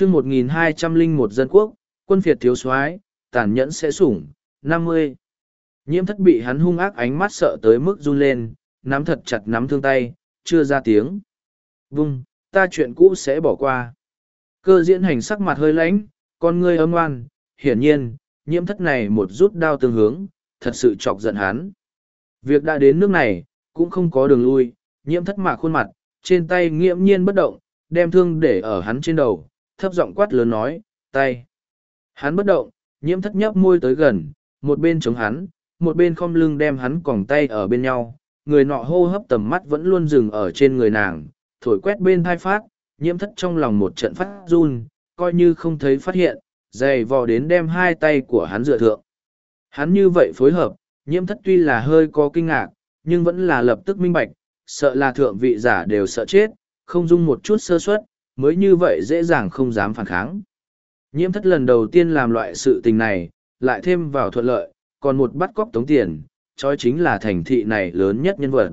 chương một nghìn hai trăm linh một dân quốc, quân phiệt thiếu soái tàn nhẫn sẽ sủng, năm mươi. Nhiễm thất bị hắn hung ác ánh mắt sợ tới mức run lên, nắm thật chặt nắm thương tay, chưa ra tiếng. Vung, ta chuyện cũ sẽ bỏ qua. Cơ diễn hành sắc mặt hơi lãnh, con ngươi âm oan, hiển nhiên, nhiễm thất này một rút đao tương hướng, thật sự chọc giận hắn. Việc đã đến nước này, cũng không có đường lui, nhiễm thất mạc khuôn mặt, trên tay nghiễm nhiên bất động, đem thương để ở hắn trên đầu, thấp giọng quát lớn nói, tay. Hắn bất động, nhiễm thất nhấp môi tới gần, một bên chống hắn, một bên khom lưng đem hắn còng tay ở bên nhau, người nọ hô hấp tầm mắt vẫn luôn dừng ở trên người nàng, thổi quét bên thai phát, nhiễm thất trong lòng một trận phát run, coi như không thấy phát hiện, dày vò đến đem hai tay của hắn dựa thượng. Hắn như vậy phối hợp, nhiễm thất tuy là hơi có kinh ngạc, nhưng vẫn là lập tức minh bạch, sợ là thượng vị giả đều sợ chết, không dung một chút sơ suất, mới như vậy dễ dàng không dám phản kháng. Nhiễm thất lần đầu tiên làm loại sự tình này, lại thêm vào thuận lợi, còn một bắt cóc tống tiền, chói chính là thành thị này lớn nhất nhân vật.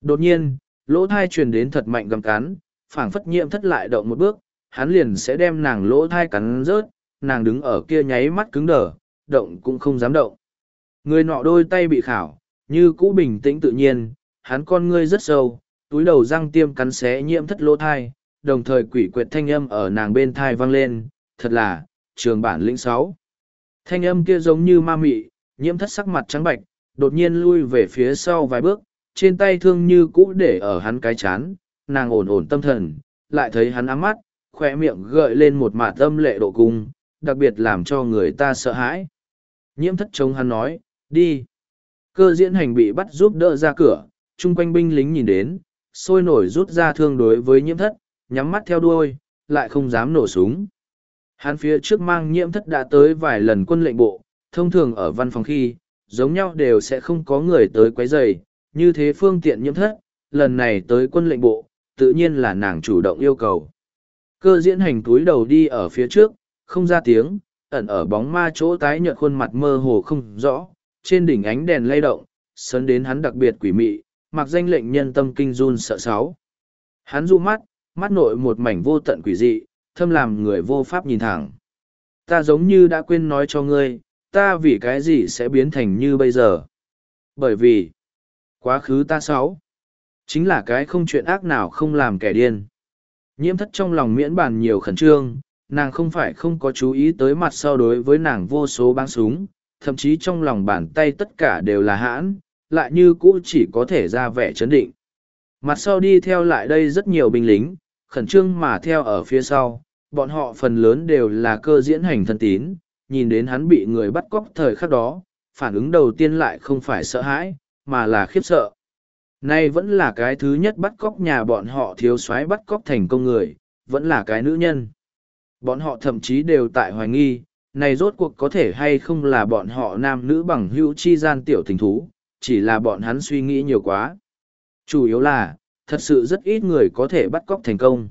Đột nhiên, lỗ thai truyền đến thật mạnh gầm cắn, phảng phất nhiễm thất lại động một bước, hắn liền sẽ đem nàng lỗ thai cắn rớt, nàng đứng ở kia nháy mắt cứng đờ, động cũng không dám động. Người nọ đôi tay bị khảo, như cũ bình tĩnh tự nhiên, hắn con ngươi rất sâu, túi đầu răng tiêm cắn xé nhiễm thất lỗ thai, đồng thời quỷ quyệt thanh âm ở nàng bên thai vang lên, thật là, trường bản lĩnh sáu. Thanh âm kia giống như ma mị, nhiễm thất sắc mặt trắng bạch, đột nhiên lui về phía sau vài bước, trên tay thương như cũ để ở hắn cái chán, nàng ổn ổn tâm thần, lại thấy hắn ám mắt, khỏe miệng gợi lên một mạt tâm lệ độ cung, đặc biệt làm cho người ta sợ hãi. Nhiễm thất chống hắn nói, đi. Cơ diễn hành bị bắt giúp đỡ ra cửa, chung quanh binh lính nhìn đến, sôi nổi rút ra thương đối với nhiễm thất, nhắm mắt theo đuôi, lại không dám nổ súng. Hắn phía trước mang nhiễm thất đã tới vài lần quân lệnh bộ, thông thường ở văn phòng khi, giống nhau đều sẽ không có người tới quấy rầy, như thế phương tiện nhiễm thất, lần này tới quân lệnh bộ, tự nhiên là nàng chủ động yêu cầu. Cơ diễn hành túi đầu đi ở phía trước, không ra tiếng, ẩn ở bóng ma chỗ tái nhợt khuôn mặt mơ hồ không rõ, trên đỉnh ánh đèn lay động, sấn đến hắn đặc biệt quỷ mị, mặc danh lệnh nhân tâm kinh run sợ sáo. Hắn du mắt, mắt nội một mảnh vô tận quỷ dị, thâm làm người vô pháp nhìn thẳng. Ta giống như đã quên nói cho ngươi, ta vì cái gì sẽ biến thành như bây giờ. Bởi vì, quá khứ ta sáu, chính là cái không chuyện ác nào không làm kẻ điên. Nhiễm thất trong lòng miễn bàn nhiều khẩn trương, nàng không phải không có chú ý tới mặt sau đối với nàng vô số băng súng, thậm chí trong lòng bàn tay tất cả đều là hãn, lại như cũ chỉ có thể ra vẻ chấn định. Mặt sau đi theo lại đây rất nhiều binh lính, khẩn trương mà theo ở phía sau, bọn họ phần lớn đều là cơ diễn hành thân tín, nhìn đến hắn bị người bắt cóc thời khắc đó, phản ứng đầu tiên lại không phải sợ hãi, mà là khiếp sợ. Nay vẫn là cái thứ nhất bắt cóc nhà bọn họ thiếu soái bắt cóc thành công người, vẫn là cái nữ nhân. Bọn họ thậm chí đều tại hoài nghi, này rốt cuộc có thể hay không là bọn họ nam nữ bằng hữu chi gian tiểu tình thú, chỉ là bọn hắn suy nghĩ nhiều quá. Chủ yếu là, thật sự rất ít người có thể bắt cóc thành công.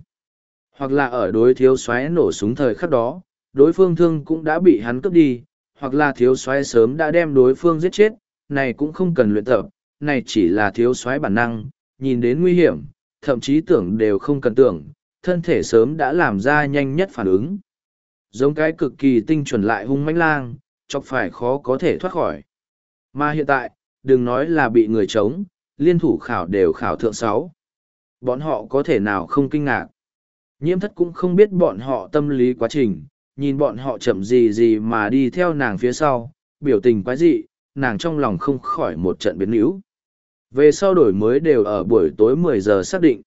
Hoặc là ở đối thiếu xoáy nổ súng thời khắc đó, đối phương thương cũng đã bị hắn cướp đi, hoặc là thiếu xoáy sớm đã đem đối phương giết chết, này cũng không cần luyện tập, này chỉ là thiếu xoáy bản năng, nhìn đến nguy hiểm, thậm chí tưởng đều không cần tưởng, thân thể sớm đã làm ra nhanh nhất phản ứng. Giống cái cực kỳ tinh chuẩn lại hung mãnh lang, chọc phải khó có thể thoát khỏi. Mà hiện tại, đừng nói là bị người chống, liên thủ khảo đều khảo thượng sáu. Bọn họ có thể nào không kinh ngạc. Nhiễm thất cũng không biết bọn họ tâm lý quá trình, nhìn bọn họ chậm gì gì mà đi theo nàng phía sau, biểu tình quái dị, nàng trong lòng không khỏi một trận biến níu. Về sau đổi mới đều ở buổi tối 10 giờ xác định.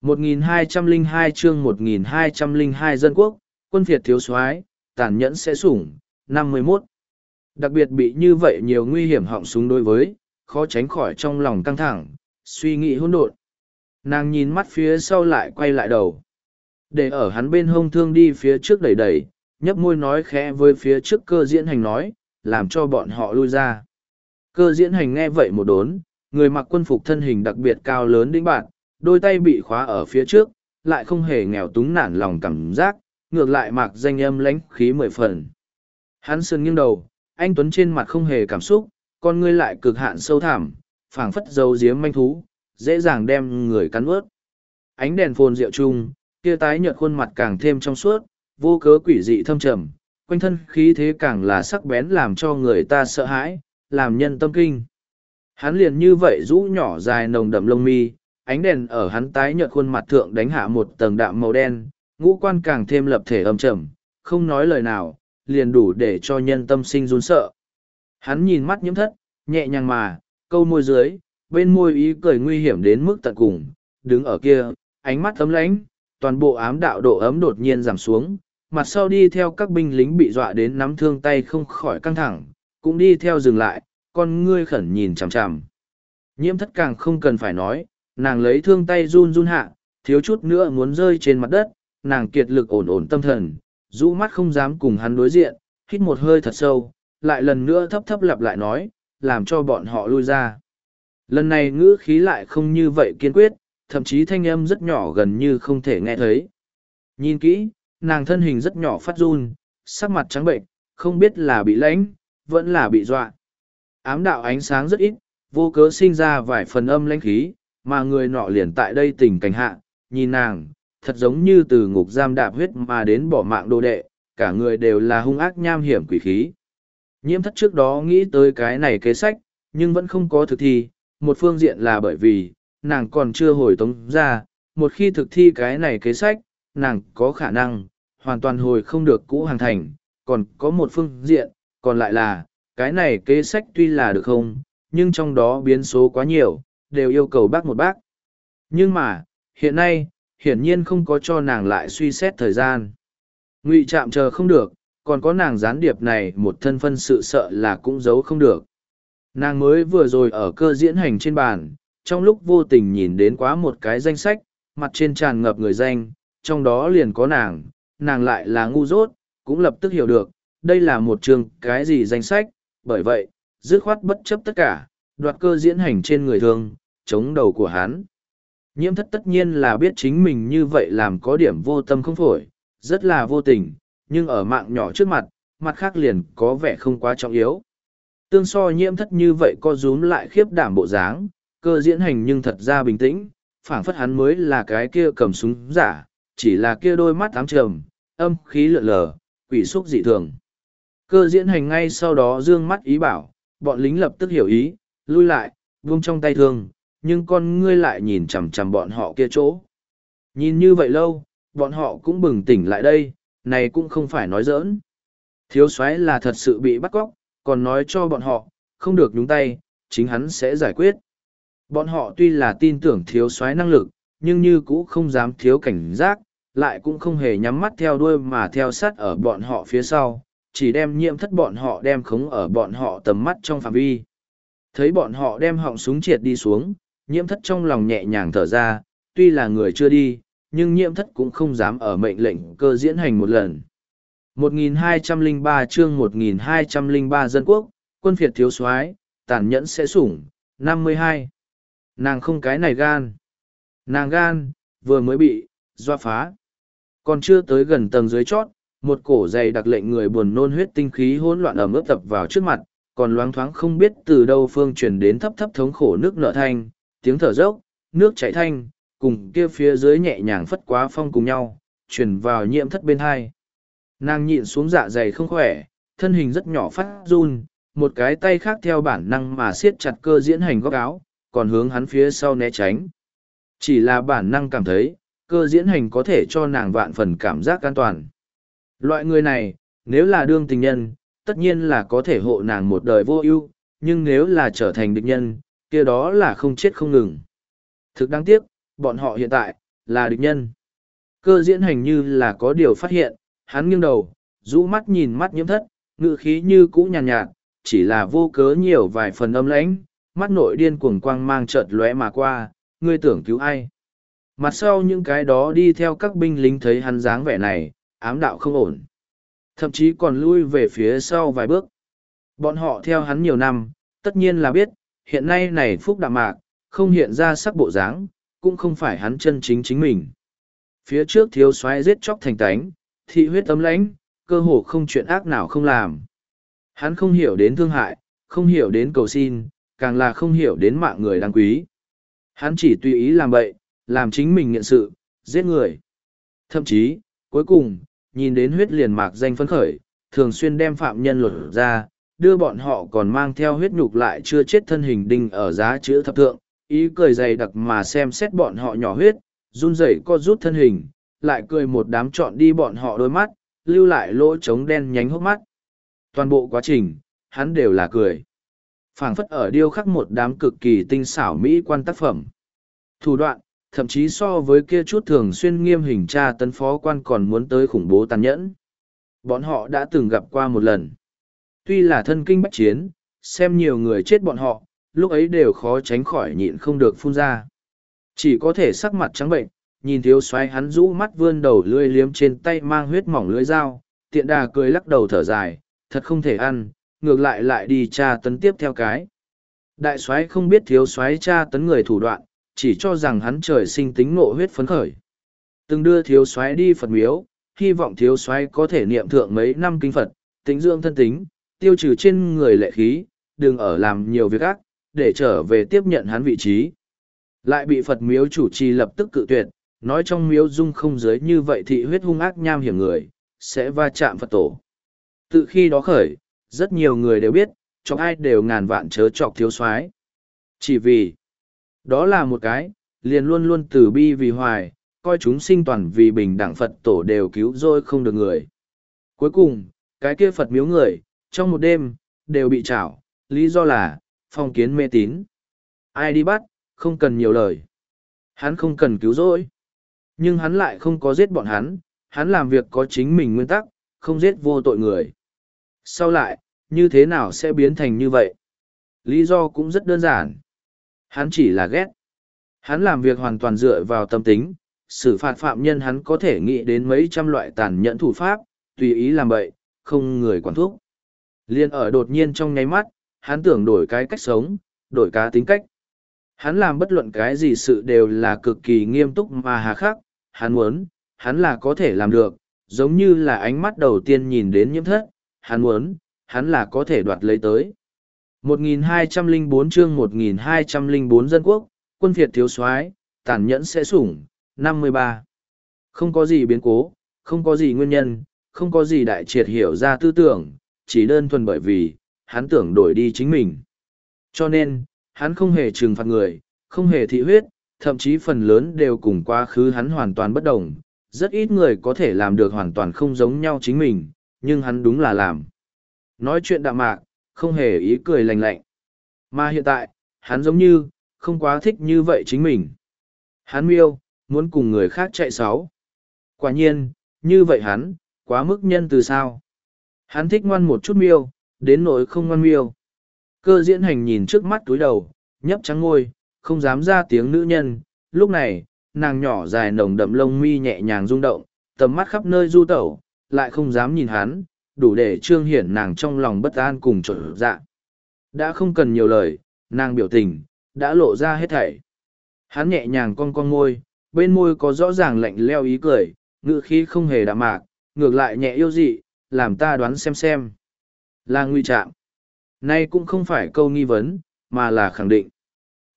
1202 chương 1202 dân quốc, quân phiệt thiếu soái tàn nhẫn sẽ sủng, 51. Đặc biệt bị như vậy nhiều nguy hiểm họng súng đối với, khó tránh khỏi trong lòng căng thẳng, suy nghĩ hỗn độn. Nàng nhìn mắt phía sau lại quay lại đầu. Để ở hắn bên hông thương đi phía trước đẩy đẩy, nhấp môi nói khẽ với phía trước cơ diễn hành nói, làm cho bọn họ lui ra. Cơ diễn hành nghe vậy một đốn, người mặc quân phục thân hình đặc biệt cao lớn đĩnh bạn, đôi tay bị khóa ở phía trước, lại không hề nghèo túng nản lòng cảm giác, ngược lại mặc danh âm lãnh khí mười phần. Hắn sườn nghiêng đầu, anh Tuấn trên mặt không hề cảm xúc, con ngươi lại cực hạn sâu thẳm, phảng phất dấu diếm manh thú, dễ dàng đem người cắn ướt. Ánh đèn phồn rượu chung, kia tái nhợt khuôn mặt càng thêm trong suốt, vô cớ quỷ dị thâm trầm, quanh thân khí thế càng là sắc bén làm cho người ta sợ hãi, làm nhân tâm kinh. Hắn liền như vậy rũ nhỏ dài nồng đậm lông mi, ánh đèn ở hắn tái nhợt khuôn mặt thượng đánh hạ một tầng đạm màu đen, ngũ quan càng thêm lập thể âm trầm, không nói lời nào, liền đủ để cho nhân tâm sinh run sợ. Hắn nhìn mắt nhiễm thất, nhẹ nhàng mà, câu môi dưới, bên môi ý cười nguy hiểm đến mức tận cùng, đứng ở kia, ánh mắt ấm lãnh, toàn bộ ám đạo độ ấm đột nhiên giảm xuống, mặt sau đi theo các binh lính bị dọa đến nắm thương tay không khỏi căng thẳng, cũng đi theo dừng lại, con ngươi khẩn nhìn chằm chằm. Nhiễm thất càng không cần phải nói, nàng lấy thương tay run run hạ, thiếu chút nữa muốn rơi trên mặt đất, nàng kiệt lực ổn ổn tâm thần, rũ mắt không dám cùng hắn đối diện, hít một hơi thật sâu, lại lần nữa thấp thấp lặp lại nói, làm cho bọn họ lui ra. Lần này ngữ khí lại không như vậy kiên quyết, thậm chí thanh âm rất nhỏ gần như không thể nghe thấy. Nhìn kỹ, nàng thân hình rất nhỏ phát run, sắc mặt trắng bệnh, không biết là bị lãnh, vẫn là bị dọa. Ám đạo ánh sáng rất ít, vô cớ sinh ra vài phần âm lãnh khí, mà người nọ liền tại đây tình cảnh hạ, nhìn nàng, thật giống như từ ngục giam đạp huyết mà đến bỏ mạng đồ đệ, cả người đều là hung ác nham hiểm quỷ khí. Nhiễm thất trước đó nghĩ tới cái này kế sách, nhưng vẫn không có thực thi, một phương diện là bởi vì, nàng còn chưa hồi tống ra, một khi thực thi cái này kế sách, nàng có khả năng, hoàn toàn hồi không được cũ hàng thành, còn có một phương diện, còn lại là, cái này kế sách tuy là được không, nhưng trong đó biến số quá nhiều, đều yêu cầu bác một bác. Nhưng mà, hiện nay, hiển nhiên không có cho nàng lại suy xét thời gian. Ngụy chạm chờ không được, còn có nàng gián điệp này một thân phân sự sợ là cũng giấu không được. Nàng mới vừa rồi ở cơ diễn hành trên bàn, trong lúc vô tình nhìn đến quá một cái danh sách, mặt trên tràn ngập người danh, trong đó liền có nàng, nàng lại là ngu dốt, cũng lập tức hiểu được, đây là một trường cái gì danh sách, bởi vậy, dứt khoát bất chấp tất cả, đoạt cơ diễn hành trên người thương, chống đầu của hắn. Nhiễm thất tất nhiên là biết chính mình như vậy làm có điểm vô tâm không phổi, rất là vô tình, nhưng ở mạng nhỏ trước mặt, mặt khác liền có vẻ không quá trọng yếu. Tương so nhiễm thất như vậy co rúm lại khiếp đảm bộ dáng, cơ diễn hành nhưng thật ra bình tĩnh, phảng phất hắn mới là cái kia cầm súng giả, chỉ là kia đôi mắt ám trầm, âm khí lượn lờ, quỷ xúc dị thường. Cơ diễn hành ngay sau đó dương mắt ý bảo, bọn lính lập tức hiểu ý, lui lại, vung trong tay thương, nhưng con ngươi lại nhìn chằm chằm bọn họ kia chỗ. Nhìn như vậy lâu, bọn họ cũng bừng tỉnh lại đây, này cũng không phải nói giỡn. Thiếu soái là thật sự bị bắt cóc, còn nói cho bọn họ, không được nhúng tay, chính hắn sẽ giải quyết. Bọn họ tuy là tin tưởng thiếu soái năng lực, nhưng như cũ không dám thiếu cảnh giác, lại cũng không hề nhắm mắt theo đuôi mà theo sát ở bọn họ phía sau, chỉ đem nhiễm thất bọn họ đem khống ở bọn họ tầm mắt trong phạm vi. Thấy bọn họ đem họng súng triệt đi xuống, nhiễm thất trong lòng nhẹ nhàng thở ra, tuy là người chưa đi, nhưng nhiễm thất cũng không dám ở mệnh lệnh cơ diễn hành một lần. 1203 chương 1203 dân quốc, quân phiệt thiếu soái tàn nhẫn sẽ sủng, 52. Nàng không cái này gan. Nàng gan, vừa mới bị, doa phá. Còn chưa tới gần tầng dưới chót, một cổ dày đặc lệnh người buồn nôn huyết tinh khí hỗn loạn ẩm ướt tập vào trước mặt, còn loáng thoáng không biết từ đâu phương truyền đến thấp thấp thống khổ nước nợ thanh, tiếng thở dốc, nước chảy thanh, cùng kia phía dưới nhẹ nhàng phất quá phong cùng nhau, truyền vào nhiễm thất bên hai. Nàng nhịn xuống dạ dày không khỏe, thân hình rất nhỏ phát run, một cái tay khác theo bản năng mà siết chặt cơ diễn hành góc áo, còn hướng hắn phía sau né tránh. Chỉ là bản năng cảm thấy, cơ diễn hành có thể cho nàng vạn phần cảm giác an toàn. Loại người này, nếu là đương tình nhân, tất nhiên là có thể hộ nàng một đời vô ưu, nhưng nếu là trở thành địch nhân, kia đó là không chết không ngừng. Thực đáng tiếc, bọn họ hiện tại, là địch nhân. Cơ diễn hành như là có điều phát hiện, hắn nghiêng đầu, rũ mắt nhìn mắt nhiễm thất, ngự khí như cũ nhàn nhạt, nhạt, chỉ là vô cớ nhiều vài phần âm lãnh, mắt nội điên cuồng quang mang chợt lóe mà qua, ngươi tưởng cứu ai. Mặt sau những cái đó đi theo các binh lính thấy hắn dáng vẻ này, ám đạo không ổn. Thậm chí còn lui về phía sau vài bước. Bọn họ theo hắn nhiều năm, tất nhiên là biết, hiện nay này phúc đạm mạc, không hiện ra sắc bộ dáng, cũng không phải hắn chân chính chính mình. Phía trước thiếu soái giết chóc thành tánh, thị huyết tấm lãnh, cơ hồ không chuyện ác nào không làm. Hắn không hiểu đến thương hại, không hiểu đến cầu xin, càng là không hiểu đến mạng người đáng quý. Hắn chỉ tùy ý làm bậy, làm chính mình nghiện sự, giết người. Thậm chí, cuối cùng, nhìn đến huyết liền mạc danh phấn khởi, thường xuyên đem phạm nhân lột ra, đưa bọn họ còn mang theo huyết nhục lại chưa chết thân hình đinh ở giá chữ thập thượng, ý cười dày đặc mà xem xét bọn họ nhỏ huyết, run rẩy co rút thân hình, lại cười một đám trọn đi bọn họ đôi mắt, lưu lại lỗ trống đen nhánh hốc mắt. Toàn bộ quá trình, hắn đều là cười. phảng phất ở điêu khắc một đám cực kỳ tinh xảo mỹ quan tác phẩm. Thủ đoạn, thậm chí so với kia chút thường xuyên nghiêm hình tra tấn phó quan còn muốn tới khủng bố tàn nhẫn. Bọn họ đã từng gặp qua một lần. Tuy là thân kinh bách chiến, xem nhiều người chết bọn họ, lúc ấy đều khó tránh khỏi nhịn không được phun ra. Chỉ có thể sắc mặt trắng bệnh, nhìn thiếu soái hắn rũ mắt vươn đầu lưỡi liếm trên tay mang huyết mỏng lưỡi dao, tiện đà cười lắc đầu thở dài, thật không thể ăn, ngược lại lại đi tra tấn tiếp theo cái. Đại soái không biết thiếu soái tra tấn người thủ đoạn, chỉ cho rằng hắn trời sinh tính ngộ huyết phấn khởi. Từng đưa thiếu soái đi Phật miếu, hy vọng thiếu soái có thể niệm thượng mấy năm kinh Phật, tính dưỡng thân tính, tiêu trừ trên người lệ khí, đừng ở làm nhiều việc ác, để trở về tiếp nhận hắn vị trí. Lại bị Phật miếu chủ trì lập tức cự tuyệt, nói trong miếu dung không giới như vậy thị huyết hung ác nham hiểm người, sẽ va chạm Phật tổ. Từ khi đó khởi, rất nhiều người đều biết, cho ai đều ngàn vạn chớ chọc thiếu soái Chỉ vì, đó là một cái, liền luôn luôn từ bi vì hoài, coi chúng sinh toàn vì bình đẳng Phật tổ đều cứu rồi không được người. Cuối cùng, cái kia Phật miếu người, trong một đêm, đều bị trảo, lý do là, phong kiến mê tín. Ai đi bắt, không cần nhiều lời. Hắn không cần cứu rỗi. Nhưng hắn lại không có giết bọn hắn, hắn làm việc có chính mình nguyên tắc, không giết vô tội người. Sau lại, như thế nào sẽ biến thành như vậy? Lý do cũng rất đơn giản. Hắn chỉ là ghét. Hắn làm việc hoàn toàn dựa vào tâm tính, xử phạt phạm nhân hắn có thể nghĩ đến mấy trăm loại tàn nhẫn thủ pháp, tùy ý làm bậy, không người quản thúc. Liên ở đột nhiên trong nháy mắt, hắn tưởng đổi cái cách sống, đổi cá tính cách. Hắn làm bất luận cái gì sự đều là cực kỳ nghiêm túc mà hà khắc, hắn muốn, hắn là có thể làm được, giống như là ánh mắt đầu tiên nhìn đến nhiễm thất, hắn muốn, hắn là có thể đoạt lấy tới. 1204 chương 1204 dân quốc, quân phiệt thiếu soái tàn nhẫn sẽ sủng, 53. Không có gì biến cố, không có gì nguyên nhân, không có gì đại triệt hiểu ra tư tưởng, chỉ đơn thuần bởi vì, hắn tưởng đổi đi chính mình. Cho nên, hắn không hề trừng phạt người, không hề thị huyết, thậm chí phần lớn đều cùng quá khứ hắn hoàn toàn bất đồng. Rất ít người có thể làm được hoàn toàn không giống nhau chính mình, nhưng hắn đúng là làm. Nói chuyện đạm mạc, không hề ý cười lành lạnh. Mà hiện tại, hắn giống như, không quá thích như vậy chính mình. Hắn miêu, muốn cùng người khác chạy sáu. Quả nhiên, như vậy hắn, quá mức nhân từ sao. Hắn thích ngoan một chút miêu, đến nỗi không ngoan miêu. Cơ diễn hành nhìn trước mắt túi đầu, nhấp trắng ngôi, không dám ra tiếng nữ nhân. Lúc này, nàng nhỏ dài nồng đậm lông mi nhẹ nhàng rung động, tầm mắt khắp nơi du tẩu, lại không dám nhìn hắn, đủ để trương hiển nàng trong lòng bất an cùng trở dạ. Đã không cần nhiều lời, nàng biểu tình, đã lộ ra hết thảy. Hắn nhẹ nhàng cong cong môi, bên môi có rõ ràng lạnh leo ý cười, ngự khí không hề đạm mạc, ngược lại nhẹ yêu dị, làm ta đoán xem xem. Là nguy trạng. Nay cũng không phải câu nghi vấn, mà là khẳng định.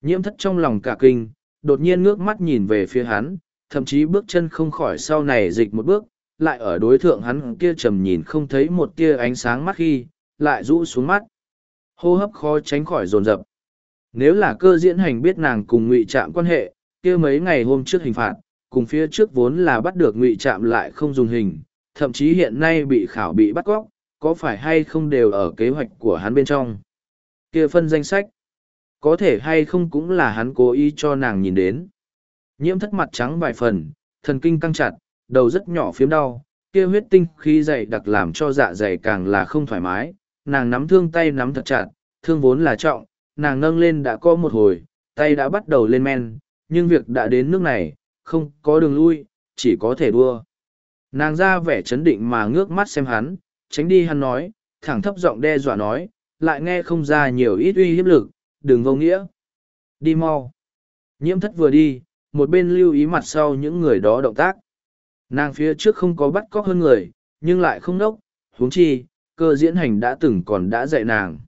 Nhiễm thất trong lòng cả kinh, đột nhiên ngước mắt nhìn về phía hắn, thậm chí bước chân không khỏi sau này dịch một bước, lại ở đối thượng hắn kia trầm nhìn không thấy một tia ánh sáng mắt khi, lại rũ xuống mắt. Hô hấp khó tránh khỏi dồn dập. Nếu là cơ diễn hành biết nàng cùng ngụy trạm quan hệ, kia mấy ngày hôm trước hình phạt, cùng phía trước vốn là bắt được ngụy trạm lại không dùng hình, thậm chí hiện nay bị khảo bị bắt cóc, có phải hay không đều ở kế hoạch của hắn bên trong. Kia phân danh sách, có thể hay không cũng là hắn cố ý cho nàng nhìn đến. Nhiễm thất mặt trắng vài phần, thần kinh căng chặt, đầu rất nhỏ phiếm đau, kia huyết tinh khí dày đặc làm cho dạ dày càng là không thoải mái, nàng nắm thương tay nắm thật chặt, thương vốn là trọng, nàng nâng lên đã có một hồi, tay đã bắt đầu lên men, nhưng việc đã đến nước này, không có đường lui, chỉ có thể đua. Nàng ra vẻ chấn định mà ngước mắt xem hắn, tránh đi hắn nói, thẳng thấp giọng đe dọa nói, lại nghe không ra nhiều ít uy hiếp lực, đừng vô nghĩa. Đi mau. Nhiễm thất vừa đi, một bên lưu ý mặt sau những người đó động tác. Nàng phía trước không có bắt cóc hơn người, nhưng lại không nốc, huống chi, cơ diễn hành đã từng còn đã dạy nàng.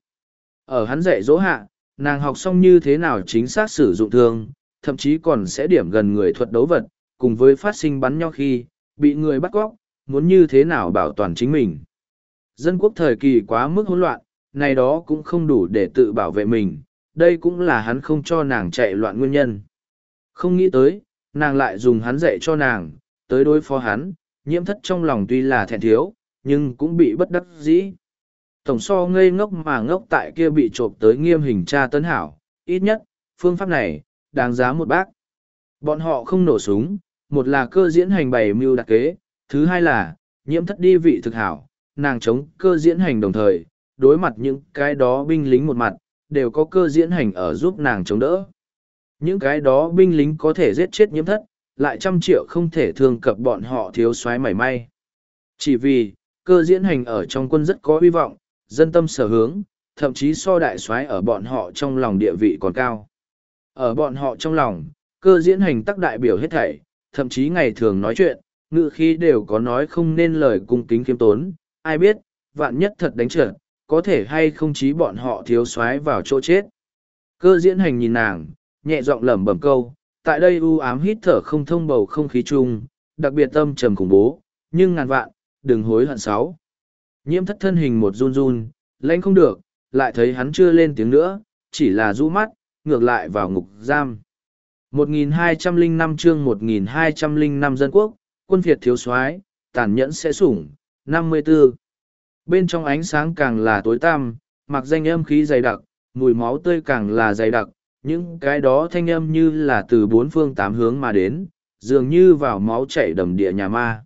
Ở hắn dạy dỗ hạ, nàng học xong như thế nào chính xác sử dụng thương, thậm chí còn sẽ điểm gần người thuật đấu vật, cùng với phát sinh bắn nhau khi, bị người bắt cóc, muốn như thế nào bảo toàn chính mình. Dân quốc thời kỳ quá mức hỗn loạn, này đó cũng không đủ để tự bảo vệ mình, đây cũng là hắn không cho nàng chạy loạn nguyên nhân. Không nghĩ tới, nàng lại dùng hắn dạy cho nàng, tới đối phó hắn, nhiễm thất trong lòng tuy là thẹn thiếu, nhưng cũng bị bất đắc dĩ. Tổng so ngây ngốc mà ngốc tại kia bị trộm tới nghiêm hình tra tấn hảo, ít nhất, phương pháp này, đáng giá một bác. Bọn họ không nổ súng, một là cơ diễn hành bày mưu đặc kế, thứ hai là, nhiễm thất đi vị thực hảo, nàng chống cơ diễn hành đồng thời, đối mặt những cái đó binh lính một mặt, đều có cơ diễn hành ở giúp nàng chống đỡ. Những cái đó binh lính có thể giết chết nhiễm thất, lại trăm triệu không thể thương cập bọn họ thiếu soái mảy may. Chỉ vì, cơ diễn hành ở trong quân rất có hy vọng, dân tâm sở hướng, thậm chí so đại soái ở bọn họ trong lòng địa vị còn cao. Ở bọn họ trong lòng, cơ diễn hành tác đại biểu hết thảy, thậm chí ngày thường nói chuyện, ngự khi đều có nói không nên lời cung kính khiêm tốn, ai biết, vạn nhất thật đánh trượt, có thể hay không chí bọn họ thiếu soái vào chỗ chết. Cơ diễn hành nhìn nàng, nhẹ giọng lẩm bẩm câu, tại đây u ám hít thở không thông bầu không khí chung, đặc biệt tâm trầm khủng bố, nhưng ngàn vạn, đừng hối hận sáu. Nhiễm thất thân hình một run run, lãnh không được, lại thấy hắn chưa lên tiếng nữa, chỉ là rũ mắt, ngược lại vào ngục giam. 1205 chương 1205 dân quốc, quân Việt thiếu soái tàn nhẫn sẽ sủng, 54. Bên trong ánh sáng càng là tối tăm, mặc danh âm khí dày đặc, mùi máu tươi càng là dày đặc, những cái đó thanh âm như là từ bốn phương tám hướng mà đến, dường như vào máu chảy đầm địa nhà ma.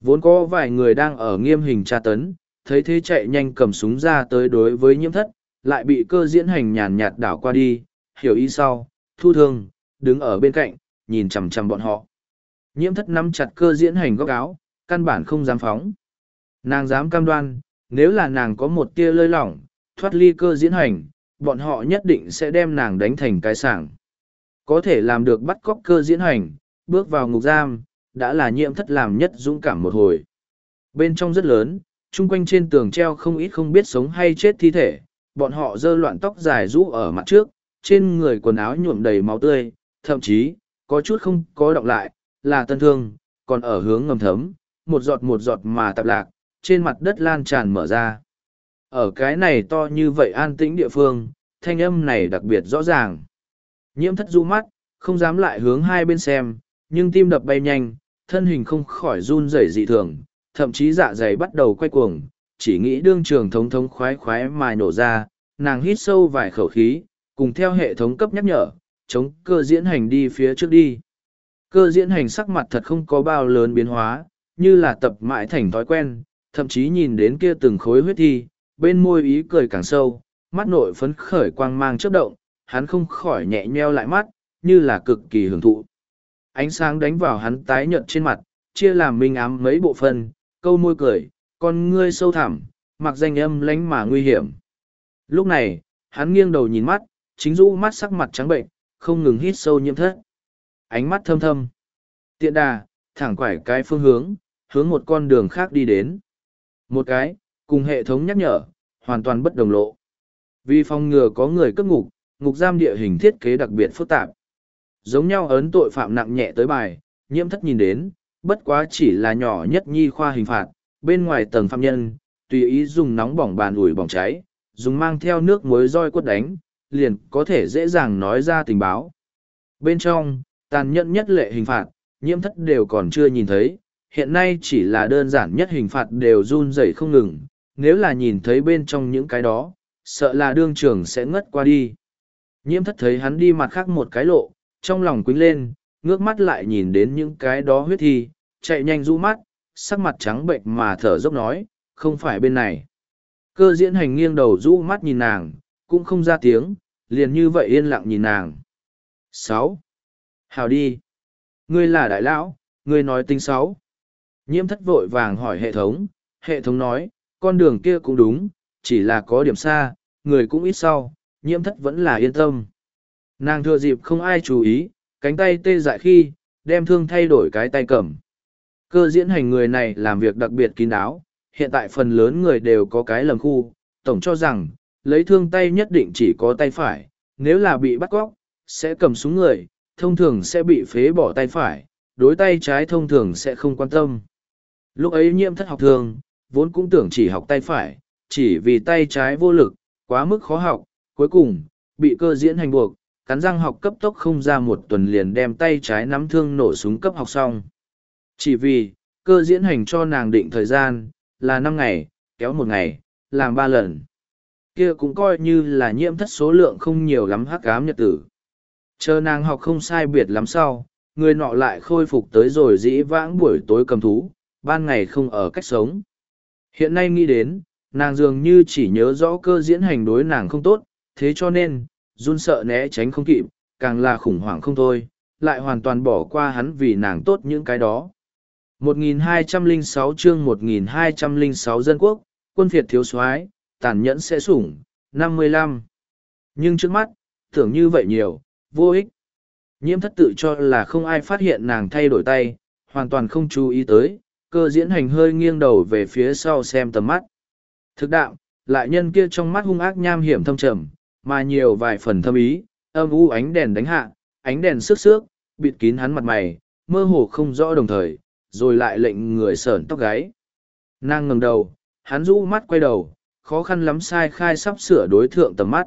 Vốn có vài người đang ở nghiêm hình tra tấn, thấy thế chạy nhanh cầm súng ra tới đối với nhiễm thất, lại bị cơ diễn hành nhàn nhạt đảo qua đi, hiểu ý sau, thu thương, đứng ở bên cạnh, nhìn chằm chằm bọn họ. Nhiễm thất nắm chặt cơ diễn hành góc áo, căn bản không dám phóng. Nàng dám cam đoan, nếu là nàng có một tia lơi lỏng, thoát ly cơ diễn hành, bọn họ nhất định sẽ đem nàng đánh thành cái sảng. Có thể làm được bắt cóc cơ diễn hành, bước vào ngục giam, đã là nhiệm thất làm nhất dũng cảm một hồi. Bên trong rất lớn, chung quanh trên tường treo không ít không biết sống hay chết thi thể, bọn họ dơ loạn tóc dài rũ ở mặt trước, trên người quần áo nhuộm đầy máu tươi, thậm chí, có chút không có động lại, là tân thương, còn ở hướng ngầm thấm, một giọt một giọt mà tạp lạc, trên mặt đất lan tràn mở ra. Ở cái này to như vậy an tĩnh địa phương, thanh âm này đặc biệt rõ ràng. Nhiễm thất du mắt, không dám lại hướng hai bên xem, nhưng tim đập bay nhanh, thân hình không khỏi run rẩy dị thường, thậm chí dạ dày bắt đầu quay cuồng, chỉ nghĩ đương trường thống thống khoái khoái mà nổ ra, nàng hít sâu vài khẩu khí, cùng theo hệ thống cấp nhắc nhở, chống cơ diễn hành đi phía trước đi. Cơ diễn hành sắc mặt thật không có bao lớn biến hóa, như là tập mãi thành thói quen, thậm chí nhìn đến kia từng khối huyết thi, bên môi ý cười càng sâu, mắt nội phấn khởi quang mang chớp động, hắn không khỏi nhẹ nheo lại mắt, như là cực kỳ hưởng thụ. Ánh sáng đánh vào hắn tái nhợt trên mặt, chia làm minh ám mấy bộ phận, câu môi cười, con ngươi sâu thẳm, mặc danh âm lánh mà nguy hiểm. Lúc này, hắn nghiêng đầu nhìn mắt, chính rũ mắt sắc mặt trắng bệnh, không ngừng hít sâu nhiễm thất. Ánh mắt thâm thâm. Tiện đà, thẳng quải cái phương hướng, hướng một con đường khác đi đến. Một cái, cùng hệ thống nhắc nhở, hoàn toàn bất đồng lộ. Vì phòng ngừa có người cấp ngục, ngục giam địa hình thiết kế đặc biệt phức tạp. Giống nhau ấn tội phạm nặng nhẹ tới bài, nhiễm thất nhìn đến, bất quá chỉ là nhỏ nhất nhi khoa hình phạt, bên ngoài tầng phạm nhân, tùy ý dùng nóng bỏng bàn ủi bỏng cháy, dùng mang theo nước muối roi quất đánh, liền có thể dễ dàng nói ra tình báo. Bên trong, tàn nhẫn nhất lệ hình phạt, nhiễm thất đều còn chưa nhìn thấy, hiện nay chỉ là đơn giản nhất hình phạt đều run rẩy không ngừng, nếu là nhìn thấy bên trong những cái đó, sợ là đương trường sẽ ngất qua đi. Nhiễm thất thấy hắn đi mặt khác một cái lộ, trong lòng quýnh lên, ngước mắt lại nhìn đến những cái đó huyết thi, chạy nhanh rũ mắt, sắc mặt trắng bệnh mà thở dốc nói, không phải bên này. Cơ diễn hành nghiêng đầu rũ mắt nhìn nàng, cũng không ra tiếng, liền như vậy yên lặng nhìn nàng. sáu Hào đi. Ngươi là đại lão, ngươi nói tính sáu. Nhiễm thất vội vàng hỏi hệ thống, hệ thống nói, con đường kia cũng đúng, chỉ là có điểm xa, người cũng ít sau, nhiễm thất vẫn là yên tâm. Nàng thừa dịp không ai chú ý, cánh tay tê dại khi, đem thương thay đổi cái tay cầm. Cơ diễn hành người này làm việc đặc biệt kín đáo, hiện tại phần lớn người đều có cái lầm khu, tổng cho rằng, lấy thương tay nhất định chỉ có tay phải, nếu là bị bắt cóc, sẽ cầm súng người, thông thường sẽ bị phế bỏ tay phải, đối tay trái thông thường sẽ không quan tâm. Lúc ấy nhiễm thất học thường, vốn cũng tưởng chỉ học tay phải, chỉ vì tay trái vô lực, quá mức khó học, cuối cùng, bị cơ diễn hành buộc, cắn răng học cấp tốc không ra một tuần liền đem tay trái nắm thương nổ súng cấp học xong. Chỉ vì, cơ diễn hành cho nàng định thời gian, là năm ngày, kéo một ngày, làm ba lần. Kia cũng coi như là nhiễm thất số lượng không nhiều lắm hắc ám nhật tử. Chờ nàng học không sai biệt lắm sau, người nọ lại khôi phục tới rồi dĩ vãng buổi tối cầm thú, ban ngày không ở cách sống. Hiện nay nghĩ đến, nàng dường như chỉ nhớ rõ cơ diễn hành đối nàng không tốt, thế cho nên, run sợ né tránh không kịp, càng là khủng hoảng không thôi, lại hoàn toàn bỏ qua hắn vì nàng tốt những cái đó. 1206 chương 1206 dân quốc, quân phiệt thiếu soái tàn nhẫn sẽ sủng, 55. Nhưng trước mắt, tưởng như vậy nhiều, vô ích. Nhiễm thất tự cho là không ai phát hiện nàng thay đổi tay, hoàn toàn không chú ý tới, cơ diễn hành hơi nghiêng đầu về phía sau xem tầm mắt. Thực đạo, lại nhân kia trong mắt hung ác nham hiểm thâm trầm, mà nhiều vài phần thâm ý, âm u ánh đèn đánh hạ, ánh đèn sức sước, bịt kín hắn mặt mày, mơ hồ không rõ đồng thời, rồi lại lệnh người sởn tóc gáy. Nàng ngẩng đầu, hắn rũ mắt quay đầu, khó khăn lắm sai khai sắp sửa đối thượng tầm mắt.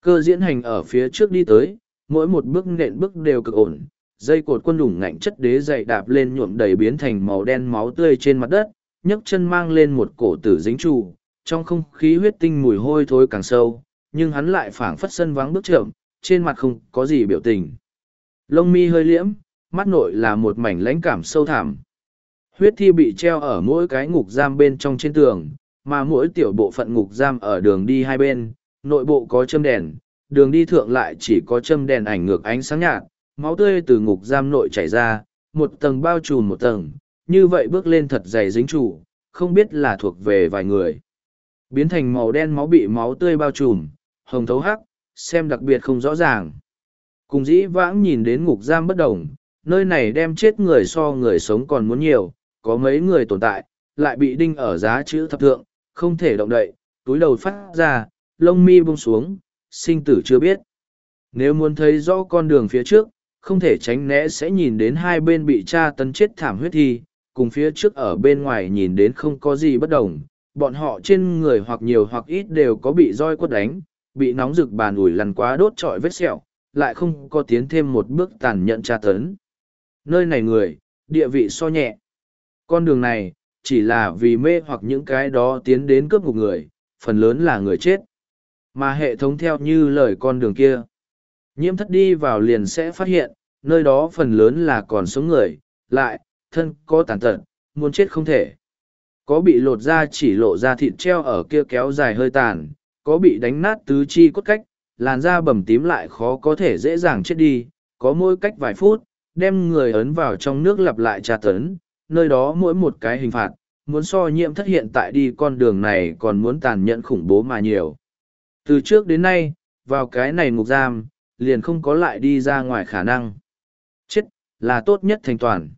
Cơ diễn hành ở phía trước đi tới, mỗi một bước nện bước đều cực ổn, dây cột quân đủng ngạnh chất đế dày đạp lên nhuộm đầy biến thành màu đen máu tươi trên mặt đất, nhấc chân mang lên một cổ tử dính trụ, trong không khí huyết tinh mùi hôi thối càng sâu, nhưng hắn lại phảng phất sân vắng bước chậm, trên mặt không có gì biểu tình. Lông mi hơi liễm, mắt nội là một mảnh lãnh cảm sâu thẳm. Huyết thi bị treo ở mỗi cái ngục giam bên trong trên tường, mà mỗi tiểu bộ phận ngục giam ở đường đi hai bên, nội bộ có châm đèn, đường đi thượng lại chỉ có châm đèn ảnh ngược ánh sáng nhạt, máu tươi từ ngục giam nội chảy ra, một tầng bao trùm một tầng, như vậy bước lên thật dày dính chủ, không biết là thuộc về vài người. Biến thành màu đen máu bị máu tươi bao trùm, hồng thấu hắc, xem đặc biệt không rõ ràng. Cùng dĩ vãng nhìn đến ngục giam bất đồng, nơi này đem chết người so người sống còn muốn nhiều, có mấy người tồn tại, lại bị đinh ở giá chữ thập thượng, không thể động đậy, túi đầu phát ra, lông mi buông xuống, sinh tử chưa biết. Nếu muốn thấy rõ con đường phía trước, không thể tránh né sẽ nhìn đến hai bên bị cha tấn chết thảm huyết thi, cùng phía trước ở bên ngoài nhìn đến không có gì bất đồng. Bọn họ trên người hoặc nhiều hoặc ít đều có bị roi quất đánh, bị nóng rực bàn ủi lằn quá đốt trọi vết sẹo, lại không có tiến thêm một bước tàn nhẫn tra tấn. Nơi này người, địa vị so nhẹ. Con đường này, chỉ là vì mê hoặc những cái đó tiến đến cướp một người, phần lớn là người chết. Mà hệ thống theo như lời con đường kia. Nhiễm thất đi vào liền sẽ phát hiện, nơi đó phần lớn là còn sống người, lại, thân có tàn tật, muốn chết không thể. Có bị lột ra chỉ lộ ra thịt treo ở kia kéo dài hơi tàn, có bị đánh nát tứ chi cốt cách, làn da bầm tím lại khó có thể dễ dàng chết đi, có mỗi cách vài phút, đem người ấn vào trong nước lặp lại tra tấn, nơi đó mỗi một cái hình phạt, muốn so nhiễm thất hiện tại đi con đường này còn muốn tàn nhẫn khủng bố mà nhiều. Từ trước đến nay, vào cái này ngục giam, liền không có lại đi ra ngoài khả năng. Chết, là tốt nhất thành toàn.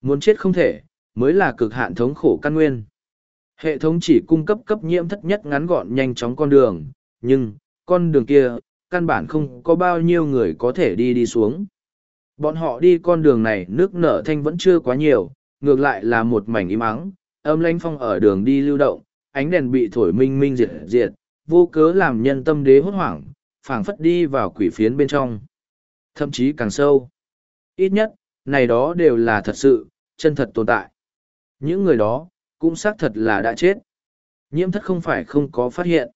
Muốn chết không thể, mới là cực hạn thống khổ căn nguyên. Hệ thống chỉ cung cấp cấp nhiễm thất nhất ngắn gọn nhanh chóng con đường, nhưng, con đường kia, căn bản không có bao nhiêu người có thể đi đi xuống. Bọn họ đi con đường này nước nở thanh vẫn chưa quá nhiều, ngược lại là một mảnh im ắng, âm lanh phong ở đường đi lưu động, ánh đèn bị thổi minh minh diệt diệt, vô cớ làm nhân tâm đế hốt hoảng, phảng phất đi vào quỷ phiến bên trong. Thậm chí càng sâu. Ít nhất, này đó đều là thật sự, chân thật tồn tại. Những người đó, cũng xác thật là đã chết. Nhiễm thất không phải không có phát hiện.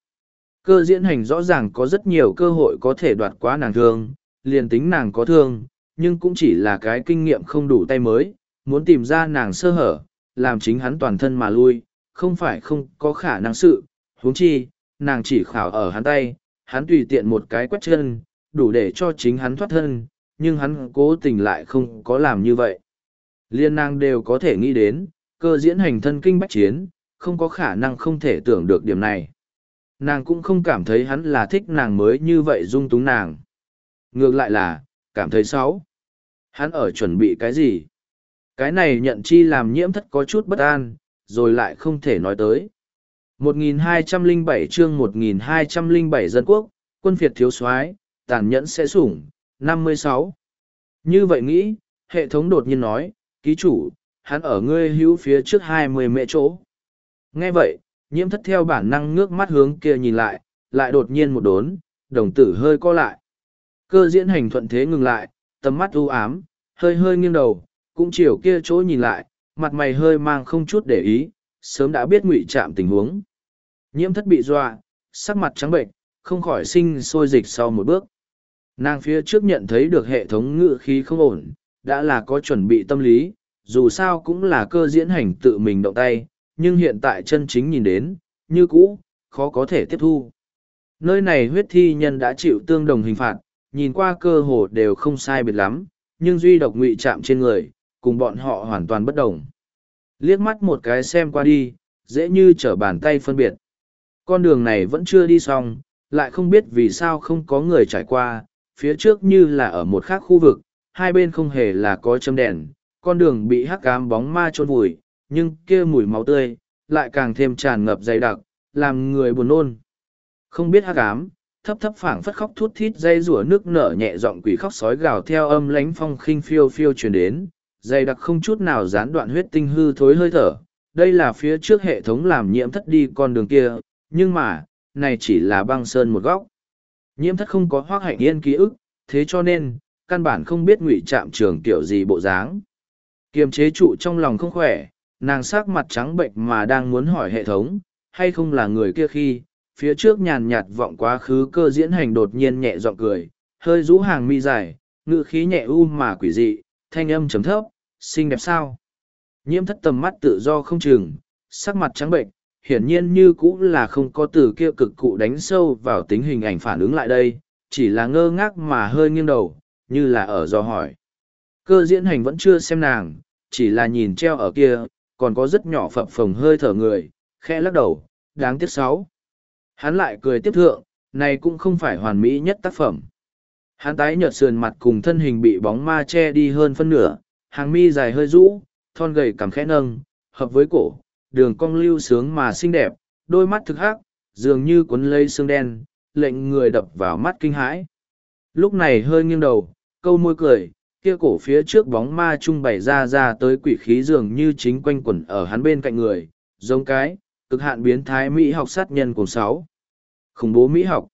Cơ diễn hành rõ ràng có rất nhiều cơ hội có thể đoạt quá nàng thương, liền tính nàng có thương, nhưng cũng chỉ là cái kinh nghiệm không đủ tay mới, muốn tìm ra nàng sơ hở, làm chính hắn toàn thân mà lui, không phải không có khả năng sự, huống chi, nàng chỉ khảo ở hắn tay, hắn tùy tiện một cái quét chân, đủ để cho chính hắn thoát thân, nhưng hắn cố tình lại không có làm như vậy. Liên nàng đều có thể nghĩ đến, cơ diễn hành thân kinh bách chiến, không có khả năng không thể tưởng được điểm này. Nàng cũng không cảm thấy hắn là thích nàng mới như vậy dung túng nàng. Ngược lại là, cảm thấy xấu. Hắn ở chuẩn bị cái gì? Cái này nhận chi làm nhiễm thất có chút bất an, rồi lại không thể nói tới. 1207 chương 1207 dân quốc, quân phiệt thiếu soái tàn nhẫn sẽ sủng, 56. Như vậy nghĩ, hệ thống đột nhiên nói, ký chủ, hắn ở ngươi hữu phía trước hai mươi mệ chỗ. Nghe vậy, nhiễm thất theo bản năng ngước mắt hướng kia nhìn lại, lại đột nhiên một đốn, đồng tử hơi co lại. Cơ diễn hành thuận thế ngừng lại, tầm mắt u ám, hơi hơi nghiêng đầu, cũng chiều kia chỗ nhìn lại, mặt mày hơi mang không chút để ý, sớm đã biết ngụy chạm tình huống. Nhiễm thất bị dọa, sắc mặt trắng bệnh, không khỏi sinh sôi dịch sau một bước. Nàng phía trước nhận thấy được hệ thống ngự khí không ổn, đã là có chuẩn bị tâm lý, dù sao cũng là cơ diễn hành tự mình động tay, nhưng hiện tại chân chính nhìn đến, như cũ, khó có thể tiếp thu. Nơi này huyết thi nhân đã chịu tương đồng hình phạt, nhìn qua cơ hồ đều không sai biệt lắm, nhưng duy độc ngụy chạm trên người, cùng bọn họ hoàn toàn bất đồng. Liếc mắt một cái xem qua đi, dễ như trở bàn tay phân biệt. Con đường này vẫn chưa đi xong, lại không biết vì sao không có người trải qua, phía trước như là ở một khác khu vực, hai bên không hề là có châm đèn, con đường bị hắc cám bóng ma trôn vùi, nhưng kia mùi máu tươi, lại càng thêm tràn ngập dày đặc, làm người buồn nôn. Không biết hắc ám, thấp thấp phảng phất khóc thút thít dây rủa nước nở nhẹ giọng quỷ khóc sói gào theo âm lánh phong khinh phiêu phiêu truyền đến, dày đặc không chút nào gián đoạn huyết tinh hư thối hơi thở. Đây là phía trước hệ thống làm nhiễm thất đi con đường kia, nhưng mà, này chỉ là băng sơn một góc. Nhiễm thất không có hoác hạnh yên ký ức, thế cho nên, căn bản không biết ngụy trạm trường kiểu gì bộ dáng. Kiềm chế trụ trong lòng không khỏe, nàng sắc mặt trắng bệnh mà đang muốn hỏi hệ thống, hay không là người kia khi, phía trước nhàn nhạt vọng quá khứ cơ diễn hành đột nhiên nhẹ giọng cười, hơi rũ hàng mi dài, ngự khí nhẹ u mà quỷ dị, thanh âm chấm thấp, xinh đẹp sao. Nhiễm thất tầm mắt tự do không chừng, sắc mặt trắng bệnh, hiển nhiên như cũng là không có từ kia cực cụ đánh sâu vào tính hình ảnh phản ứng lại đây, chỉ là ngơ ngác mà hơi nghiêng đầu, như là ở do hỏi. Cơ diễn hành vẫn chưa xem nàng, chỉ là nhìn treo ở kia, còn có rất nhỏ phập phồng hơi thở người, khẽ lắc đầu, đáng tiếc sáu. Hắn lại cười tiếp thượng, này cũng không phải hoàn mỹ nhất tác phẩm. Hắn tái nhợt sườn mặt cùng thân hình bị bóng ma che đi hơn phân nửa, hàng mi dài hơi rũ, thon gầy cằm khẽ nâng, hợp với cổ, đường cong lưu sướng mà xinh đẹp, đôi mắt thực hắc, dường như cuốn lây xương đen, lệnh người đập vào mắt kinh hãi. Lúc này hơi nghiêng đầu, câu môi cười, kia cổ phía trước bóng ma trung bày ra ra tới quỷ khí dường như chính quanh quẩn ở hắn bên cạnh người, giống cái, cực hạn biến thái Mỹ học sát nhân cùng sáu. Khủng bố Mỹ học.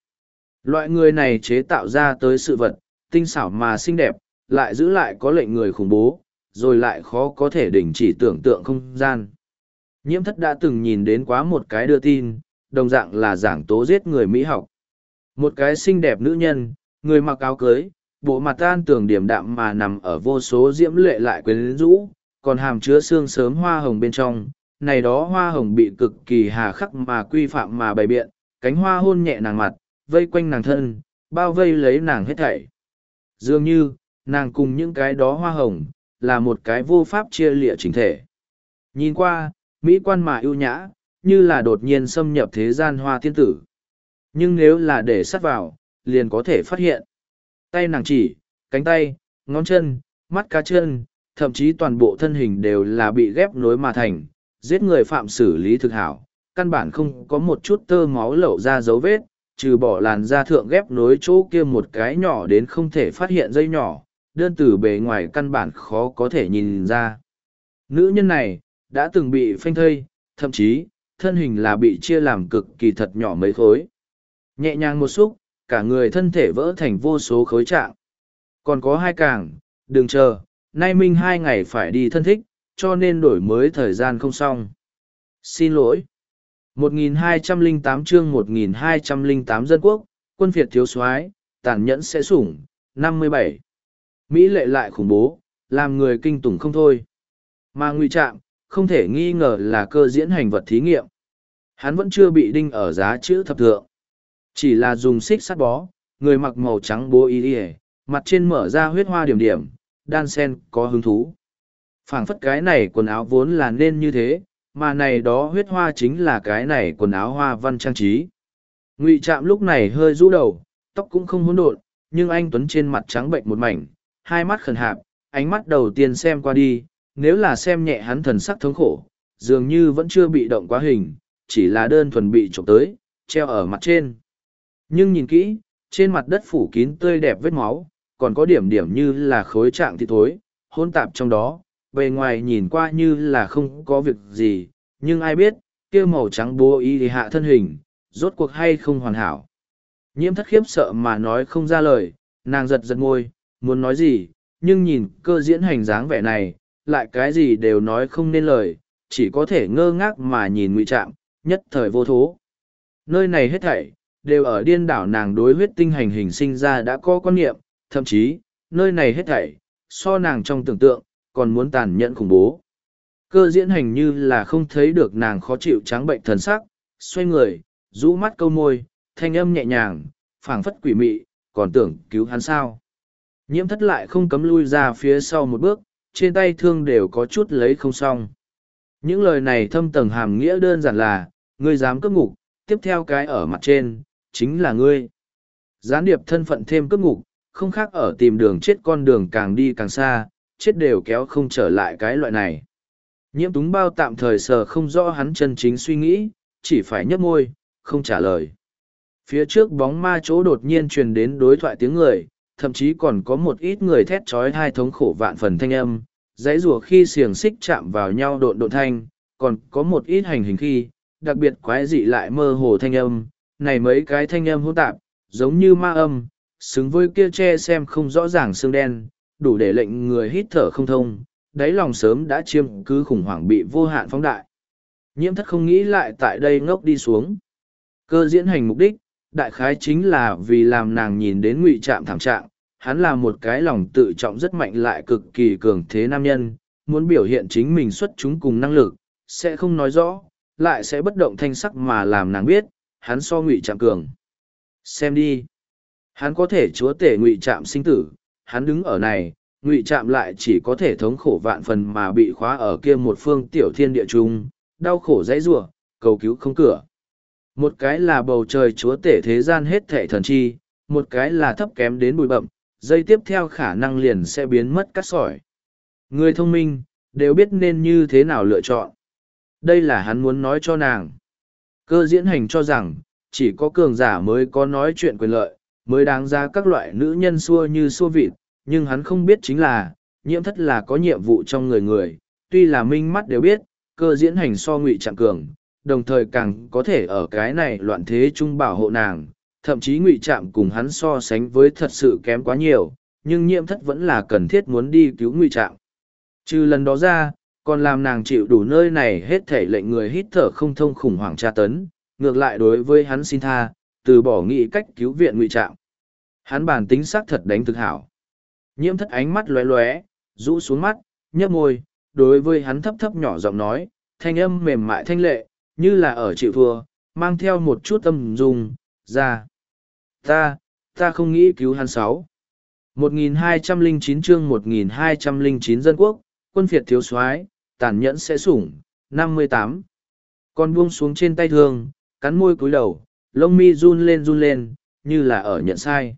Loại người này chế tạo ra tới sự vật, tinh xảo mà xinh đẹp, lại giữ lại có lệnh người khủng bố, rồi lại khó có thể đình chỉ tưởng tượng không gian. Nhiễm thất đã từng nhìn đến quá một cái đưa tin, đồng dạng là giảng tố giết người Mỹ học. Một cái xinh đẹp nữ nhân, người mặc áo cưới, bộ mặt tan tường điểm đạm mà nằm ở vô số diễm lệ lại quyến rũ, còn hàm chứa xương sớm hoa hồng bên trong. Này đó hoa hồng bị cực kỳ hà khắc mà quy phạm mà bày biện, cánh hoa hôn nhẹ nàng mặt, vây quanh nàng thân, bao vây lấy nàng hết thảy. Dường như, nàng cùng những cái đó hoa hồng, là một cái vô pháp chia lịa chính thể. Nhìn qua, mỹ quan mà ưu nhã, như là đột nhiên xâm nhập thế gian hoa thiên tử. Nhưng nếu là để sắt vào, liền có thể phát hiện. Tay nàng chỉ, cánh tay, ngón chân, mắt cá chân, thậm chí toàn bộ thân hình đều là bị ghép nối mà thành, giết người phạm xử lý thực hảo, căn bản không có một chút tơ máu lẩu ra dấu vết, trừ bỏ làn da thượng ghép nối chỗ kia một cái nhỏ đến không thể phát hiện dây nhỏ, đơn từ bề ngoài căn bản khó có thể nhìn ra. Nữ nhân này, đã từng bị phanh thây, thậm chí, thân hình là bị chia làm cực kỳ thật nhỏ mấy khối. Nhẹ nhàng một xúc, cả người thân thể vỡ thành vô số khối trạng. Còn có hai càng, đừng chờ, nay minh hai ngày phải đi thân thích, cho nên đổi mới thời gian không xong. Xin lỗi. 1208 chương 1208 dân quốc, quân Việt thiếu soái tàn nhẫn sẽ sủng, 57. Mỹ lệ lại khủng bố, làm người kinh tủng không thôi. Mà Ngụy trạm, không thể nghi ngờ là cơ diễn hành vật thí nghiệm. Hắn vẫn chưa bị đinh ở giá chữ thập thượng. Chỉ là dùng xích sắt bó, người mặc màu trắng bố y ỉa mặt trên mở ra huyết hoa điểm điểm, đan sen có hứng thú. phảng phất cái này quần áo vốn là nên như thế, mà này đó huyết hoa chính là cái này quần áo hoa văn trang trí. Ngụy Trạm lúc này hơi rũ đầu, tóc cũng không hỗn độn, nhưng anh Tuấn trên mặt trắng bệnh một mảnh, hai mắt khẩn hạp, ánh mắt đầu tiên xem qua đi, nếu là xem nhẹ hắn thần sắc thống khổ, dường như vẫn chưa bị động quá hình, chỉ là đơn thuần bị trộm tới, treo ở mặt trên. Nhưng nhìn kỹ, trên mặt đất phủ kín tươi đẹp vết máu, còn có điểm điểm như là khối trạng thịt thối, hôn tạp trong đó, bề ngoài nhìn qua như là không có việc gì, nhưng ai biết, kia màu trắng bố ý thì hạ thân hình, rốt cuộc hay không hoàn hảo. Nhiễm thất khiếp sợ mà nói không ra lời, nàng giật giật ngôi, muốn nói gì, nhưng nhìn cơ diễn hành dáng vẻ này, lại cái gì đều nói không nên lời, chỉ có thể ngơ ngác mà nhìn ngụy trạm, nhất thời vô thố. Nơi này hết thảy, đều ở điên đảo nàng đối huyết tinh hành hình sinh ra đã có quan niệm, thậm chí, nơi này hết thảy, so nàng trong tưởng tượng, còn muốn tàn nhẫn khủng bố. Cơ diễn hành như là không thấy được nàng khó chịu trắng bệnh thần sắc, xoay người, rũ mắt câu môi, thanh âm nhẹ nhàng, phảng phất quỷ mị, còn tưởng cứu hắn sao. Nhiễm thất lại không cấm lui ra phía sau một bước, trên tay thương đều có chút lấy không xong. Những lời này thâm tầng hàm nghĩa đơn giản là, ngươi dám cướp ngục, tiếp theo cái ở mặt trên, chính là ngươi. Gián điệp thân phận thêm cướp ngục, không khác ở tìm đường chết con đường càng đi càng xa, chết đều kéo không trở lại cái loại này. Nhiễm túng bao tạm thời sờ không rõ hắn chân chính suy nghĩ, chỉ phải nhấp môi, không trả lời. Phía trước bóng ma chỗ đột nhiên truyền đến đối thoại tiếng người, thậm chí còn có một ít người thét trói hai thống khổ vạn phần thanh âm, dãy rùa khi xiềng xích chạm vào nhau độn độn thanh, còn có một ít hành hình khi, đặc biệt quái dị lại mơ hồ thanh âm, này mấy cái thanh âm hỗn tạp, giống như ma âm, xứng với kia che xem không rõ ràng xương đen, đủ để lệnh người hít thở không thông, đáy lòng sớm đã chiêm cứ khủng hoảng bị vô hạn phóng đại. Nhiễm thất không nghĩ lại tại đây ngốc đi xuống. Cơ diễn hành mục đích, đại khái chính là vì làm nàng nhìn đến ngụy trạm thảm trạng, hắn là một cái lòng tự trọng rất mạnh lại cực kỳ cường thế nam nhân, muốn biểu hiện chính mình xuất chúng cùng năng lực, sẽ không nói rõ, lại sẽ bất động thanh sắc mà làm nàng biết, hắn so ngụy trạm cường. Xem đi. Hắn có thể chúa tể ngụy trạm sinh tử, hắn đứng ở này, ngụy trạm lại chỉ có thể thống khổ vạn phần mà bị khóa ở kia một phương tiểu thiên địa trung, đau khổ dãy rủa cầu cứu không cửa. Một cái là bầu trời chúa tể thế gian hết thệ thần chi, một cái là thấp kém đến bụi bậm, dây tiếp theo khả năng liền sẽ biến mất cắt sỏi. Người thông minh, đều biết nên như thế nào lựa chọn. Đây là hắn muốn nói cho nàng. Cơ diễn hành cho rằng, chỉ có cường giả mới có nói chuyện quyền lợi, mới đáng ra các loại nữ nhân xua như xua vịt, nhưng hắn không biết chính là, nhiễm thất là có nhiệm vụ trong người người, tuy là minh mắt đều biết, cơ diễn hành so ngụy trạng cường, đồng thời càng có thể ở cái này loạn thế chung bảo hộ nàng, thậm chí ngụy trạm cùng hắn so sánh với thật sự kém quá nhiều, nhưng nhiễm thất vẫn là cần thiết muốn đi cứu ngụy trạm. Trừ lần đó ra, còn làm nàng chịu đủ nơi này hết thể lệnh người hít thở không thông khủng hoảng tra tấn, ngược lại đối với hắn xin tha, từ bỏ nghị cách cứu viện ngụy trạm. Hắn bản tính xác thật đánh thực hảo. Nhiễm thất ánh mắt lóe lóe, rũ xuống mắt, nhấp môi, đối với hắn thấp thấp nhỏ giọng nói, thanh âm mềm mại thanh lệ, như là ở chịu thua, mang theo một chút tâm dung, ra. Ta, ta không nghĩ cứu hắn sáu. 1209 chương 1209 dân quốc, quân phiệt thiếu soái tàn nhẫn sẽ sủng, 58. Con buông xuống trên tay thương, cắn môi cúi đầu, lông mi run lên run lên, như là ở nhận sai.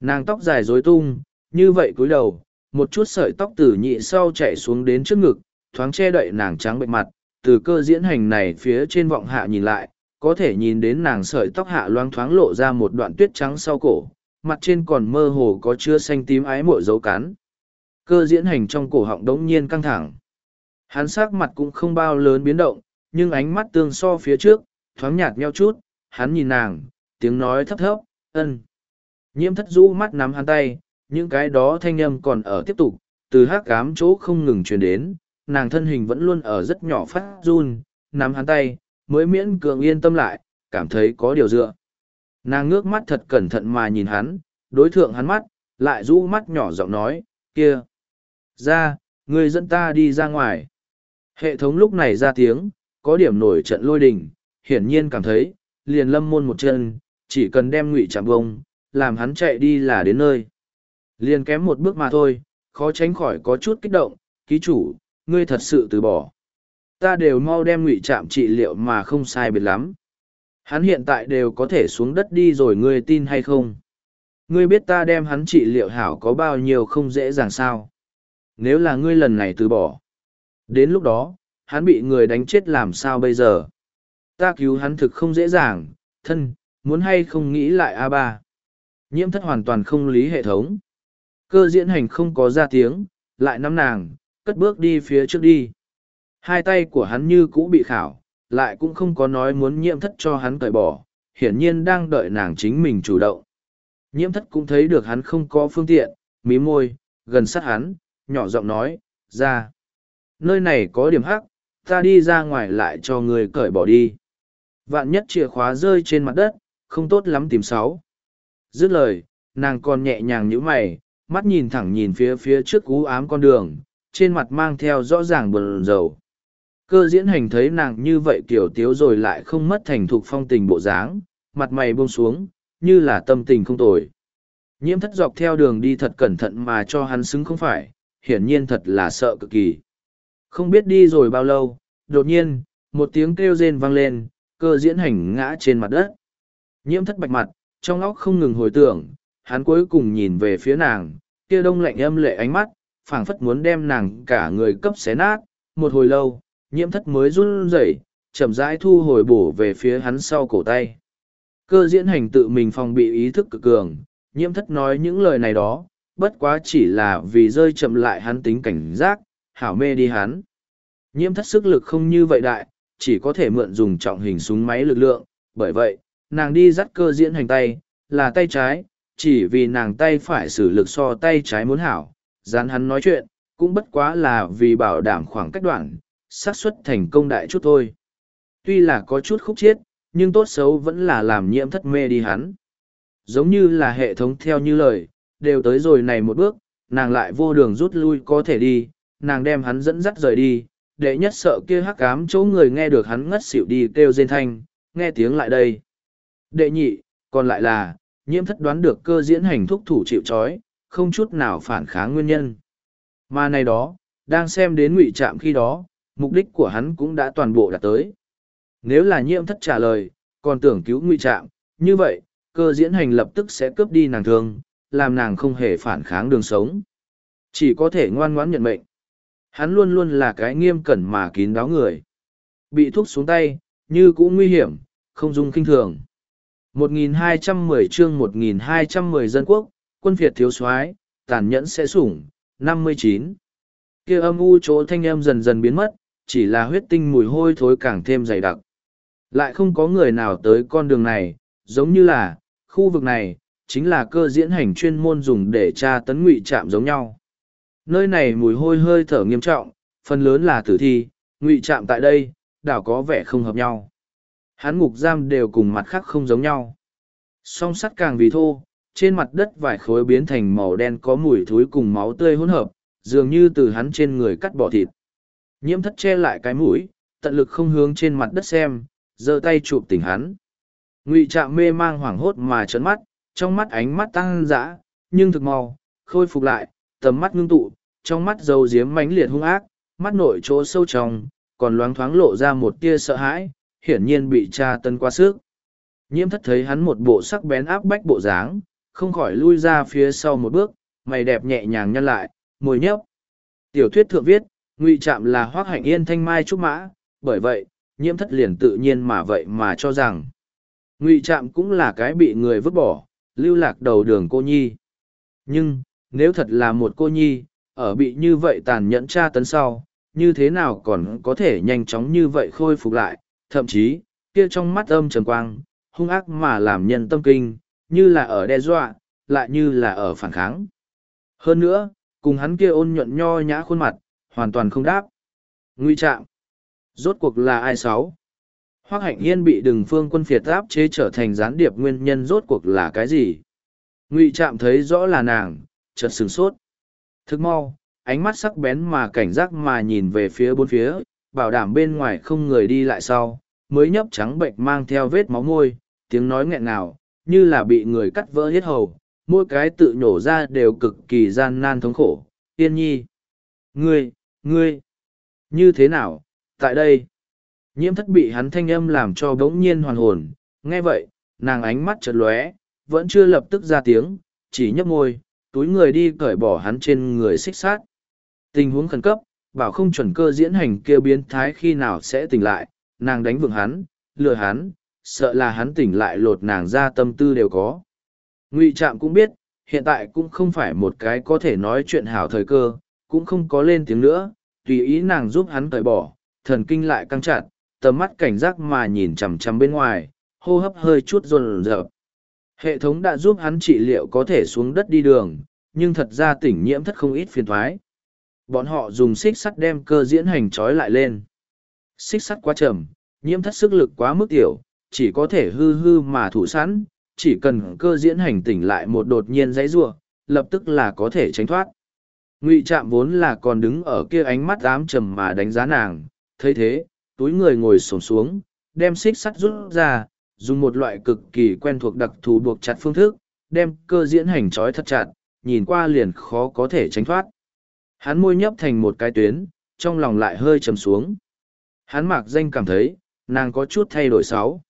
Nàng tóc dài rối tung, như vậy cúi đầu, một chút sợi tóc tử nhị sau chạy xuống đến trước ngực, thoáng che đậy nàng trắng bệnh mặt, từ cơ diễn hành này phía trên vọng hạ nhìn lại, có thể nhìn đến nàng sợi tóc hạ loang thoáng lộ ra một đoạn tuyết trắng sau cổ, mặt trên còn mơ hồ có chứa xanh tím ái mội dấu cắn. Cơ diễn hành trong cổ họng đống nhiên căng thẳng. Hắn sắc mặt cũng không bao lớn biến động, nhưng ánh mắt tương so phía trước, thoáng nhạt nheo chút, hắn nhìn nàng, tiếng nói thấp thấp, ân. Nhiễm thất rũ mắt nắm hắn tay, những cái đó thanh âm còn ở tiếp tục, từ hát cám chỗ không ngừng truyền đến, nàng thân hình vẫn luôn ở rất nhỏ phát run, nắm hắn tay, mới miễn cường yên tâm lại, cảm thấy có điều dựa. Nàng ngước mắt thật cẩn thận mà nhìn hắn, đối thượng hắn mắt, lại rũ mắt nhỏ giọng nói, kia. Ra, người dẫn ta đi ra ngoài. Hệ thống lúc này ra tiếng, có điểm nổi trận lôi đình, hiển nhiên cảm thấy, liền lâm môn một chân, chỉ cần đem ngụy chạm bông, làm hắn chạy đi là đến nơi. Liền kém một bước mà thôi, khó tránh khỏi có chút kích động, ký chủ, ngươi thật sự từ bỏ. Ta đều mau đem ngụy trạm trị liệu mà không sai biệt lắm. Hắn hiện tại đều có thể xuống đất đi rồi ngươi tin hay không? Ngươi biết ta đem hắn trị liệu hảo có bao nhiêu không dễ dàng sao? Nếu là ngươi lần này từ bỏ. Đến lúc đó, hắn bị người đánh chết làm sao bây giờ? Ta cứu hắn thực không dễ dàng, thân, muốn hay không nghĩ lại a ba Nhiễm thất hoàn toàn không lý hệ thống. Cơ diễn hành không có ra tiếng, lại nắm nàng, cất bước đi phía trước đi. Hai tay của hắn như cũ bị khảo, lại cũng không có nói muốn nhiễm thất cho hắn cởi bỏ, hiển nhiên đang đợi nàng chính mình chủ động. Nhiễm thất cũng thấy được hắn không có phương tiện, mí môi, gần sát hắn, nhỏ giọng nói, ra. Nơi này có điểm hắc, ta đi ra ngoài lại cho người cởi bỏ đi. Vạn nhất chìa khóa rơi trên mặt đất, không tốt lắm tìm sáu. Dứt lời, nàng còn nhẹ nhàng như mày, mắt nhìn thẳng nhìn phía phía trước cú ám con đường, trên mặt mang theo rõ ràng bờn dầu. Cơ diễn hành thấy nàng như vậy kiểu tiếu rồi lại không mất thành thục phong tình bộ dáng, mặt mày buông xuống, như là tâm tình không tồi. Nhiễm thất dọc theo đường đi thật cẩn thận mà cho hắn xứng không phải, hiển nhiên thật là sợ cực kỳ. Không biết đi rồi bao lâu, đột nhiên, một tiếng kêu rên vang lên, cơ diễn hành ngã trên mặt đất. Nhiễm thất bạch mặt, trong óc không ngừng hồi tưởng, hắn cuối cùng nhìn về phía nàng, kia đông lạnh âm lệ ánh mắt, phảng phất muốn đem nàng cả người cấp xé nát, một hồi lâu, nhiễm thất mới run rẩy, chậm rãi thu hồi bổ về phía hắn sau cổ tay. Cơ diễn hành tự mình phòng bị ý thức cực cường, nhiễm thất nói những lời này đó, bất quá chỉ là vì rơi chậm lại hắn tính cảnh giác, hảo mê đi hắn. Nhiễm thất sức lực không như vậy đại, chỉ có thể mượn dùng trọng hình súng máy lực lượng, bởi vậy, nàng đi dắt cơ diễn hành tay, là tay trái, chỉ vì nàng tay phải xử lực so tay trái muốn hảo, dán hắn nói chuyện, cũng bất quá là vì bảo đảm khoảng cách đoạn, xác suất thành công đại chút thôi. Tuy là có chút khúc chiết, nhưng tốt xấu vẫn là làm nhiễm thất mê đi hắn. Giống như là hệ thống theo như lời, đều tới rồi này một bước, nàng lại vô đường rút lui có thể đi, nàng đem hắn dẫn dắt rời đi, đệ nhất sợ kia hắc ám chỗ người nghe được hắn ngất xỉu đi kêu rên thanh, nghe tiếng lại đây. Đệ nhị, còn lại là, nhiễm thất đoán được cơ diễn hành thúc thủ chịu trói không chút nào phản kháng nguyên nhân. Mà này đó đang xem đến ngụy trạm khi đó mục đích của hắn cũng đã toàn bộ đạt tới. Nếu là nhiễm thất trả lời còn tưởng cứu ngụy trạm như vậy cơ diễn hành lập tức sẽ cướp đi nàng thương làm nàng không hề phản kháng đường sống. Chỉ có thể ngoan ngoãn nhận mệnh. Hắn luôn luôn là cái nghiêm cẩn mà kín đáo người. Bị thuốc xuống tay như cũng nguy hiểm không dung kinh thường. 1210 chương 1210 dân quốc, quân Việt thiếu soái tàn nhẫn sẽ sủng, 59. kia âm u chỗ thanh âm dần dần biến mất, chỉ là huyết tinh mùi hôi thối càng thêm dày đặc. Lại không có người nào tới con đường này, giống như là, khu vực này, chính là cơ diễn hành chuyên môn dùng để tra tấn ngụy trạm giống nhau. Nơi này mùi hôi hơi thở nghiêm trọng, phần lớn là tử thi, ngụy trạm tại đây, đảo có vẻ không hợp nhau. Hán ngục giam đều cùng mặt khác không giống nhau. Song sắt càng vì thô, trên mặt đất vài khối biến thành màu đen có mùi thối cùng máu tươi hỗn hợp, dường như từ hắn trên người cắt bỏ thịt. Nhiễm thất che lại cái mũi, tận lực không hướng trên mặt đất xem, giơ tay chụp tỉnh hắn. Ngụy Trạm mê mang hoảng hốt mà trấn mắt, trong mắt ánh mắt tăng dã, nhưng thực mau, khôi phục lại, tầm mắt ngưng tụ, trong mắt dầu diếm mãnh liệt hung ác, mắt nội chỗ sâu trong, còn loáng thoáng lộ ra một tia sợ hãi, hiển nhiên bị tra tân qua sức. Nhiễm thất thấy hắn một bộ sắc bén áp bách bộ dáng, không khỏi lui ra phía sau một bước, mày đẹp nhẹ nhàng nhăn lại, mồi nhấp. Tiểu thuyết thượng viết, ngụy trạm là hoác hạnh yên thanh mai trúc mã, bởi vậy, nhiễm thất liền tự nhiên mà vậy mà cho rằng. Ngụy trạm cũng là cái bị người vứt bỏ, lưu lạc đầu đường cô nhi. Nhưng, nếu thật là một cô nhi, ở bị như vậy tàn nhẫn tra tấn sau, như thế nào còn có thể nhanh chóng như vậy khôi phục lại, thậm chí, kia trong mắt âm trầm quang, hung ác mà làm nhân tâm kinh, như là ở đe dọa, lại như là ở phản kháng. Hơn nữa, cùng hắn kia ôn nhuận nho nhã khuôn mặt, hoàn toàn không đáp. Nguy trạng. Rốt cuộc là ai sáu? Hoác hạnh yên bị đừng phương quân phiệt áp chế trở thành gián điệp nguyên nhân rốt cuộc là cái gì? Ngụy Trạm thấy rõ là nàng, chợt sửng sốt. Thức mau, ánh mắt sắc bén mà cảnh giác mà nhìn về phía bốn phía, bảo đảm bên ngoài không người đi lại sau, mới nhấp trắng bệnh mang theo vết máu môi, tiếng nói nghẹn ngào, như là bị người cắt vỡ hết hầu, mỗi cái tự nhổ ra đều cực kỳ gian nan thống khổ. Yên nhi, ngươi, ngươi, như thế nào, tại đây, nhiễm thất bị hắn thanh âm làm cho bỗng nhiên hoàn hồn, nghe vậy, nàng ánh mắt chợt lóe, vẫn chưa lập tức ra tiếng, chỉ nhấp môi, túi người đi cởi bỏ hắn trên người xích sát. Tình huống khẩn cấp, bảo không chuẩn cơ diễn hành kia biến thái khi nào sẽ tỉnh lại, nàng đánh vượng hắn, lừa hắn, sợ là hắn tỉnh lại lột nàng ra tâm tư đều có. Ngụy Trạm cũng biết, hiện tại cũng không phải một cái có thể nói chuyện hảo thời cơ, cũng không có lên tiếng nữa, tùy ý nàng giúp hắn cởi bỏ, thần kinh lại căng chặt, tầm mắt cảnh giác mà nhìn chằm chằm bên ngoài, hô hấp hơi chút rồn rợp. Hệ thống đã giúp hắn trị liệu có thể xuống đất đi đường, nhưng thật ra tỉnh nhiễm thất không ít phiền thoái. Bọn họ dùng xích sắt đem cơ diễn hành trói lại lên. Xích sắt quá chậm, nhiễm thất sức lực quá mức tiểu, chỉ có thể hư hư mà thủ sẵn, chỉ cần cơ diễn hành tỉnh lại một đột nhiên dãy rủa, lập tức là có thể tránh thoát. Ngụy Trạm vốn là còn đứng ở kia ánh mắt ám trầm mà đánh giá nàng, thấy thế, túi người ngồi xổm xuống, đem xích sắt rút ra, dùng một loại cực kỳ quen thuộc đặc thù buộc chặt phương thức, đem cơ diễn hành trói thật chặt, nhìn qua liền khó có thể tránh thoát. Hắn môi nhấp thành một cái tuyến, trong lòng lại hơi trầm xuống. Hắn mạc danh cảm thấy, nàng có chút thay đổi sáu.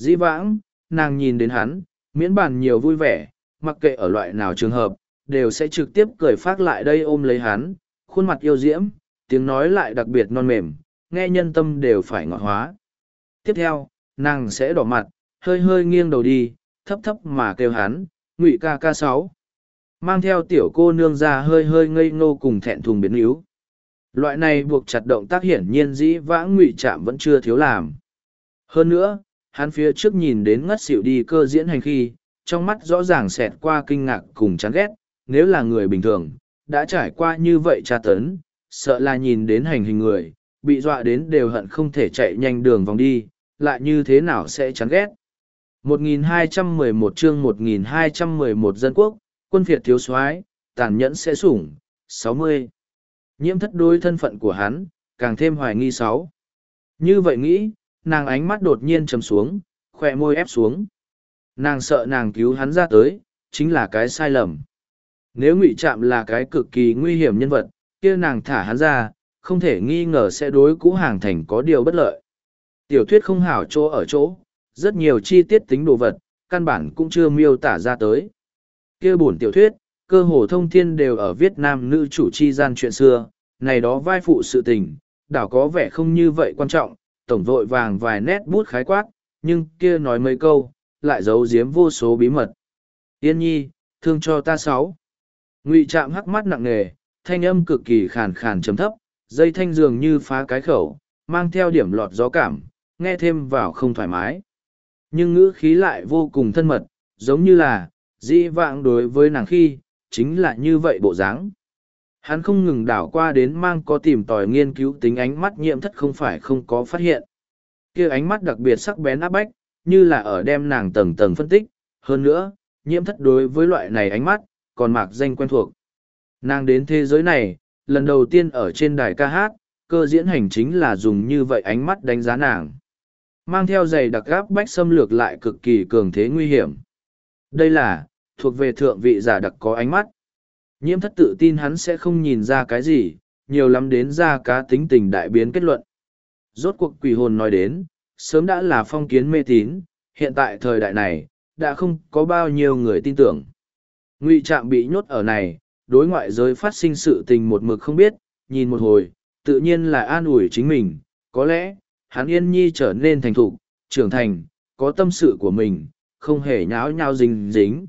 Dĩ vãng, nàng nhìn đến hắn, miễn bàn nhiều vui vẻ, mặc kệ ở loại nào trường hợp, đều sẽ trực tiếp cười phát lại đây ôm lấy hắn, khuôn mặt yêu diễm, tiếng nói lại đặc biệt non mềm, nghe nhân tâm đều phải ngọt hóa. Tiếp theo, nàng sẽ đỏ mặt, hơi hơi nghiêng đầu đi, thấp thấp mà kêu hắn, ngụy ca ca sáu. Mang theo tiểu cô nương ra hơi hơi ngây ngô cùng thẹn thùng biến yếu. Loại này buộc chặt động tác hiển nhiên dĩ vãng ngụy chạm vẫn chưa thiếu làm. Hơn nữa hắn phía trước nhìn đến ngất xỉu đi cơ diễn hành khi trong mắt rõ ràng xẹt qua kinh ngạc cùng chán ghét nếu là người bình thường đã trải qua như vậy tra tấn sợ là nhìn đến hành hình người bị dọa đến đều hận không thể chạy nhanh đường vòng đi lại như thế nào sẽ chán ghét 1211 chương 1211 dân quốc quân phiệt thiếu soái tàn nhẫn sẽ sủng, 60. Nhiễm thất đối thân phận của hắn, càng thêm hoài nghi sáu. Như vậy nghĩ, nàng ánh mắt đột nhiên chấm xuống, khỏe môi ép xuống. Nàng sợ nàng cứu hắn ra tới, chính là cái sai lầm. Nếu ngụy Trạm là cái cực kỳ nguy hiểm nhân vật, kia nàng thả hắn ra, không thể nghi ngờ sẽ đối cũ hàng thành có điều bất lợi. Tiểu thuyết không hảo chỗ ở chỗ, rất nhiều chi tiết tính đồ vật, căn bản cũng chưa miêu tả ra tới kia bổn tiểu thuyết, cơ hồ thông thiên đều ở Việt Nam nữ chủ chi gian chuyện xưa, này đó vai phụ sự tình, đảo có vẻ không như vậy quan trọng, tổng vội vàng vài nét bút khái quát, nhưng kia nói mấy câu, lại giấu giếm vô số bí mật. Yên nhi, thương cho ta sáu. Ngụy trạm hắc mắt nặng nề, thanh âm cực kỳ khàn khàn trầm thấp, dây thanh dường như phá cái khẩu, mang theo điểm lọt gió cảm, nghe thêm vào không thoải mái. Nhưng ngữ khí lại vô cùng thân mật, giống như là, dĩ vãng đối với nàng khi chính là như vậy bộ dáng hắn không ngừng đảo qua đến mang có tìm tòi nghiên cứu tính ánh mắt nhiễm thất không phải không có phát hiện. Kia ánh mắt đặc biệt sắc bén áp bách, như là ở đem nàng tầng tầng phân tích. Hơn nữa nhiễm thất đối với loại này ánh mắt, còn mạc danh quen thuộc. Nàng đến thế giới này, lần đầu tiên ở trên đài ca hát, cơ diễn hành chính là dùng như vậy ánh mắt đánh giá nàng. Mang theo giày đặc gáp bách xâm lược lại cực kỳ cường thế nguy hiểm. Đây là, thuộc về thượng vị giả đặc có ánh mắt. Nhiễm thất tự tin hắn sẽ không nhìn ra cái gì, nhiều lắm đến ra cá tính tình đại biến kết luận. Rốt cuộc quỷ hồn nói đến, sớm đã là phong kiến mê tín, hiện tại thời đại này, đã không có bao nhiêu người tin tưởng. Ngụy Trạm bị nhốt ở này, đối ngoại giới phát sinh sự tình một mực không biết, nhìn một hồi, tự nhiên là an ủi chính mình, có lẽ, hắn yên nhi trở nên thành thục, trưởng thành, có tâm sự của mình, không hề nháo nhao dính dính.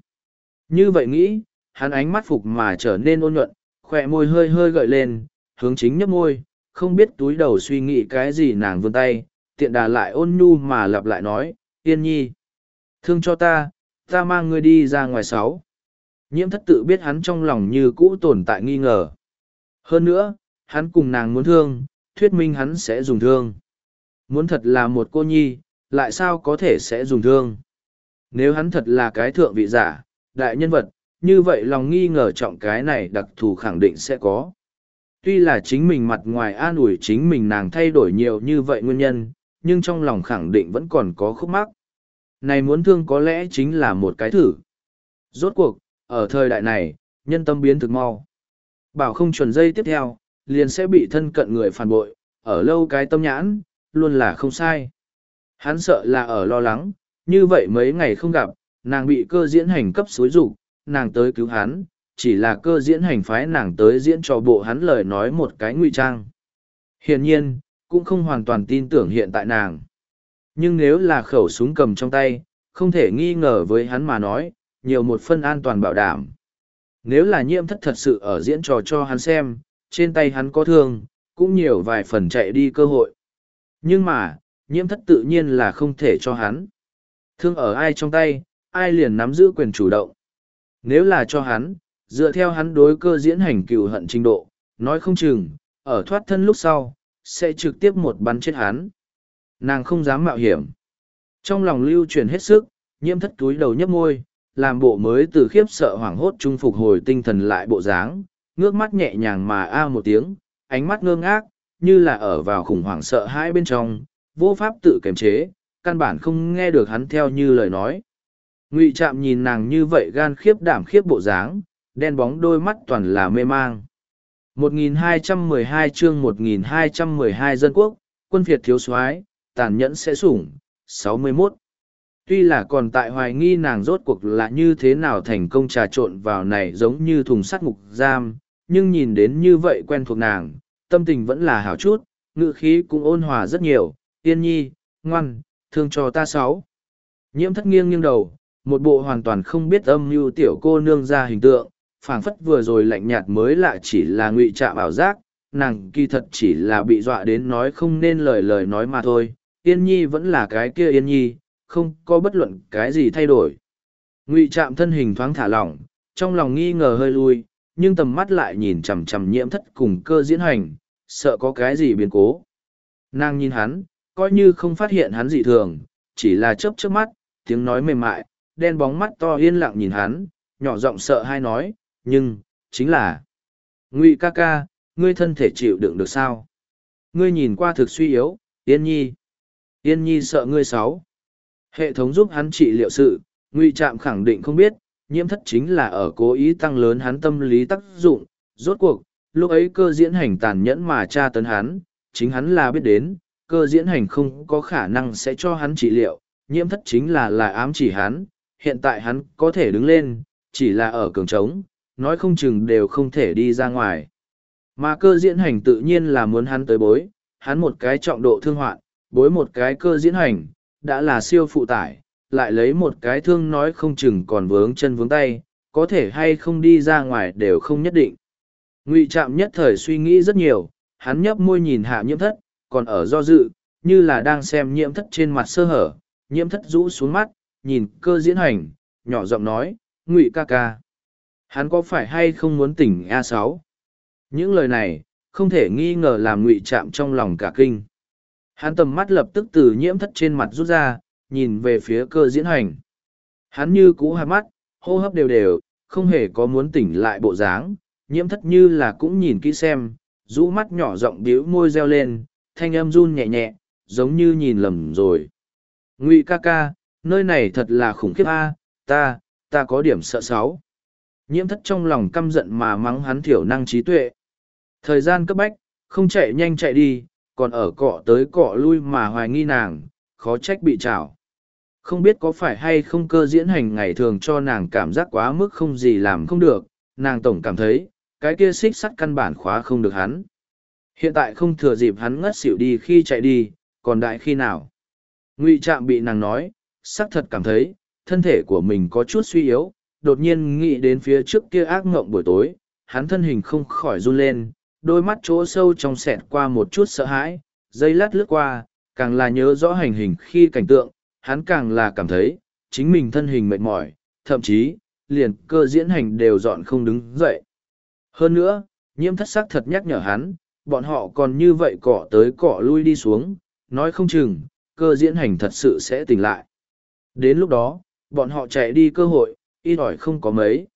Như vậy nghĩ, hắn ánh mắt phục mà trở nên ôn nhuận, khỏe môi hơi hơi gợi lên, hướng chính nhấp môi, không biết túi đầu suy nghĩ cái gì nàng vươn tay, tiện đà lại ôn nhu mà lặp lại nói, yên nhi. Thương cho ta, ta mang ngươi đi ra ngoài sáu. Nhiễm thất tự biết hắn trong lòng như cũ tồn tại nghi ngờ. Hơn nữa, hắn cùng nàng muốn thương, thuyết minh hắn sẽ dùng thương. Muốn thật là một cô nhi, lại sao có thể sẽ dùng thương. Nếu hắn thật là cái thượng vị giả, đại nhân vật, như vậy lòng nghi ngờ trọng cái này đặc thù khẳng định sẽ có. Tuy là chính mình mặt ngoài an ủi chính mình nàng thay đổi nhiều như vậy nguyên nhân, nhưng trong lòng khẳng định vẫn còn có khúc mắc. Này muốn thương có lẽ chính là một cái thử. Rốt cuộc, ở thời đại này, nhân tâm biến thực mau. Bảo không chuẩn dây tiếp theo, liền sẽ bị thân cận người phản bội, ở lâu cái tâm nhãn, luôn là không sai. Hắn sợ là ở lo lắng, như vậy mấy ngày không gặp, nàng bị cơ diễn hành cấp xối rục, nàng tới cứu hắn, chỉ là cơ diễn hành phái nàng tới diễn cho bộ hắn lời nói một cái ngụy trang. Hiển nhiên, cũng không hoàn toàn tin tưởng hiện tại nàng. Nhưng nếu là khẩu súng cầm trong tay, không thể nghi ngờ với hắn mà nói, nhiều một phân an toàn bảo đảm. Nếu là nhiễm thất thật sự ở diễn trò cho hắn xem, trên tay hắn có thương, cũng nhiều vài phần chạy đi cơ hội. Nhưng mà, nhiễm thất tự nhiên là không thể cho hắn. Thương ở ai trong tay, ai liền nắm giữ quyền chủ động. Nếu là cho hắn, dựa theo hắn đối cơ diễn hành cựu hận trình độ, nói không chừng, ở thoát thân lúc sau, sẽ trực tiếp một bắn chết hắn. Nàng không dám mạo hiểm. Trong lòng lưu truyền hết sức, nhiễm thất túi đầu nhấp môi, làm bộ mới từ khiếp sợ hoảng hốt trung phục hồi tinh thần lại bộ dáng, ngước mắt nhẹ nhàng mà a một tiếng, ánh mắt ngơ ngác, như là ở vào khủng hoảng sợ hãi bên trong, vô pháp tự kiềm chế, căn bản không nghe được hắn theo như lời nói. Ngụy Trạm nhìn nàng như vậy gan khiếp đảm khiếp bộ dáng, đen bóng đôi mắt toàn là mê mang. 1212 chương 1212 dân quốc, quân Việt thiếu soái tàn nhẫn sẽ sủng, 61. Tuy là còn tại hoài nghi nàng rốt cuộc là như thế nào thành công trà trộn vào này giống như thùng sắt ngục giam, nhưng nhìn đến như vậy quen thuộc nàng, tâm tình vẫn là hảo chút, ngự khí cũng ôn hòa rất nhiều, yên nhi, ngoan, thương cho ta sáu. Nhiễm thất nghiêng nghiêng đầu, một bộ hoàn toàn không biết âm mưu tiểu cô nương ra hình tượng, phảng phất vừa rồi lạnh nhạt mới lại chỉ là ngụy trạm ảo giác, nàng kỳ thật chỉ là bị dọa đến nói không nên lời lời nói mà thôi, yên nhi vẫn là cái kia yên nhi, không có bất luận cái gì thay đổi. Ngụy trạm thân hình thoáng thả lỏng, trong lòng nghi ngờ hơi lui, nhưng tầm mắt lại nhìn chằm chằm nhiễm thất cùng cơ diễn hành, sợ có cái gì biến cố. Nàng nhìn hắn, coi như không phát hiện hắn dị thường, chỉ là chớp chớp mắt, tiếng nói mềm mại, đen bóng mắt to yên lặng nhìn hắn, nhỏ giọng sợ hai nói, nhưng, chính là, ngụy ca ca, ngươi thân thể chịu đựng được sao? Ngươi nhìn qua thực suy yếu, Yên Nhi. Yên Nhi sợ ngươi sáu. Hệ thống giúp hắn trị liệu sự, ngụy trạm khẳng định không biết, nhiễm thất chính là ở cố ý tăng lớn hắn tâm lý tác dụng. Rốt cuộc, lúc ấy cơ diễn hành tàn nhẫn mà tra tấn hắn, chính hắn là biết đến, cơ diễn hành không có khả năng sẽ cho hắn trị liệu, nhiễm thất chính là là ám chỉ hắn, hiện tại hắn có thể đứng lên, chỉ là ở cường trống, nói không chừng đều không thể đi ra ngoài. Mà cơ diễn hành tự nhiên là muốn hắn tới bối, hắn một cái trọng độ thương hoạn, bối một cái cơ diễn hành, đã là siêu phụ tải, lại lấy một cái thương nói không chừng còn vướng chân vướng tay, có thể hay không đi ra ngoài đều không nhất định. Ngụy Trạm nhất thời suy nghĩ rất nhiều, hắn nhấp môi nhìn hạ nhiễm thất, còn ở do dự, như là đang xem nhiễm thất trên mặt sơ hở, nhiễm thất rũ xuống mắt, nhìn cơ diễn hành, nhỏ giọng nói, Ngụy ca ca. Hắn có phải hay không muốn tỉnh a sáu? Những lời này, không thể nghi ngờ làm Ngụy chạm trong lòng cả kinh. Hắn tầm mắt lập tức từ nhiễm thất trên mặt rút ra, nhìn về phía cơ diễn hành. Hắn như cũ hạt mắt, hô hấp đều đều, không hề có muốn tỉnh lại bộ dáng, nhiễm thất như là cũng nhìn kỹ xem, rũ mắt nhỏ giọng điếu môi reo lên, thanh âm run nhẹ nhẹ, giống như nhìn lầm rồi. Ngụy ca ca, nơi này thật là khủng khiếp a, ta, ta có điểm sợ sáu. Nhiễm thất trong lòng căm giận mà mắng hắn thiểu năng trí tuệ. Thời gian cấp bách, không chạy nhanh chạy đi, còn ở cọ tới cọ lui mà hoài nghi nàng, khó trách bị trảo. Không biết có phải hay không cơ diễn hành ngày thường cho nàng cảm giác quá mức không gì làm không được, nàng tổng cảm thấy, cái kia xích sắt căn bản khóa không được hắn. Hiện tại không thừa dịp hắn ngất xỉu đi khi chạy đi, còn đại khi nào. Ngụy Trạm bị nàng nói, xác thật cảm thấy, thân thể của mình có chút suy yếu, đột nhiên nghĩ đến phía trước kia ác ngộng buổi tối, hắn thân hình không khỏi run lên, đôi mắt chỗ sâu trong sẹt qua một chút sợ hãi, dây lát lướt qua, càng là nhớ rõ hành hình khi cảnh tượng, hắn càng là cảm thấy, chính mình thân hình mệt mỏi, thậm chí, liền cơ diễn hành đều dọn không đứng dậy. Hơn nữa, nhiễm thất sắc thật nhắc nhở hắn, bọn họ còn như vậy cọ tới cọ lui đi xuống, nói không chừng, cơ diễn hành thật sự sẽ tỉnh lại. Đến lúc đó, bọn họ chạy đi cơ hội, ít ỏi không có mấy.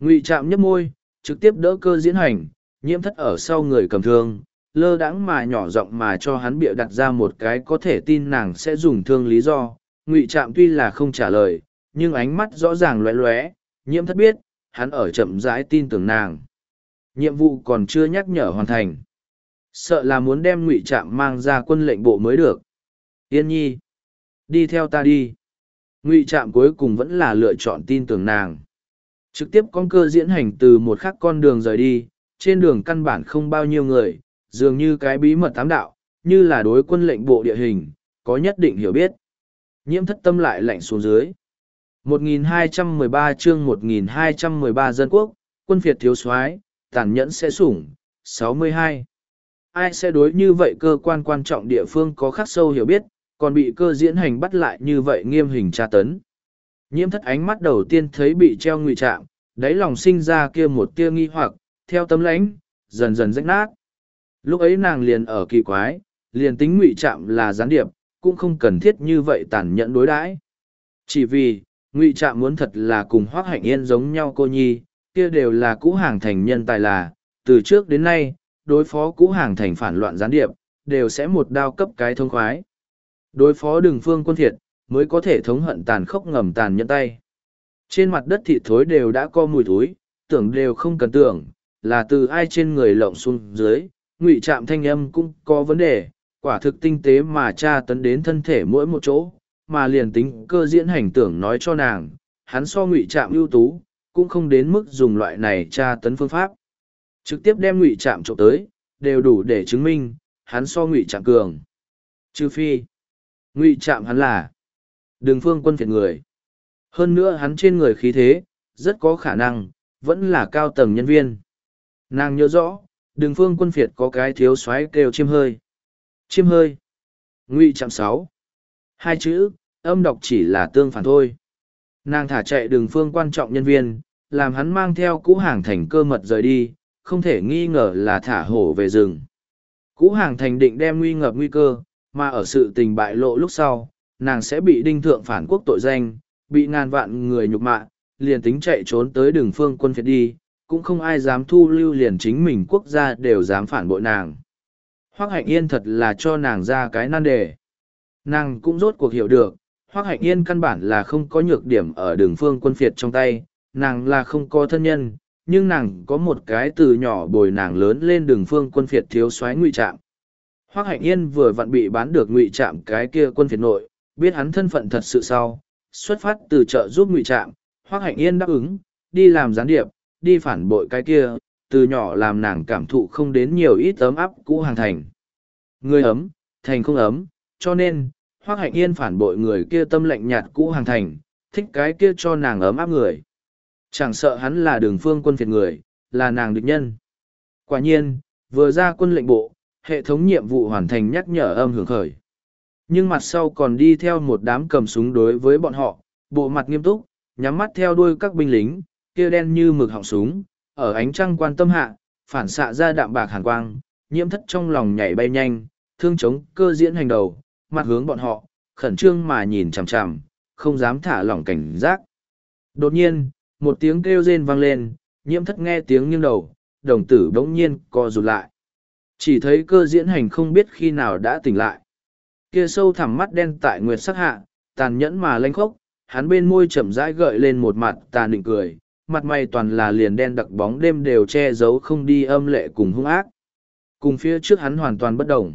Ngụy Trạm nhấp môi, trực tiếp đỡ cơ diễn hành, nhiễm thất ở sau người cầm thương, lơ đãng mà nhỏ giọng mà cho hắn bịa đặt ra một cái có thể tin nàng sẽ dùng thương lý do. Ngụy Trạm tuy là không trả lời, nhưng ánh mắt rõ ràng lóe lóe, nhiễm thất biết, hắn ở chậm rãi tin tưởng nàng. Nhiệm vụ còn chưa nhắc nhở hoàn thành. Sợ là muốn đem Ngụy Trạm mang ra quân lệnh bộ mới được. Yên nhi, đi theo ta đi. Ngụy Trạm cuối cùng vẫn là lựa chọn tin tưởng nàng. Trực tiếp con cơ diễn hành từ một khắc con đường rời đi, trên đường căn bản không bao nhiêu người, dường như cái bí mật tám đạo, như là đối quân lệnh bộ địa hình, có nhất định hiểu biết. Nhiễm thất tâm lại lạnh xuống dưới. 1213 chương 1213 dân quốc, quân Việt thiếu soái tàn nhẫn sẽ sủng, 62. Ai sẽ đối như vậy cơ quan quan trọng địa phương có khắc sâu hiểu biết, còn bị cơ diễn hành bắt lại như vậy nghiêm hình tra tấn. Nhiễm thất ánh mắt đầu tiên thấy bị treo ngụy trạm, đáy lòng sinh ra kia một tia nghi hoặc, theo tấm lãnh, dần dần rách nát. Lúc ấy nàng liền ở kỳ quái, liền tính ngụy trạm là gián điệp, cũng không cần thiết như vậy tàn nhẫn đối đãi. Chỉ vì, ngụy trạm muốn thật là cùng hoác hạnh yên giống nhau cô nhi, kia đều là cũ hàng thành nhân tài là, từ trước đến nay, đối phó cũ hàng thành phản loạn gián điệp, đều sẽ một đao cấp cái thông khoái. Đối phó đường phương quân thiệt, mới có thể thống hận tàn khốc ngầm tàn nhẫn tay. Trên mặt đất thị thối đều đã co mùi thối, tưởng đều không cần tưởng, là từ ai trên người lộng xuống dưới, ngụy trạm thanh âm cũng có vấn đề, quả thực tinh tế mà tra tấn đến thân thể mỗi một chỗ, mà liền tính cơ diễn hành tưởng nói cho nàng, hắn so ngụy trạm ưu tú, cũng không đến mức dùng loại này tra tấn phương pháp. Trực tiếp đem ngụy trạm trộm tới, đều đủ để chứng minh, hắn so ngụy trạm cường. Trừ phi, ngụy trạm hắn là đường phương quân phiệt người. Hơn nữa hắn trên người khí thế, rất có khả năng, vẫn là cao tầng nhân viên. Nàng nhớ rõ, đường phương quân phiệt có cái thiếu xoáy kêu chiêm hơi. Chiêm hơi. Ngụy chạm sáu. Hai chữ, âm đọc chỉ là tương phản thôi. Nàng thả chạy đường phương quan trọng nhân viên, làm hắn mang theo cũ hàng thành cơ mật rời đi, không thể nghi ngờ là thả hổ về rừng. Cũ hàng thành định đem nguy ngập nguy cơ, mà ở sự tình bại lộ lúc sau, nàng sẽ bị đinh thượng phản quốc tội danh, bị ngàn vạn người nhục mạ, liền tính chạy trốn tới đường phương quân phiệt đi, cũng không ai dám thu lưu liền chính mình quốc gia đều dám phản bội nàng. Hoác hạnh yên thật là cho nàng ra cái nan đề. Nàng cũng rốt cuộc hiểu được, Hoác hạnh yên căn bản là không có nhược điểm ở đường phương quân phiệt trong tay, nàng là không có thân nhân, nhưng nàng có một cái từ nhỏ bồi nàng lớn lên đường phương quân phiệt thiếu soái ngụy trạng. Hoác hạnh yên vừa vặn bị bán được ngụy trạm cái kia quân phiệt nội, biết hắn thân phận thật sự sau, xuất phát từ chợ giúp ngụy trạm, Hoác hạnh yên đáp ứng, đi làm gián điệp, đi phản bội cái kia, từ nhỏ làm nàng cảm thụ không đến nhiều ít ấm áp cũ hàng thành. Người ấm, thành không ấm, cho nên, Hoác hạnh yên phản bội người kia tâm lạnh nhạt cũ hàng thành, thích cái kia cho nàng ấm áp người. Chẳng sợ hắn là đường phương quân phiệt người, là nàng địch nhân. Quả nhiên, vừa ra quân lệnh bộ, hệ thống nhiệm vụ hoàn thành nhắc nhở âm hưởng khởi. Nhưng mặt sau còn đi theo một đám cầm súng đối với bọn họ, bộ mặt nghiêm túc, nhắm mắt theo đuôi các binh lính, kia đen như mực họng súng, ở ánh trăng quan tâm hạ, phản xạ ra đạm bạc hàn quang, nhiễm thất trong lòng nhảy bay nhanh, thương chống cơ diễn hành đầu, mặt hướng bọn họ, khẩn trương mà nhìn chằm chằm, không dám thả lỏng cảnh giác. Đột nhiên, một tiếng kêu rên vang lên, nhiễm thất nghe tiếng nghiêng đầu, đồng tử bỗng nhiên co rụt lại. Chỉ thấy cơ diễn hành không biết khi nào đã tỉnh lại. Kia sâu thẳm mắt đen tại nguyệt sắc hạ, tàn nhẫn mà lanh khốc, hắn bên môi chậm rãi gợi lên một mặt tàn định cười, mặt mày toàn là liền đen đặc bóng đêm đều che giấu không đi âm lệ cùng hung ác. Cùng phía trước hắn hoàn toàn bất động.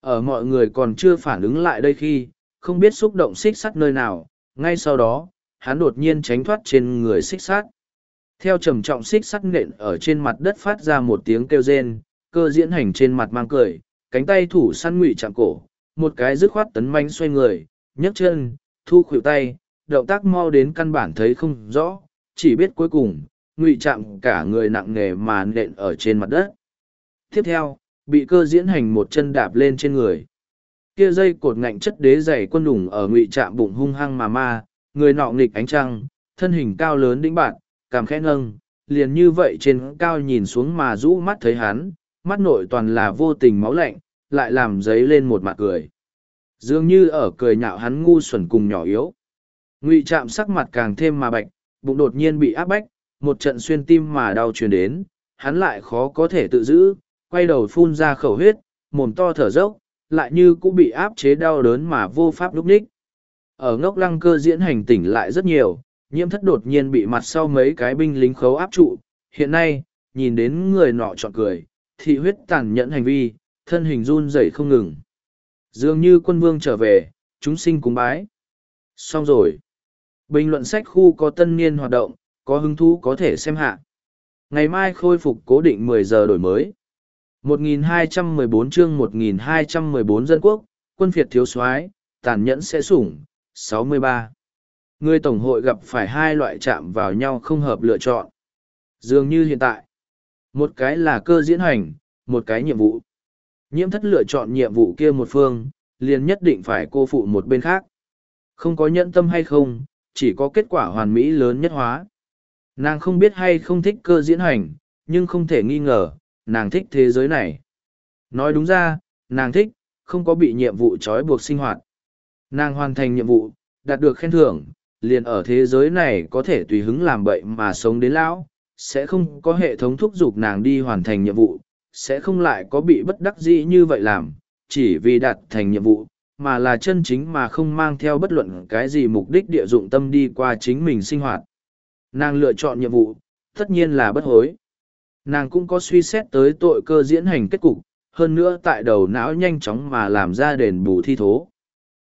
Ở mọi người còn chưa phản ứng lại đây khi, không biết xúc động xích sắt nơi nào, ngay sau đó, hắn đột nhiên tránh thoát trên người xích sắt. Theo trầm trọng xích sắt nện ở trên mặt đất phát ra một tiếng kêu rên, cơ diễn hành trên mặt mang cười, cánh tay thủ săn ngụy chạm cổ, một cái dứt khoát tấn manh xoay người, nhấc chân, thu khuỷu tay, động tác mau đến căn bản thấy không rõ, chỉ biết cuối cùng, ngụy chạm cả người nặng nề mà nện ở trên mặt đất. Tiếp theo, bị cơ diễn hành một chân đạp lên trên người. Kia dây cột ngạnh chất đế dày quân đủng ở ngụy chạm bụng hung hăng mà ma, người nọ nghịch ánh trăng, thân hình cao lớn đĩnh bạn, cảm khẽ nâng, liền như vậy trên cao nhìn xuống mà rũ mắt thấy hắn, mắt nội toàn là vô tình máu lạnh, lại làm giấy lên một mặt cười. Dường như ở cười nhạo hắn ngu xuẩn cùng nhỏ yếu. Ngụy chạm sắc mặt càng thêm mà bạch, bụng đột nhiên bị áp bách, một trận xuyên tim mà đau truyền đến, hắn lại khó có thể tự giữ, quay đầu phun ra khẩu huyết, mồm to thở dốc, lại như cũng bị áp chế đau đớn mà vô pháp lúc ních. Ở ngốc lăng cơ diễn hành tỉnh lại rất nhiều, nhiễm thất đột nhiên bị mặt sau mấy cái binh lính khấu áp trụ, hiện nay, nhìn đến người nọ chọn cười, thị huyết tàn nhẫn hành vi, thân hình run rẩy không ngừng. Dường như quân vương trở về, chúng sinh cúng bái. Xong rồi. Bình luận sách khu có tân niên hoạt động, có hứng thú có thể xem hạ. Ngày mai khôi phục cố định 10 giờ đổi mới. 1214 chương 1214 dân quốc, quân phiệt thiếu soái tàn nhẫn sẽ sủng, 63. Người Tổng hội gặp phải hai loại chạm vào nhau không hợp lựa chọn. Dường như hiện tại, một cái là cơ diễn hành, một cái nhiệm vụ. Nhiễm thất lựa chọn nhiệm vụ kia một phương, liền nhất định phải cô phụ một bên khác. Không có nhẫn tâm hay không, chỉ có kết quả hoàn mỹ lớn nhất hóa. Nàng không biết hay không thích cơ diễn hành, nhưng không thể nghi ngờ, nàng thích thế giới này. Nói đúng ra, nàng thích, không có bị nhiệm vụ trói buộc sinh hoạt. Nàng hoàn thành nhiệm vụ, đạt được khen thưởng, liền ở thế giới này có thể tùy hứng làm bậy mà sống đến lão, sẽ không có hệ thống thúc giục nàng đi hoàn thành nhiệm vụ, sẽ không lại có bị bất đắc dĩ như vậy làm, chỉ vì đạt thành nhiệm vụ, mà là chân chính mà không mang theo bất luận cái gì mục đích địa dụng tâm đi qua chính mình sinh hoạt. Nàng lựa chọn nhiệm vụ, tất nhiên là bất hối. Nàng cũng có suy xét tới tội cơ diễn hành kết cục, hơn nữa tại đầu não nhanh chóng mà làm ra đền bù thi thố.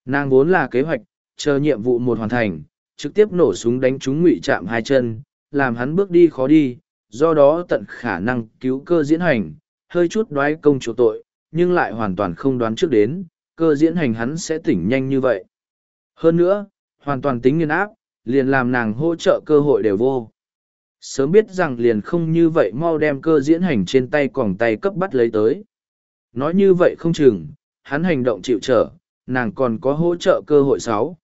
Nàng vốn là kế hoạch, chờ nhiệm vụ một hoàn thành, trực tiếp nổ súng đánh trúng ngụy chạm hai chân, làm hắn bước đi khó đi, do đó tận khả năng cứu cơ diễn hành, hơi chút đoái công chủ tội, nhưng lại hoàn toàn không đoán trước đến, cơ diễn hành hắn sẽ tỉnh nhanh như vậy. Hơn nữa, hoàn toàn tính nghiên áp, liền làm nàng hỗ trợ cơ hội đều vô. Sớm biết rằng liền không như vậy mau đem cơ diễn hành trên tay quòng tay cấp bắt lấy tới. Nói như vậy không chừng, hắn hành động chịu trở, nàng còn có hỗ trợ cơ hội sáu.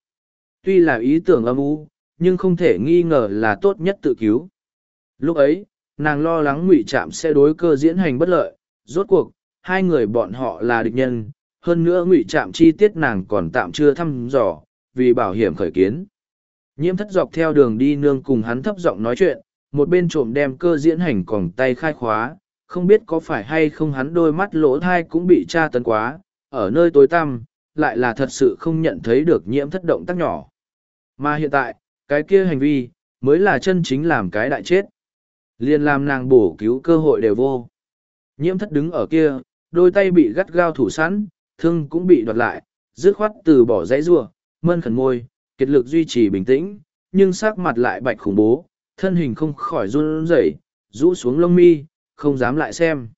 Tuy là ý tưởng âm u, nhưng không thể nghi ngờ là tốt nhất tự cứu. Lúc ấy, nàng lo lắng ngụy trạm sẽ đối cơ diễn hành bất lợi, rốt cuộc, hai người bọn họ là địch nhân, hơn nữa ngụy trạm chi tiết nàng còn tạm chưa thăm dò, vì bảo hiểm khởi kiến. Nhiễm thất dọc theo đường đi nương cùng hắn thấp giọng nói chuyện, một bên trộm đem cơ diễn hành còng tay khai khóa, không biết có phải hay không hắn đôi mắt lỗ thai cũng bị tra tấn quá, ở nơi tối tăm, lại là thật sự không nhận thấy được nhiễm thất động tác nhỏ. Mà hiện tại, cái kia hành vi, mới là chân chính làm cái đại chết. Liền làm nàng bổ cứu cơ hội đều vô. Nhiễm thất đứng ở kia, đôi tay bị gắt gao thủ sẵn, thương cũng bị đoạt lại, dứt khoát từ bỏ dãy rua, mơn khẩn môi, kiệt lực duy trì bình tĩnh, nhưng sắc mặt lại bạch khủng bố, thân hình không khỏi run rẩy, rũ xuống lông mi, không dám lại xem.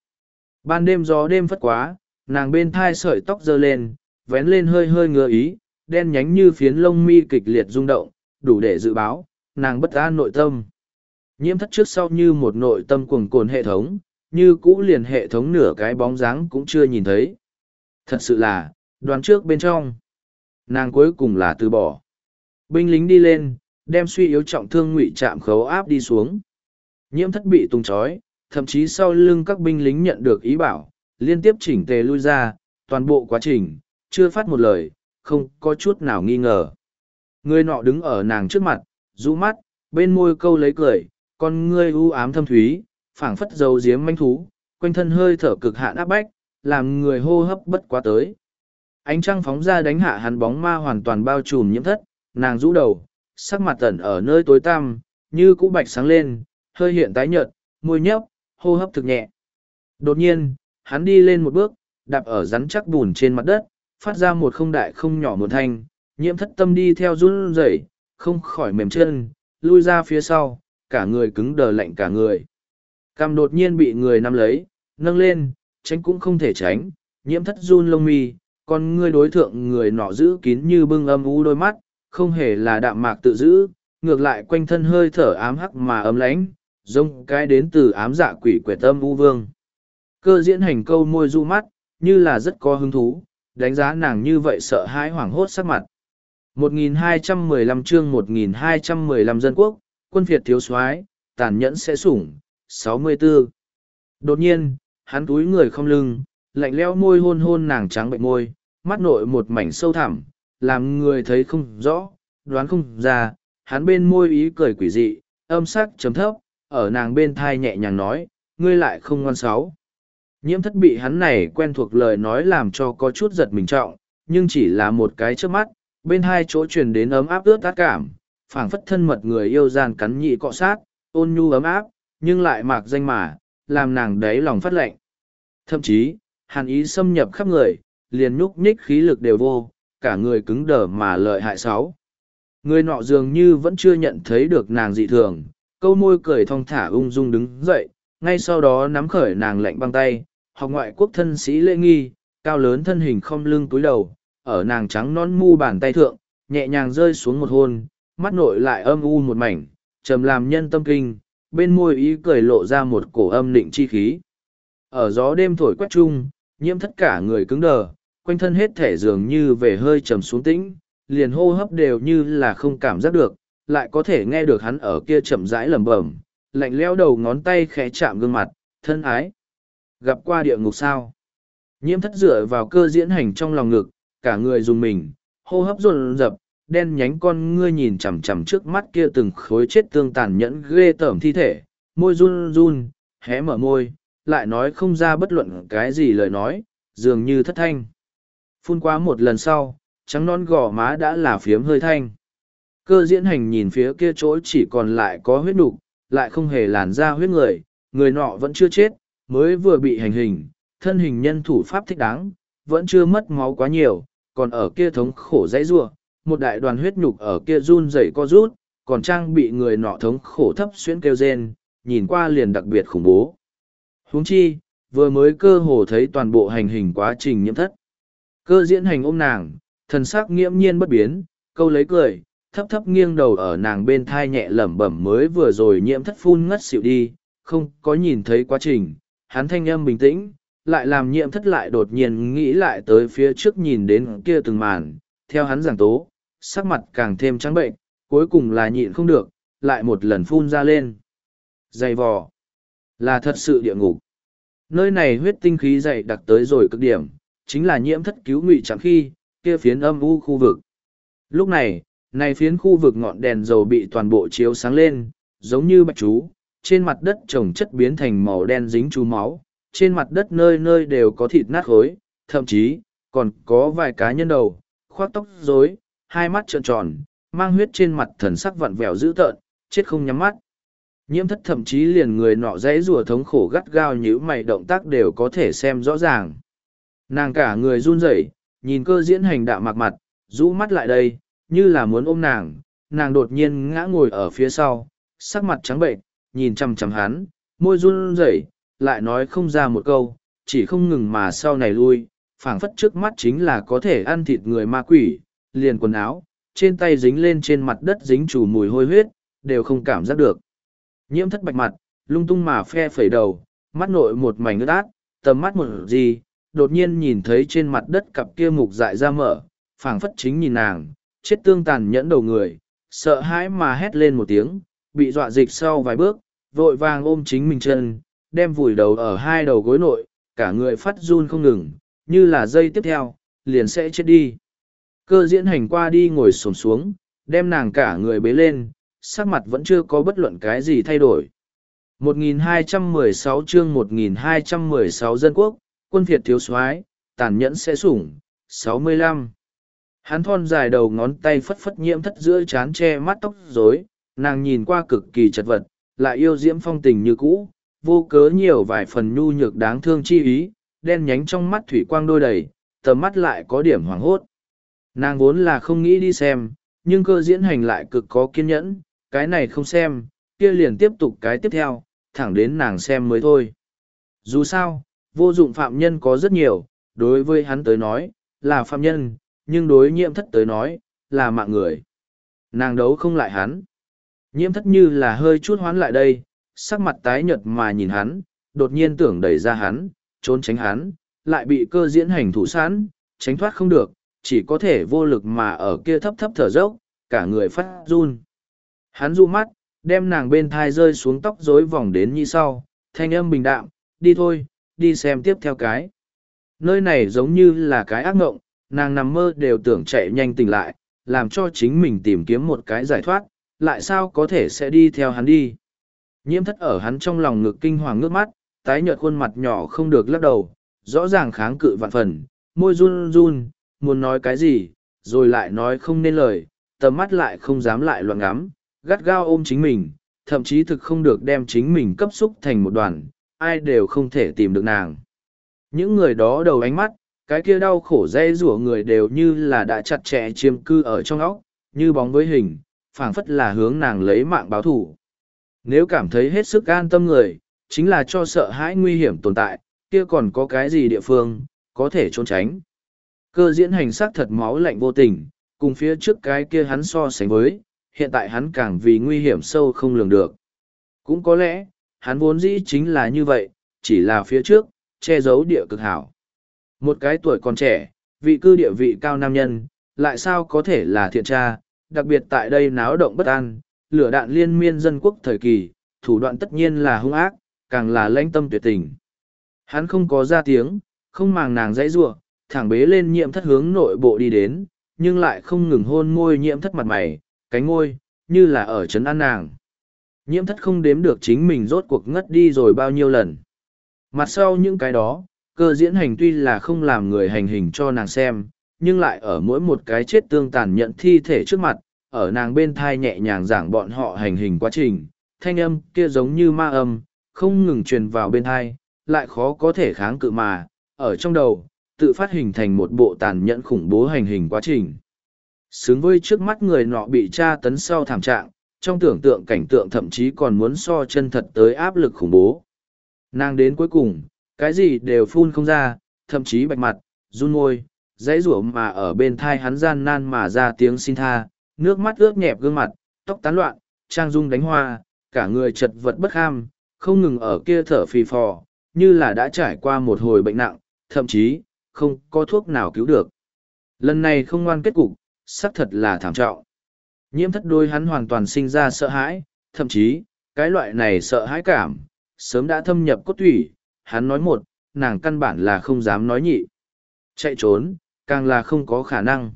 Ban đêm gió đêm phất quá, nàng bên thai sợi tóc dơ lên, vén lên hơi hơi ngứa ý, đen nhánh như phiến lông mi kịch liệt rung động, đủ để dự báo, nàng bất an nội tâm. Nhiễm thất trước sau như một nội tâm cuồng cồn hệ thống, như cũ liền hệ thống nửa cái bóng dáng cũng chưa nhìn thấy. Thật sự là, đoán trước bên trong. Nàng cuối cùng là từ bỏ. Binh lính đi lên, đem suy yếu trọng thương ngụy chạm khấu áp đi xuống. Nhiễm thất bị tung trói, thậm chí sau lưng các binh lính nhận được ý bảo, liên tiếp chỉnh tề lui ra, toàn bộ quá trình, chưa phát một lời, không có chút nào nghi ngờ. Người nọ đứng ở nàng trước mặt, rũ mắt, bên môi câu lấy cười, con ngươi u ám thâm thúy, phảng phất dầu diếm manh thú, quanh thân hơi thở cực hạn áp bách, làm người hô hấp bất quá tới. Ánh trăng phóng ra đánh hạ hắn bóng ma hoàn toàn bao trùm nhiễm thất, nàng rũ đầu, sắc mặt tẩn ở nơi tối tăm, như cũ bạch sáng lên, hơi hiện tái nhợt, môi nhấp, hô hấp thực nhẹ. Đột nhiên, hắn đi lên một bước, đạp ở rắn chắc bùn trên mặt đất, phát ra một không đại không nhỏ một thanh, nhiễm thất tâm đi theo run rẩy, không khỏi mềm chân, lui ra phía sau, cả người cứng đờ lạnh cả người. Cằm đột nhiên bị người nắm lấy, nâng lên, tránh cũng không thể tránh, nhiễm thất run lông mi, còn ngươi đối thượng người nọ giữ kín như bưng âm u đôi mắt, không hề là đạm mạc tự giữ, ngược lại quanh thân hơi thở ám hắc mà ấm lãnh, giống cái đến từ ám dạ quỷ quẻ tâm u vương. Cơ diễn hành câu môi du mắt, như là rất có hứng thú, đánh giá nàng như vậy sợ hãi hoảng hốt sắc mặt. 1215 chương 1215 dân quốc, quân Việt thiếu soái tàn nhẫn sẽ sủng, 64. Đột nhiên, hắn túi người không lưng, lạnh leo môi hôn hôn nàng trắng bệnh môi, mắt nội một mảnh sâu thẳm, làm người thấy không rõ, đoán không ra, hắn bên môi ý cười quỷ dị, âm sắc chấm thấp, ở nàng bên thai nhẹ nhàng nói, ngươi lại không ngoan sáu. Nhiễm thất bị hắn này quen thuộc lời nói làm cho có chút giật mình trọng, nhưng chỉ là một cái trước mắt, bên hai chỗ truyền đến ấm áp ướt át cảm, phảng phất thân mật người yêu gian cắn nhị cọ sát, ôn nhu ấm áp, nhưng lại mạc danh mà, làm nàng đáy lòng phát lệnh. Thậm chí, hàn ý xâm nhập khắp người, liền nhúc nhích khí lực đều vô, cả người cứng đờ mà lợi hại sáu. Người nọ dường như vẫn chưa nhận thấy được nàng dị thường, câu môi cười thong thả ung dung đứng dậy, ngay sau đó nắm khởi nàng lạnh băng tay, học ngoại quốc thân sĩ lễ nghi, cao lớn thân hình không lưng túi đầu, ở nàng trắng non mu bàn tay thượng, nhẹ nhàng rơi xuống một hôn, mắt nội lại âm u một mảnh, trầm làm nhân tâm kinh, bên môi ý cười lộ ra một cổ âm nịnh chi khí. Ở gió đêm thổi quét chung, nhiễm thất cả người cứng đờ, quanh thân hết thể dường như về hơi trầm xuống tĩnh, liền hô hấp đều như là không cảm giác được, lại có thể nghe được hắn ở kia chậm rãi lẩm bẩm, lạnh leo đầu ngón tay khẽ chạm gương mặt, thân ái. Gặp qua địa ngục sao? Nhiễm thất dựa vào cơ diễn hành trong lòng ngực, cả người dùng mình, hô hấp run rập, đen nhánh con ngươi nhìn chằm chằm trước mắt kia từng khối chết tương tàn nhẫn ghê tởm thi thể, môi run run, hé mở môi, lại nói không ra bất luận cái gì lời nói, dường như thất thanh. Phun quá một lần sau, trắng non gò má đã là phiếm hơi thanh. Cơ diễn hành nhìn phía kia chỗ chỉ còn lại có huyết đục, lại không hề làn ra huyết người, người nọ vẫn chưa chết, mới vừa bị hành hình, thân hình nhân thủ pháp thích đáng, vẫn chưa mất máu quá nhiều, còn ở kia thống khổ dãy rua, một đại đoàn huyết nhục ở kia run rẩy co rút, còn trang bị người nọ thống khổ thấp xuyến kêu rên, nhìn qua liền đặc biệt khủng bố. Huống chi, vừa mới cơ hồ thấy toàn bộ hành hình quá trình nhiễm thất. Cơ diễn hành ôm nàng, thần sắc nghiễm nhiên bất biến, câu lấy cười, thấp thấp nghiêng đầu ở nàng bên thai nhẹ lẩm bẩm mới vừa rồi nhiễm thất phun ngất xịu đi, không có nhìn thấy quá trình, hắn thanh âm bình tĩnh, lại làm nhiễm thất lại đột nhiên nghĩ lại tới phía trước nhìn đến kia từng màn, theo hắn giảng tố, sắc mặt càng thêm trắng bệnh, cuối cùng là nhịn không được, lại một lần phun ra lên. Dày vò, là thật sự địa ngục. Nơi này huyết tinh khí dày đặc tới rồi cực điểm, chính là nhiễm thất cứu ngụy chẳng khi, kia phiến âm u khu vực. Lúc này, này phiến khu vực ngọn đèn dầu bị toàn bộ chiếu sáng lên, giống như bạch chú, trên mặt đất trồng chất biến thành màu đen dính chú máu, trên mặt đất nơi nơi đều có thịt nát khối, thậm chí, còn có vài cá nhân đầu, khoác tóc rối, hai mắt trợn tròn, mang huyết trên mặt thần sắc vặn vẹo dữ tợn, chết không nhắm mắt. Nhiễm thất thậm chí liền người nọ dãy rùa thống khổ gắt gao như mày động tác đều có thể xem rõ ràng. Nàng cả người run rẩy, nhìn cơ diễn hành đạm mặc mặt, rũ mắt lại đây, như là muốn ôm nàng, nàng đột nhiên ngã ngồi ở phía sau, sắc mặt trắng bệnh, nhìn chằm chằm hắn, môi run rẩy, lại nói không ra một câu, chỉ không ngừng mà sau này lui, phảng phất trước mắt chính là có thể ăn thịt người ma quỷ, liền quần áo, trên tay dính lên trên mặt đất dính chủ mùi hôi huyết, đều không cảm giác được. Nhiễm thất bạch mặt, lung tung mà phe phẩy đầu, mắt nội một mảnh ướt át, tầm mắt một gì, đột nhiên nhìn thấy trên mặt đất cặp kia mục dại ra mở, phảng phất chính nhìn nàng, chết tương tàn nhẫn đầu người, sợ hãi mà hét lên một tiếng, bị dọa dịch sau vài bước, vội vàng ôm chính mình chân, đem vùi đầu ở hai đầu gối nội, cả người phát run không ngừng, như là dây tiếp theo, liền sẽ chết đi. Cơ diễn hành qua đi ngồi xổm xuống, đem nàng cả người bế lên, sắc mặt vẫn chưa có bất luận cái gì thay đổi. 1216 chương 1216 dân quốc, quân Việt thiếu soái tàn nhẫn sẽ sủng, 65. Hắn thon dài đầu ngón tay phất phất nhiễm thất giữa chán che mắt tóc rối, nàng nhìn qua cực kỳ chật vật, lại yêu diễm phong tình như cũ, vô cớ nhiều vài phần nhu nhược đáng thương chi ý, đen nhánh trong mắt thủy quang đôi đầy, tầm mắt lại có điểm hoàng hốt. Nàng vốn là không nghĩ đi xem, nhưng cơ diễn hành lại cực có kiên nhẫn, cái này không xem, kia liền tiếp tục cái tiếp theo, thẳng đến nàng xem mới thôi. Dù sao, vô dụng phạm nhân có rất nhiều, đối với hắn tới nói, là phạm nhân, nhưng đối nhiễm thất tới nói, là mạng người. Nàng đấu không lại hắn. Nhiễm thất như là hơi chút hoán lại đây, sắc mặt tái nhợt mà nhìn hắn, đột nhiên tưởng đẩy ra hắn, trốn tránh hắn, lại bị cơ diễn hành thủ sẵn, tránh thoát không được, chỉ có thể vô lực mà ở kia thấp thấp thở dốc, cả người phát run. Hắn du mắt, đem nàng bên thai rơi xuống tóc rối vòng đến như sau, thanh âm bình đạm, đi thôi, đi xem tiếp theo cái. Nơi này giống như là cái ác ngộng, nàng nằm mơ đều tưởng chạy nhanh tỉnh lại, làm cho chính mình tìm kiếm một cái giải thoát, lại sao có thể sẽ đi theo hắn đi. Nhiễm thất ở hắn trong lòng ngực kinh hoàng nước mắt, tái nhợt khuôn mặt nhỏ không được lắc đầu, rõ ràng kháng cự vạn phần, môi run run, muốn nói cái gì, rồi lại nói không nên lời, tầm mắt lại không dám lại loạn ngắm, gắt gao ôm chính mình, thậm chí thực không được đem chính mình cấp xúc thành một đoàn, ai đều không thể tìm được nàng. Những người đó đầu ánh mắt, cái kia đau khổ dây rủa người đều như là đã chặt chẽ chiêm cư ở trong óc, như bóng với hình, phảng phất là hướng nàng lấy mạng báo thủ. Nếu cảm thấy hết sức an tâm người, chính là cho sợ hãi nguy hiểm tồn tại, kia còn có cái gì địa phương, có thể trốn tránh. Cơ diễn hành sắc thật máu lạnh vô tình, cùng phía trước cái kia hắn so sánh với, hiện tại hắn càng vì nguy hiểm sâu không lường được. Cũng có lẽ, hắn vốn dĩ chính là như vậy, chỉ là phía trước, che giấu địa cực hảo. Một cái tuổi còn trẻ, vị cư địa vị cao nam nhân, lại sao có thể là thiện tra, đặc biệt tại đây náo động bất an, lửa đạn liên miên dân quốc thời kỳ, thủ đoạn tất nhiên là hung ác, càng là lãnh tâm tuyệt tình. Hắn không có ra tiếng, không màng nàng dãy rủa, thẳng bế lên nhiễm thất hướng nội bộ đi đến, nhưng lại không ngừng hôn môi nhiễm thất mặt mày, cánh ngôi như là ở trấn an nàng. Nhiễm thất không đếm được chính mình rốt cuộc ngất đi rồi bao nhiêu lần. Mặt sau những cái đó, cơ diễn hành tuy là không làm người hành hình cho nàng xem, nhưng lại ở mỗi một cái chết tương tàn nhận thi thể trước mặt, ở nàng bên thai nhẹ nhàng giảng bọn họ hành hình quá trình, thanh âm kia giống như ma âm, không ngừng truyền vào bên thai, lại khó có thể kháng cự mà, ở trong đầu, tự phát hình thành một bộ tàn nhẫn khủng bố hành hình quá trình. Xứng với trước mắt người nọ bị tra tấn sau thảm trạng, trong tưởng tượng cảnh tượng thậm chí còn muốn so chân thật tới áp lực khủng bố. Nàng đến cuối cùng, cái gì đều phun không ra, thậm chí bạch mặt, run môi, dãy rủa mà ở bên thai hắn gian nan mà ra tiếng xin tha, nước mắt ướt nhẹp gương mặt, tóc tán loạn, trang dung đánh hoa, cả người chật vật bất ham, không ngừng ở kia thở phì phò, như là đã trải qua một hồi bệnh nặng, thậm chí, không có thuốc nào cứu được. Lần này không ngoan kết cục, xác thật là thảm trọng. Nhiễm thất đôi hắn hoàn toàn sinh ra sợ hãi, thậm chí, cái loại này sợ hãi cảm, sớm đã thâm nhập cốt thủy, hắn nói một, nàng căn bản là không dám nói nhị. Chạy trốn, càng là không có khả năng.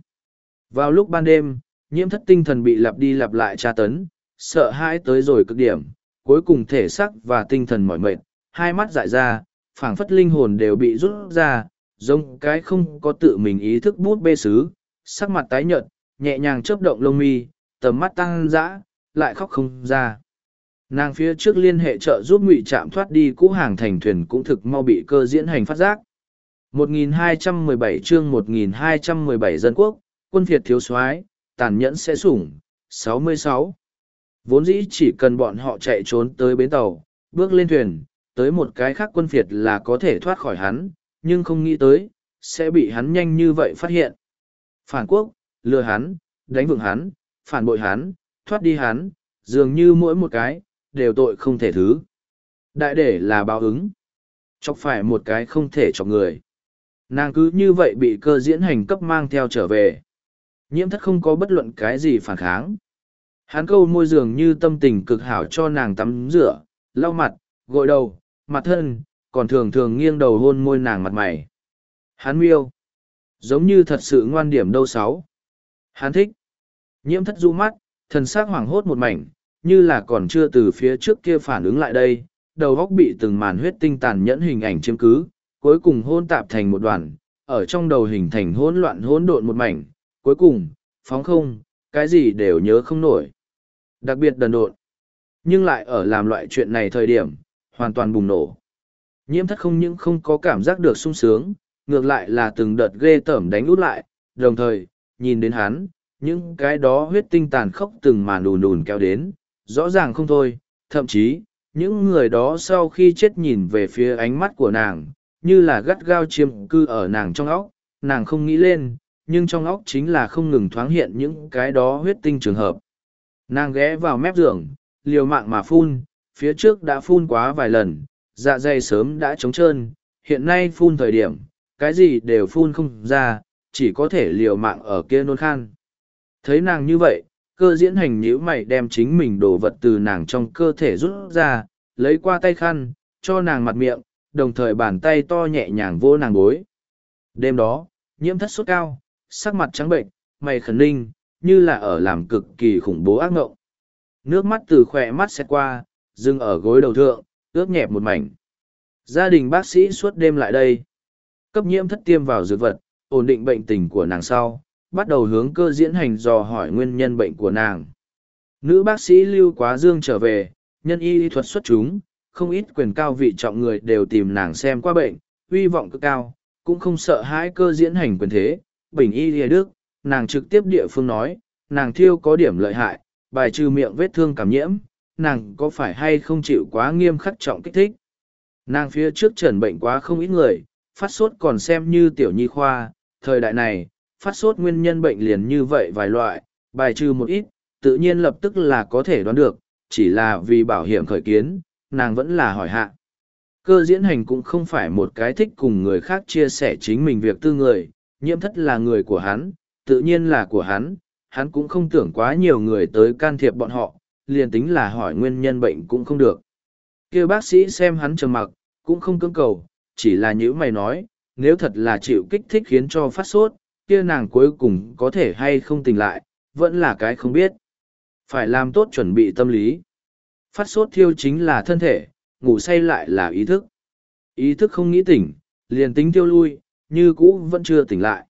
Vào lúc ban đêm, nhiễm thất tinh thần bị lặp đi lặp lại tra tấn, sợ hãi tới rồi cực điểm, cuối cùng thể xác và tinh thần mỏi mệt, hai mắt dại ra, phảng phất linh hồn đều bị rút ra, giống cái không có tự mình ý thức bút bê sứ, sắc mặt tái nhợt, nhẹ nhàng chớp động lông mi, tầm mắt tăng dã, lại khóc không ra. Nàng phía trước liên hệ trợ giúp ngụy trạm thoát đi cũ hàng thành thuyền cũng thực mau bị cơ diễn hành phát giác. 1217 chương 1217 dân quốc, quân Việt thiếu soái tàn nhẫn sẽ sủng, 66. Vốn dĩ chỉ cần bọn họ chạy trốn tới bến tàu, bước lên thuyền, tới một cái khác quân Việt là có thể thoát khỏi hắn, nhưng không nghĩ tới, sẽ bị hắn nhanh như vậy phát hiện. Phản quốc, lừa hắn, đánh vượng hắn, phản bội hắn, thoát đi hắn, dường như mỗi một cái, đều tội không thể thứ. Đại để là báo ứng. Chọc phải một cái không thể chọc người. Nàng cứ như vậy bị cơ diễn hành cấp mang theo trở về. Nhiễm thất không có bất luận cái gì phản kháng. Hắn câu môi dường như tâm tình cực hảo cho nàng tắm rửa, lau mặt, gội đầu, mặt thân, còn thường thường nghiêng đầu hôn môi nàng mặt mày. Hắn miêu. Giống như thật sự ngoan điểm đâu sáu. Hắn thích. Nhiễm thất du mắt, thần xác hoảng hốt một mảnh, như là còn chưa từ phía trước kia phản ứng lại đây, đầu góc bị từng màn huyết tinh tàn nhẫn hình ảnh chiếm cứ, cuối cùng hôn tạp thành một đoàn, ở trong đầu hình thành hỗn loạn hỗn độn một mảnh, cuối cùng, phóng không, cái gì đều nhớ không nổi. Đặc biệt đần độn. Nhưng lại ở làm loại chuyện này thời điểm, hoàn toàn bùng nổ. Nhiễm thất không những không có cảm giác được sung sướng, ngược lại là từng đợt ghê tởm đánh út lại, đồng thời, nhìn đến hắn, những cái đó huyết tinh tàn khốc từng mà nùn nùn kéo đến, rõ ràng không thôi, thậm chí, những người đó sau khi chết nhìn về phía ánh mắt của nàng, như là gắt gao chiêm cư ở nàng trong óc, nàng không nghĩ lên, nhưng trong óc chính là không ngừng thoáng hiện những cái đó huyết tinh trường hợp. Nàng ghé vào mép giường, liều mạng mà phun, phía trước đã phun quá vài lần, dạ dày sớm đã trống trơn, hiện nay phun thời điểm, cái gì đều phun không ra, chỉ có thể liều mạng ở kia nôn khan. Thấy nàng như vậy, cơ diễn hành nhíu mày đem chính mình đồ vật từ nàng trong cơ thể rút ra, lấy qua tay khăn, cho nàng mặt miệng, đồng thời bàn tay to nhẹ nhàng vô nàng bối. Đêm đó, nhiễm thất sốt cao, sắc mặt trắng bệnh, mày khẩn ninh, như là ở làm cực kỳ khủng bố ác ngộng. Nước mắt từ khỏe mắt xét qua, dừng ở gối đầu thượng, ướt nhẹp một mảnh. Gia đình bác sĩ suốt đêm lại đây. Cấp nhiễm thất tiêm vào dược vật, ổn định bệnh tình của nàng sau, bắt đầu hướng cơ diễn hành dò hỏi nguyên nhân bệnh của nàng. Nữ bác sĩ Lưu Quá Dương trở về, nhân y thuật xuất chúng, không ít quyền cao vị trọng người đều tìm nàng xem qua bệnh, uy vọng cực cao, cũng không sợ hãi cơ diễn hành quyền thế. Bình y lìa đức, nàng trực tiếp địa phương nói, nàng thiêu có điểm lợi hại, bài trừ miệng vết thương cảm nhiễm, nàng có phải hay không chịu quá nghiêm khắc trọng kích thích. Nàng phía trước trần bệnh quá không ít người, phát sốt còn xem như tiểu nhi khoa, thời đại này, phát sốt nguyên nhân bệnh liền như vậy vài loại, bài trừ một ít, tự nhiên lập tức là có thể đoán được, chỉ là vì bảo hiểm khởi kiến, nàng vẫn là hỏi hạ. Cơ diễn hành cũng không phải một cái thích cùng người khác chia sẻ chính mình việc tư người, nhiễm thất là người của hắn, tự nhiên là của hắn, hắn cũng không tưởng quá nhiều người tới can thiệp bọn họ, liền tính là hỏi nguyên nhân bệnh cũng không được. kia bác sĩ xem hắn trầm mặc, cũng không cưỡng cầu, chỉ là những mày nói, nếu thật là chịu kích thích khiến cho phát sốt, kia nàng cuối cùng có thể hay không tỉnh lại, vẫn là cái không biết. Phải làm tốt chuẩn bị tâm lý. Phát sốt thiêu chính là thân thể, ngủ say lại là ý thức. Ý thức không nghĩ tỉnh, liền tính tiêu lui, như cũ vẫn chưa tỉnh lại.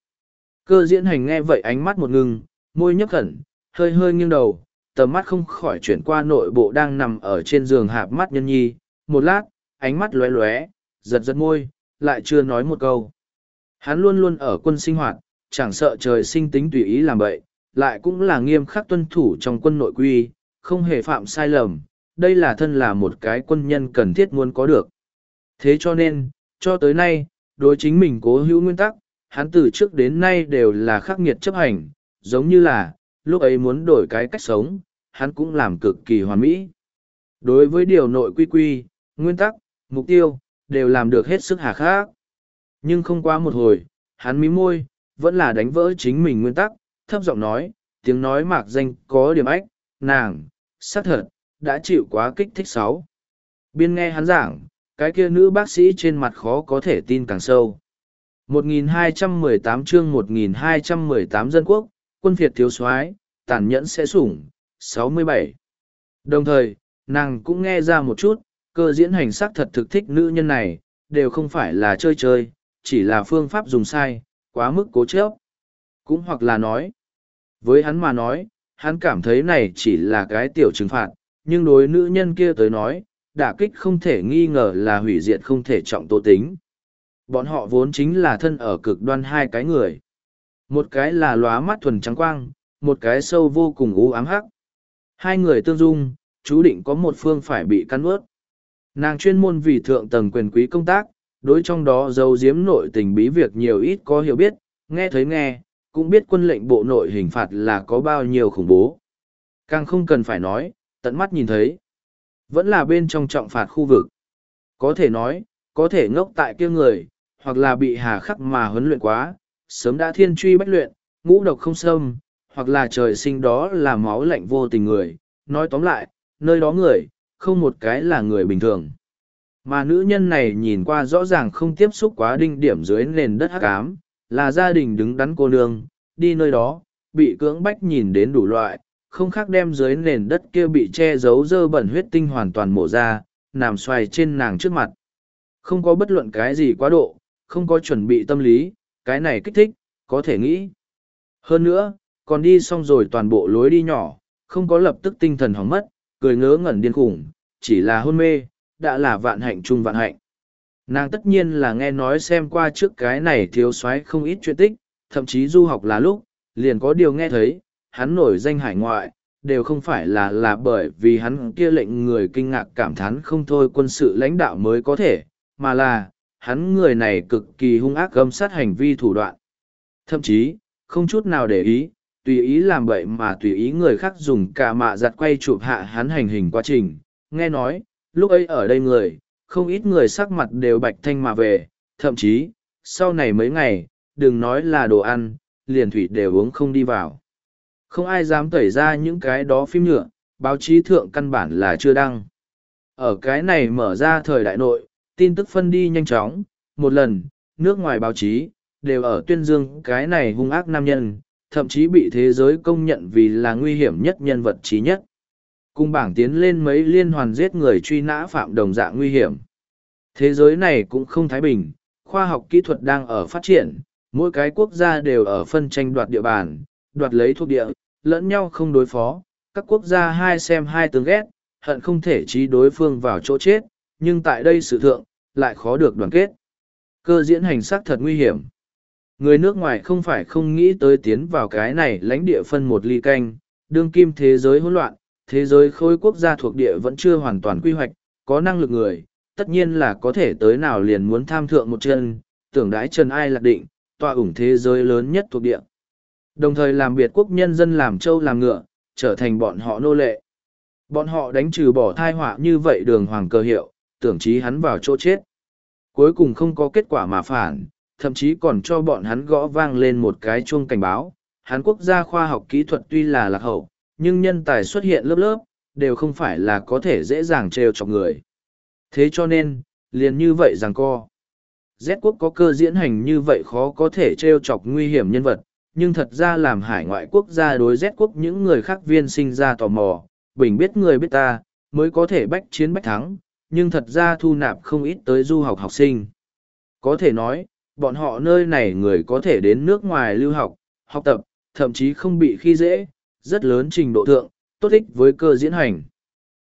Cơ diễn hành nghe vậy ánh mắt một ngưng, môi nhấp khẩn, hơi hơi nghiêng đầu, tầm mắt không khỏi chuyển qua nội bộ đang nằm ở trên giường hạp mắt nhân nhi. Một lát, ánh mắt lóe lóe, giật giật môi, lại chưa nói một câu. Hắn luôn luôn ở quân sinh hoạt, chẳng sợ trời sinh tính tùy ý làm bậy, lại cũng là nghiêm khắc tuân thủ trong quân nội quy, không hề phạm sai lầm, đây là thân là một cái quân nhân cần thiết muốn có được. Thế cho nên, cho tới nay, đối chính mình cố hữu nguyên tắc, hắn từ trước đến nay đều là khắc nghiệt chấp hành, giống như là, lúc ấy muốn đổi cái cách sống, hắn cũng làm cực kỳ hoàn mỹ. Đối với điều nội quy quy, nguyên tắc, mục tiêu, đều làm được hết sức hà khắc. Nhưng không qua một hồi, hắn mí môi, vẫn là đánh vỡ chính mình nguyên tắc, thấp giọng nói, tiếng nói mạc danh có điểm ách, nàng, xác thật, đã chịu quá kích thích sáu. Biên nghe hắn giảng, cái kia nữ bác sĩ trên mặt khó có thể tin càng sâu. 1218 chương 1218 dân quốc, quân Việt thiếu soái tàn nhẫn sẽ sủng, 67. Đồng thời, nàng cũng nghe ra một chút, cơ diễn hành sắc thật thực thích nữ nhân này, đều không phải là chơi chơi, chỉ là phương pháp dùng sai, quá mức cố chấp. Cũng hoặc là nói, với hắn mà nói, hắn cảm thấy này chỉ là cái tiểu trừng phạt, nhưng đối nữ nhân kia tới nói, đả kích không thể nghi ngờ là hủy diệt không thể trọng tố tính. Bọn họ vốn chính là thân ở cực đoan hai cái người. Một cái là lóa mắt thuần trắng quang, một cái sâu vô cùng u ám hắc. Hai người tương dung, chú định có một phương phải bị cắn ướt. Nàng chuyên môn vì thượng tầng quyền quý công tác, đối trong đó giấu giếm nội tình bí việc nhiều ít có hiểu biết, nghe thấy nghe, cũng biết quân lệnh bộ nội hình phạt là có bao nhiêu khủng bố. Càng không cần phải nói, tận mắt nhìn thấy. Vẫn là bên trong trọng phạt khu vực. Có thể nói, có thể ngốc tại kia người, hoặc là bị hà khắc mà huấn luyện quá, sớm đã thiên truy bách luyện, ngũ độc không xâm, hoặc là trời sinh đó là máu lạnh vô tình người. Nói tóm lại, nơi đó người, không một cái là người bình thường. Mà nữ nhân này nhìn qua rõ ràng không tiếp xúc quá đinh điểm dưới nền đất hắc ám, là gia đình đứng đắn cô nương, đi nơi đó, bị cưỡng bách nhìn đến đủ loại, không khác đem dưới nền đất kia bị che giấu dơ bẩn huyết tinh hoàn toàn mổ ra, nằm xoài trên nàng trước mặt. Không có bất luận cái gì quá độ, không có chuẩn bị tâm lý, cái này kích thích, có thể nghĩ. Hơn nữa, còn đi xong rồi toàn bộ lối đi nhỏ, không có lập tức tinh thần hóng mất, cười ngớ ngẩn điên khủng, chỉ là hôn mê, đã là vạn hạnh chung vạn hạnh. Nàng tất nhiên là nghe nói xem qua trước cái này thiếu soái không ít chuyện tích, thậm chí du học là lúc, liền có điều nghe thấy, hắn nổi danh hải ngoại, đều không phải là là bởi vì hắn kia lệnh người kinh ngạc cảm thán không thôi quân sự lãnh đạo mới có thể, mà là, hắn người này cực kỳ hung ác gâm sát hành vi thủ đoạn. Thậm chí, không chút nào để ý, tùy ý làm bậy mà tùy ý người khác dùng cả mạ giặt quay chụp hạ hắn hành hình quá trình. Nghe nói, lúc ấy ở đây người, không ít người sắc mặt đều bạch thanh mà về, thậm chí, sau này mấy ngày, đừng nói là đồ ăn, liền thủy đều uống không đi vào. Không ai dám tẩy ra những cái đó phim nhựa, báo chí thượng căn bản là chưa đăng. Ở cái này mở ra thời đại nội, tin tức phân đi nhanh chóng, một lần, nước ngoài báo chí, đều ở tuyên dương cái này hung ác nam nhân, thậm chí bị thế giới công nhận vì là nguy hiểm nhất nhân vật trí nhất. Cung bảng tiến lên mấy liên hoàn giết người truy nã phạm đồng dạng nguy hiểm. Thế giới này cũng không thái bình, khoa học kỹ thuật đang ở phát triển, mỗi cái quốc gia đều ở phân tranh đoạt địa bàn, đoạt lấy thuộc địa, lẫn nhau không đối phó, các quốc gia hai xem hai tướng ghét, hận không thể trí đối phương vào chỗ chết, nhưng tại đây sự thượng, lại khó được đoàn kết. Cơ diễn hành sắc thật nguy hiểm. Người nước ngoài không phải không nghĩ tới tiến vào cái này lãnh địa phân một ly canh, đương kim thế giới hỗn loạn, thế giới khối quốc gia thuộc địa vẫn chưa hoàn toàn quy hoạch, có năng lực người, tất nhiên là có thể tới nào liền muốn tham thượng một chân, tưởng đãi trần ai lạc định, tọa ủng thế giới lớn nhất thuộc địa. Đồng thời làm biệt quốc nhân dân làm châu làm ngựa, trở thành bọn họ nô lệ. Bọn họ đánh trừ bỏ thai họa như vậy đường hoàng cơ hiệu, tưởng chí hắn vào chỗ chết. Cuối cùng không có kết quả mà phản, thậm chí còn cho bọn hắn gõ vang lên một cái chuông cảnh báo. Hán quốc gia khoa học kỹ thuật tuy là lạc hậu, nhưng nhân tài xuất hiện lớp lớp, đều không phải là có thể dễ dàng trêu chọc người. Thế cho nên, liền như vậy rằng co. Z quốc có cơ diễn hành như vậy khó có thể trêu chọc nguy hiểm nhân vật, nhưng thật ra làm hải ngoại quốc gia đối rét quốc những người khác viên sinh ra tò mò, bình biết người biết ta, mới có thể bách chiến bách thắng, nhưng thật ra thu nạp không ít tới du học học sinh. Có thể nói, bọn họ nơi này người có thể đến nước ngoài lưu học, học tập, thậm chí không bị khi dễ, rất lớn trình độ thượng, tốt ích với cơ diễn hành.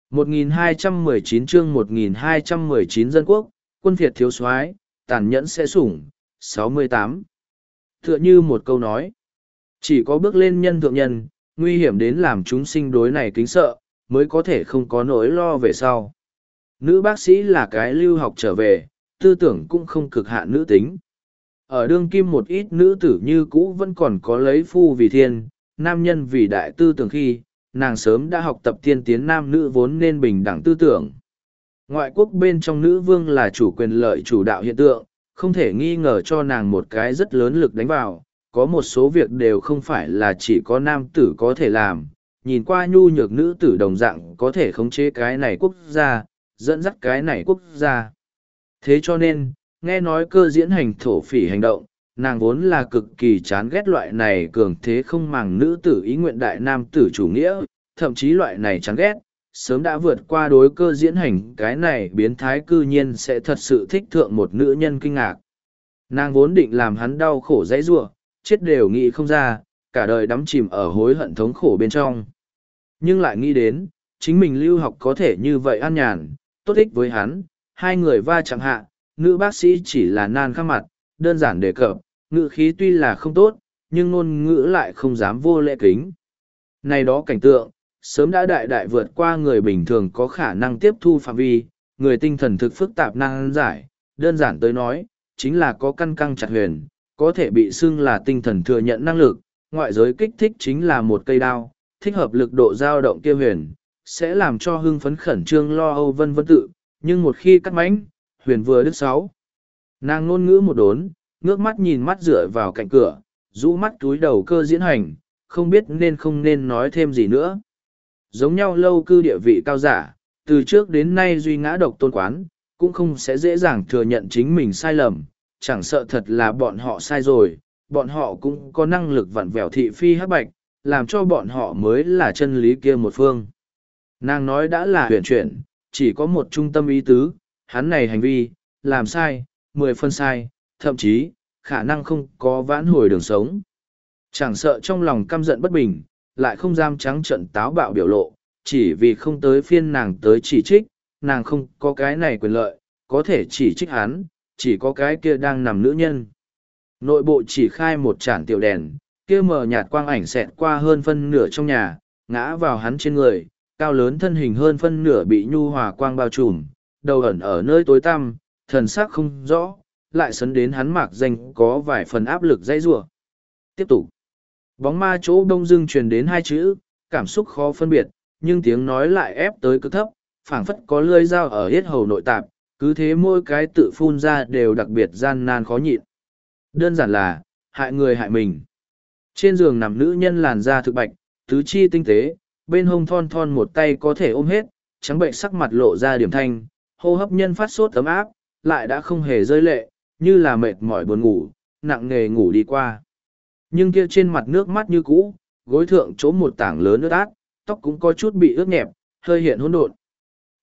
1219 chương 1219 dân quốc, quân Việt thiếu soái tàn nhẫn sẽ sủng, 68. Tựa như một câu nói, chỉ có bước lên nhân thượng nhân, nguy hiểm đến làm chúng sinh đối này kính sợ, mới có thể không có nỗi lo về sau. Nữ bác sĩ là cái lưu học trở về, tư tưởng cũng không cực hạn nữ tính. Ở đương kim một ít nữ tử như cũ vẫn còn có lấy phu vì thiên, nam nhân vì đại tư tưởng khi, nàng sớm đã học tập tiên tiến nam nữ vốn nên bình đẳng tư tưởng. Ngoại quốc bên trong nữ vương là chủ quyền lợi chủ đạo hiện tượng, không thể nghi ngờ cho nàng một cái rất lớn lực đánh vào, có một số việc đều không phải là chỉ có nam tử có thể làm, nhìn qua nhu nhược nữ tử đồng dạng có thể khống chế cái này quốc gia, dẫn dắt cái này quốc gia. Thế cho nên, nghe nói cơ diễn hành thổ phỉ hành động, nàng vốn là cực kỳ chán ghét loại này cường thế không màng nữ tử ý nguyện đại nam tử chủ nghĩa, thậm chí loại này chán ghét, sớm đã vượt qua đối cơ diễn hành cái này biến thái cư nhiên sẽ thật sự thích thượng một nữ nhân kinh ngạc. Nàng vốn định làm hắn đau khổ dãy ruộng, chết đều nghĩ không ra, cả đời đắm chìm ở hối hận thống khổ bên trong. Nhưng lại nghĩ đến, chính mình lưu học có thể như vậy an nhàn, tốt ích với hắn, hai người va chẳng hạ, nữ bác sĩ chỉ là nan khắc mặt, đơn giản đề cập, ngữ khí tuy là không tốt, nhưng ngôn ngữ lại không dám vô lễ kính. Này đó cảnh tượng, sớm đã đại đại vượt qua người bình thường có khả năng tiếp thu phạm vi, người tinh thần thực phức tạp năng giải, đơn giản tới nói, chính là có căn căng chặt huyền, có thể bị xưng là tinh thần thừa nhận năng lực, ngoại giới kích thích chính là một cây đao, thích hợp lực độ dao động kia huyền, sẽ làm cho hưng phấn khẩn trương lo âu vân vân tự, nhưng một khi cắt mánh, huyền vừa đứt sáu. Nàng ngôn ngữ một đốn, ngước mắt nhìn mắt dựa vào cạnh cửa, rũ mắt túi đầu cơ diễn hành, không biết nên không nên nói thêm gì nữa. Giống nhau lâu cư địa vị cao giả, từ trước đến nay duy ngã độc tôn quán, cũng không sẽ dễ dàng thừa nhận chính mình sai lầm, chẳng sợ thật là bọn họ sai rồi, bọn họ cũng có năng lực vặn vẹo thị phi hắc bạch, làm cho bọn họ mới là chân lý kia một phương. Nàng nói đã là huyền chuyển, chỉ có một trung tâm ý tứ, hắn này hành vi, làm sai, mười phân sai, thậm chí, khả năng không có vãn hồi đường sống. Chẳng sợ trong lòng căm giận bất bình, lại không dám trắng trận táo bạo biểu lộ, chỉ vì không tới phiên nàng tới chỉ trích, nàng không có cái này quyền lợi, có thể chỉ trích hắn, chỉ có cái kia đang nằm nữ nhân. Nội bộ chỉ khai một chản tiểu đèn, kia mờ nhạt quang ảnh xẹt qua hơn phân nửa trong nhà, ngã vào hắn trên người, cao lớn thân hình hơn phân nửa bị nhu hòa quang bao trùm, đầu ẩn ở nơi tối tăm, thần sắc không rõ, lại sấn đến hắn mạc danh có vài phần áp lực dây rủa. Tiếp tục. Bóng ma chỗ đông dưng truyền đến hai chữ, cảm xúc khó phân biệt, nhưng tiếng nói lại ép tới cực thấp, phảng phất có lưỡi dao ở hết hầu nội tạp, cứ thế mỗi cái tự phun ra đều đặc biệt gian nan khó nhịn. Đơn giản là, hại người hại mình. Trên giường nằm nữ nhân làn da thực bạch, tứ chi tinh tế, bên hông thon thon một tay có thể ôm hết, trắng bệnh sắc mặt lộ ra điểm thanh, hô hấp nhân phát sốt ấm áp, lại đã không hề rơi lệ, như là mệt mỏi buồn ngủ, nặng nề ngủ đi qua. Nhưng kia trên mặt nước mắt như cũ, gối thượng chỗ một tảng lớn ướt át, tóc cũng có chút bị ướt nhẹp, hơi hiện hỗn độn.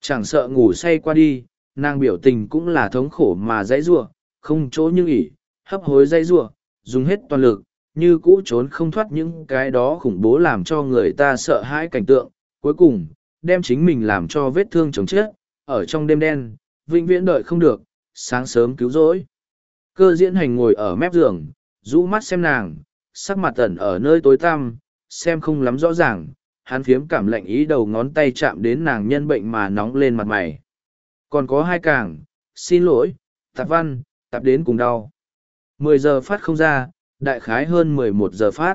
Chẳng sợ ngủ say qua đi, nàng biểu tình cũng là thống khổ mà dãy rủa, không chỗ như ỉ, hấp hối dãy rủa, dùng hết toàn lực, như cũ trốn không thoát những cái đó khủng bố làm cho người ta sợ hãi cảnh tượng. Cuối cùng, đem chính mình làm cho vết thương chồng chết, ở trong đêm đen, vĩnh viễn đợi không được, sáng sớm cứu rỗi. Cơ diễn hành ngồi ở mép giường, rũ mắt xem nàng, sắc mặt tẩn ở nơi tối tăm, xem không lắm rõ ràng, hắn phiếm cảm lạnh ý đầu ngón tay chạm đến nàng nhân bệnh mà nóng lên mặt mày. Còn có hai càng, xin lỗi, tạp văn, tạp đến cùng đau. Mười giờ phát không ra, đại khái hơn mười một giờ phát.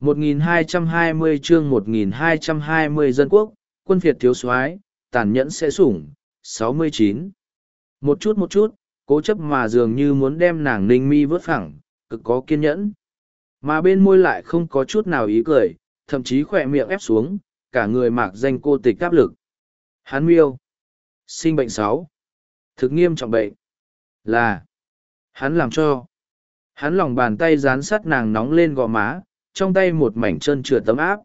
1220 chương 1220 dân quốc, quân phiệt thiếu soái tàn nhẫn sẽ sủng, 69. Một chút một chút, cố chấp mà dường như muốn đem nàng ninh mi vớt phẳng, cực có kiên nhẫn. Mà bên môi lại không có chút nào ý cười, thậm chí khỏe miệng ép xuống, cả người mạc danh cô tịch áp lực. Hắn miêu. Sinh bệnh sáu. Thực nghiêm trọng bệnh. Là. Hắn làm cho. Hắn lòng bàn tay dán sát nàng nóng lên gò má, trong tay một mảnh chân trượt tấm áp.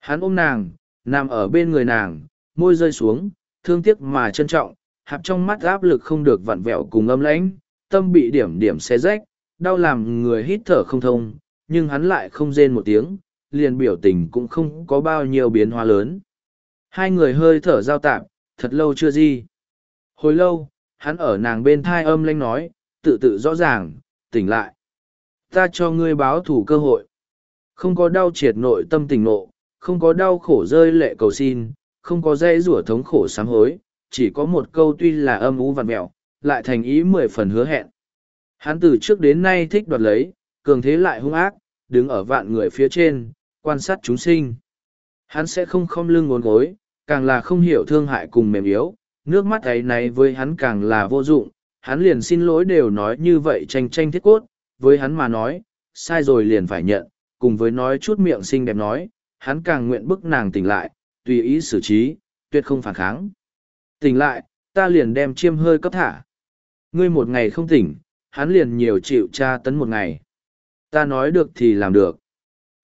Hắn ôm nàng, nằm ở bên người nàng, môi rơi xuống, thương tiếc mà trân trọng, hạp trong mắt áp lực không được vặn vẹo cùng âm lãnh, tâm bị điểm điểm xé rách, đau làm người hít thở không thông, nhưng hắn lại không rên một tiếng, liền biểu tình cũng không có bao nhiêu biến hóa lớn. Hai người hơi thở giao tạp, thật lâu chưa gì. Hồi lâu, hắn ở nàng bên thai âm lanh nói, tự tự rõ ràng, tỉnh lại. Ta cho ngươi báo thủ cơ hội. Không có đau triệt nội tâm tình nộ, không có đau khổ rơi lệ cầu xin, không có dây rủa thống khổ sám hối, chỉ có một câu tuy là âm ú vặt mẹo, lại thành ý mười phần hứa hẹn. Hắn từ trước đến nay thích đoạt lấy, cường thế lại hung ác, đứng ở vạn người phía trên, quan sát chúng sinh. Hắn sẽ không không lưng ngốn gối, càng là không hiểu thương hại cùng mềm yếu, nước mắt ấy này với hắn càng là vô dụng, hắn liền xin lỗi đều nói như vậy tranh tranh thiết cốt, với hắn mà nói, sai rồi liền phải nhận, cùng với nói chút miệng xinh đẹp nói, hắn càng nguyện bức nàng tỉnh lại, tùy ý xử trí, tuyệt không phản kháng. Tỉnh lại, ta liền đem chiêm hơi cấp thả. Ngươi một ngày không tỉnh, hắn liền nhiều chịu tra tấn một ngày. Ta nói được thì làm được.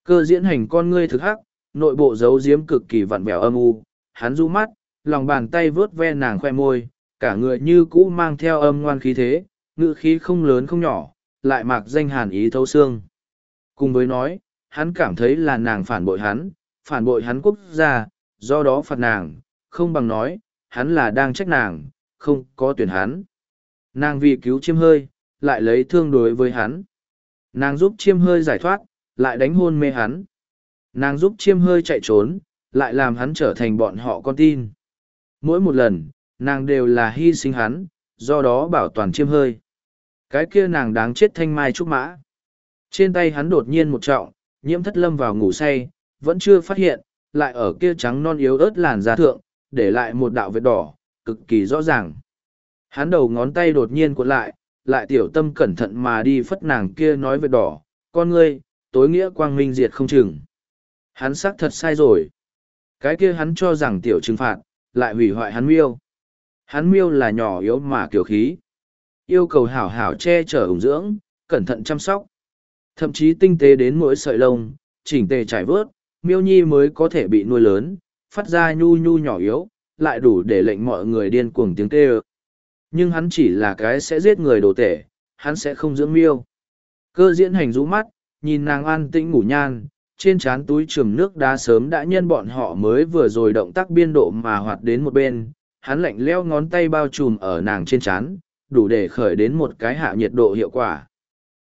Cơ diễn hành con ngươi thực hắc, nội bộ giấu giếm cực kỳ vặn vẹo âm u, hắn du mắt, lòng bàn tay vớt ve nàng khoe môi, cả người như cũ mang theo âm ngoan khí thế, ngữ khí không lớn không nhỏ, lại mặc danh hàn ý thấu xương. Cùng với nói, hắn cảm thấy là nàng phản bội hắn, phản bội hắn quốc gia, do đó phạt nàng, không bằng nói, hắn là đang trách nàng, không có tuyển hắn. Nàng vì cứu chiêm hơi, lại lấy thương đối với hắn. Nàng giúp chiêm hơi giải thoát, lại đánh hôn mê hắn. Nàng giúp chiêm hơi chạy trốn, lại làm hắn trở thành bọn họ con tin. Mỗi một lần, nàng đều là hy sinh hắn, do đó bảo toàn chiêm hơi. Cái kia nàng đáng chết thanh mai trúc mã. Trên tay hắn đột nhiên một trọng, nhiễm thất lâm vào ngủ say, vẫn chưa phát hiện, lại ở kia trắng non yếu ớt làn da thượng, để lại một đạo vết đỏ, cực kỳ rõ ràng. Hắn đầu ngón tay đột nhiên cuộn lại, lại tiểu tâm cẩn thận mà đi phất nàng kia nói vết đỏ, con ngươi, tối nghĩa quang minh diệt không chừng. Hắn xác thật sai rồi. Cái kia hắn cho rằng tiểu trừng phạt, lại hủy hoại hắn miêu. Hắn miêu là nhỏ yếu mà kiểu khí. Yêu cầu hảo hảo che chở ủng dưỡng, cẩn thận chăm sóc. Thậm chí tinh tế đến mỗi sợi lông, chỉnh tề trải vớt, miêu nhi mới có thể bị nuôi lớn, phát ra nhu nhu nhỏ yếu, lại đủ để lệnh mọi người điên cuồng tiếng tê ơ. Nhưng hắn chỉ là cái sẽ giết người đồ tể, hắn sẽ không dưỡng miêu. Cơ diễn hành rũ mắt, nhìn nàng an tĩnh ngủ nhan, trên trán túi trường nước đá sớm đã nhân bọn họ mới vừa rồi động tác biên độ mà hoạt đến một bên, hắn lạnh leo ngón tay bao trùm ở nàng trên trán, đủ để khởi đến một cái hạ nhiệt độ hiệu quả.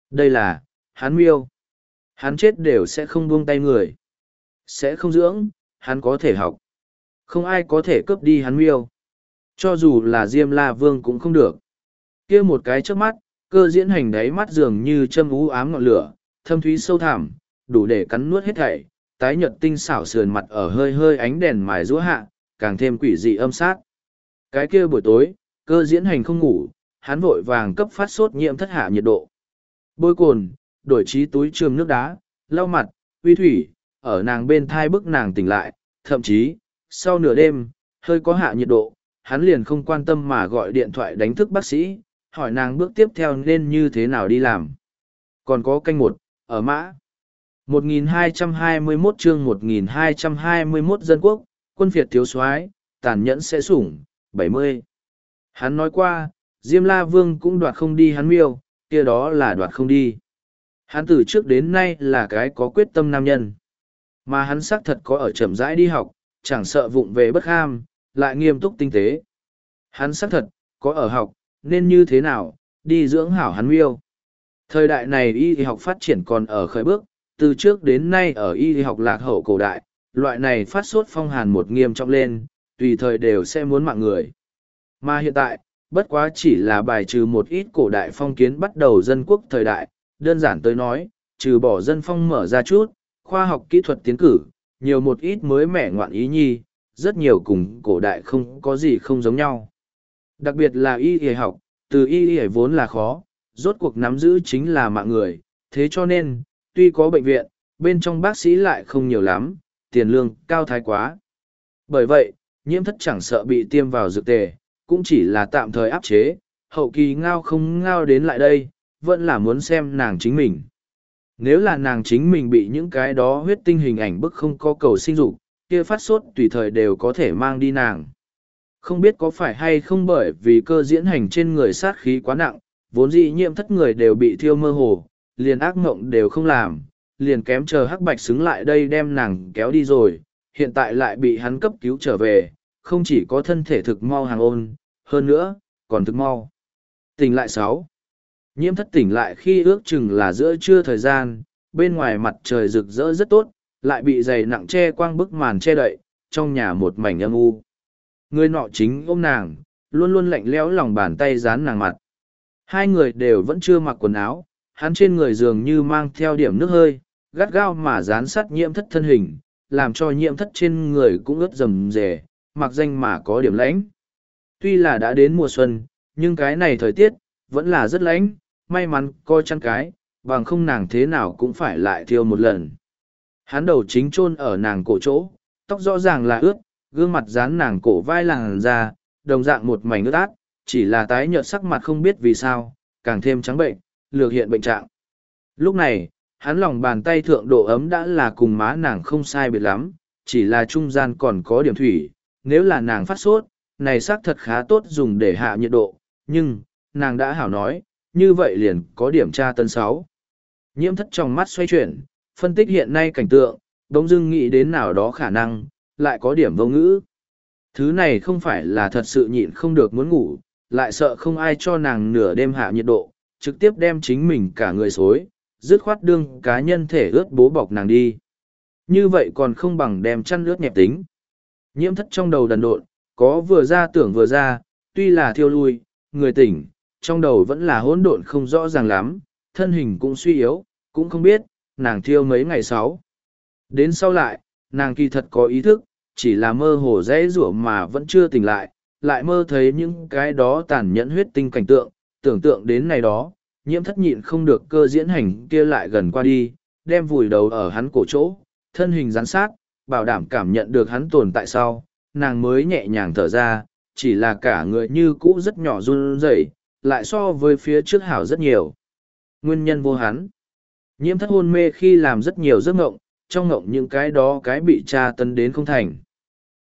Đây là, hắn miêu. Hắn chết đều sẽ không buông tay người. Sẽ không dưỡng, hắn có thể học. Không ai có thể cướp đi hắn miêu. Cho dù là Diêm La Vương cũng không được. kia một cái trước mắt, cơ diễn hành đáy mắt dường như châm ú ám ngọn lửa, thâm thúy sâu thẳm, đủ để cắn nuốt hết thảy, tái nhợt tinh xảo sườn mặt ở hơi hơi ánh đèn mài rũa hạ, càng thêm quỷ dị âm sát. Cái kia buổi tối, cơ diễn hành không ngủ, hắn vội vàng cấp phát sốt nhiễm thất hạ nhiệt độ. Bôi cồn, đổi trí túi trường nước đá, lau mặt, uy thủy, ở nàng bên thai bức nàng tỉnh lại, thậm chí, sau nửa đêm, hơi có hạ nhiệt độ, hắn liền không quan tâm mà gọi điện thoại đánh thức bác sĩ, hỏi nàng bước tiếp theo nên như thế nào đi làm. Còn có canh một, ở mã. 1221 chương 1221 dân quốc, quân phiệt thiếu soái tàn nhẫn sẽ sủng, 70. Hắn nói qua, Diêm La Vương cũng đoạt không đi hắn miêu, kia đó là đoạt không đi. Hắn từ trước đến nay là cái có quyết tâm nam nhân. Mà hắn xác thật có ở chậm rãi đi học, chẳng sợ vụng về bất ham, lại nghiêm túc tinh tế. Hắn xác thật, có ở học, nên như thế nào, đi dưỡng hảo hắn miêu. Thời đại này y học phát triển còn ở khởi bước, từ trước đến nay ở y học lạc hậu cổ đại, loại này phát sốt phong hàn một nghiêm trọng lên, tùy thời đều sẽ muốn mạng người. Mà hiện tại, bất quá chỉ là bài trừ một ít cổ đại phong kiến bắt đầu dân quốc thời đại, đơn giản tới nói, trừ bỏ dân phong mở ra chút, khoa học kỹ thuật tiến cử, nhiều một ít mới mẻ ngoạn ý nhi, rất nhiều cùng cổ đại không có gì không giống nhau. Đặc biệt là y y học, từ y y vốn là khó, rốt cuộc nắm giữ chính là mạng người, thế cho nên, tuy có bệnh viện, bên trong bác sĩ lại không nhiều lắm, tiền lương cao thái quá. Bởi vậy, nhiễm thất chẳng sợ bị tiêm vào dược tề, cũng chỉ là tạm thời áp chế, hậu kỳ ngao không ngao đến lại đây, vẫn là muốn xem nàng chính mình. Nếu là nàng chính mình bị những cái đó huyết tinh hình ảnh bức không có cầu sinh dục, kia phát sốt tùy thời đều có thể mang đi nàng. Không biết có phải hay không bởi vì cơ diễn hành trên người sát khí quá nặng, vốn dĩ nhiễm thất người đều bị thiêu mơ hồ, liền ác mộng đều không làm, liền kém chờ hắc bạch xứng lại đây đem nàng kéo đi rồi, hiện tại lại bị hắn cấp cứu trở về, không chỉ có thân thể thực mau hàng ôn, hơn nữa, còn thực mau. Tỉnh lại sáu. Nhiễm thất tỉnh lại khi ước chừng là giữa trưa thời gian, bên ngoài mặt trời rực rỡ rất tốt, lại bị dày nặng che quang bức màn che đậy, trong nhà một mảnh âm u. Người nọ chính ôm nàng, luôn luôn lạnh lẽo lòng bàn tay dán nàng mặt. Hai người đều vẫn chưa mặc quần áo, hắn trên người dường như mang theo điểm nước hơi, gắt gao mà dán sát nhiễm thất thân hình, làm cho nhiễm thất trên người cũng ướt rầm rề, mặc danh mà có điểm lãnh. Tuy là đã đến mùa xuân, nhưng cái này thời tiết, vẫn là rất lãnh, may mắn coi chăn cái, bằng không nàng thế nào cũng phải lại thiêu một lần. Hắn đầu chính chôn ở nàng cổ chỗ, tóc rõ ràng là ướt, gương mặt dán nàng cổ vai làng ra, đồng dạng một mảnh ướt át, chỉ là tái nhợt sắc mặt không biết vì sao, càng thêm trắng bệnh, lược hiện bệnh trạng. Lúc này, hắn lòng bàn tay thượng độ ấm đã là cùng má nàng không sai biệt lắm, chỉ là trung gian còn có điểm thủy, nếu là nàng phát sốt, này xác thật khá tốt dùng để hạ nhiệt độ, nhưng, nàng đã hảo nói, như vậy liền có điểm tra tân sáu. Nhiễm thất trong mắt xoay chuyển, phân tích hiện nay cảnh tượng, bỗng dưng nghĩ đến nào đó khả năng, lại có điểm vô ngữ. Thứ này không phải là thật sự nhịn không được muốn ngủ, lại sợ không ai cho nàng nửa đêm hạ nhiệt độ, trực tiếp đem chính mình cả người xối, dứt khoát đương cá nhân thể ướt bố bọc nàng đi. Như vậy còn không bằng đem chăn ướt nhẹp tính. Nhiễm thất trong đầu đần độn, có vừa ra tưởng vừa ra, tuy là thiêu lui, người tỉnh, trong đầu vẫn là hỗn độn không rõ ràng lắm, thân hình cũng suy yếu, cũng không biết, nàng thiêu mấy ngày sáu. Đến sau lại, nàng kỳ thật có ý thức, chỉ là mơ hồ dễ rủa mà vẫn chưa tỉnh lại, lại mơ thấy những cái đó tàn nhẫn huyết tinh cảnh tượng, tưởng tượng đến này đó, nhiễm thất nhịn không được cơ diễn hành kia lại gần qua đi, đem vùi đầu ở hắn cổ chỗ, thân hình gián sát, bảo đảm cảm nhận được hắn tồn tại sau, nàng mới nhẹ nhàng thở ra, chỉ là cả người như cũ rất nhỏ run rẩy, lại so với phía trước hảo rất nhiều. Nguyên nhân vô hắn. Nhiễm thất hôn mê khi làm rất nhiều giấc ngộng, trong ngộng những cái đó cái bị tra tấn đến không thành.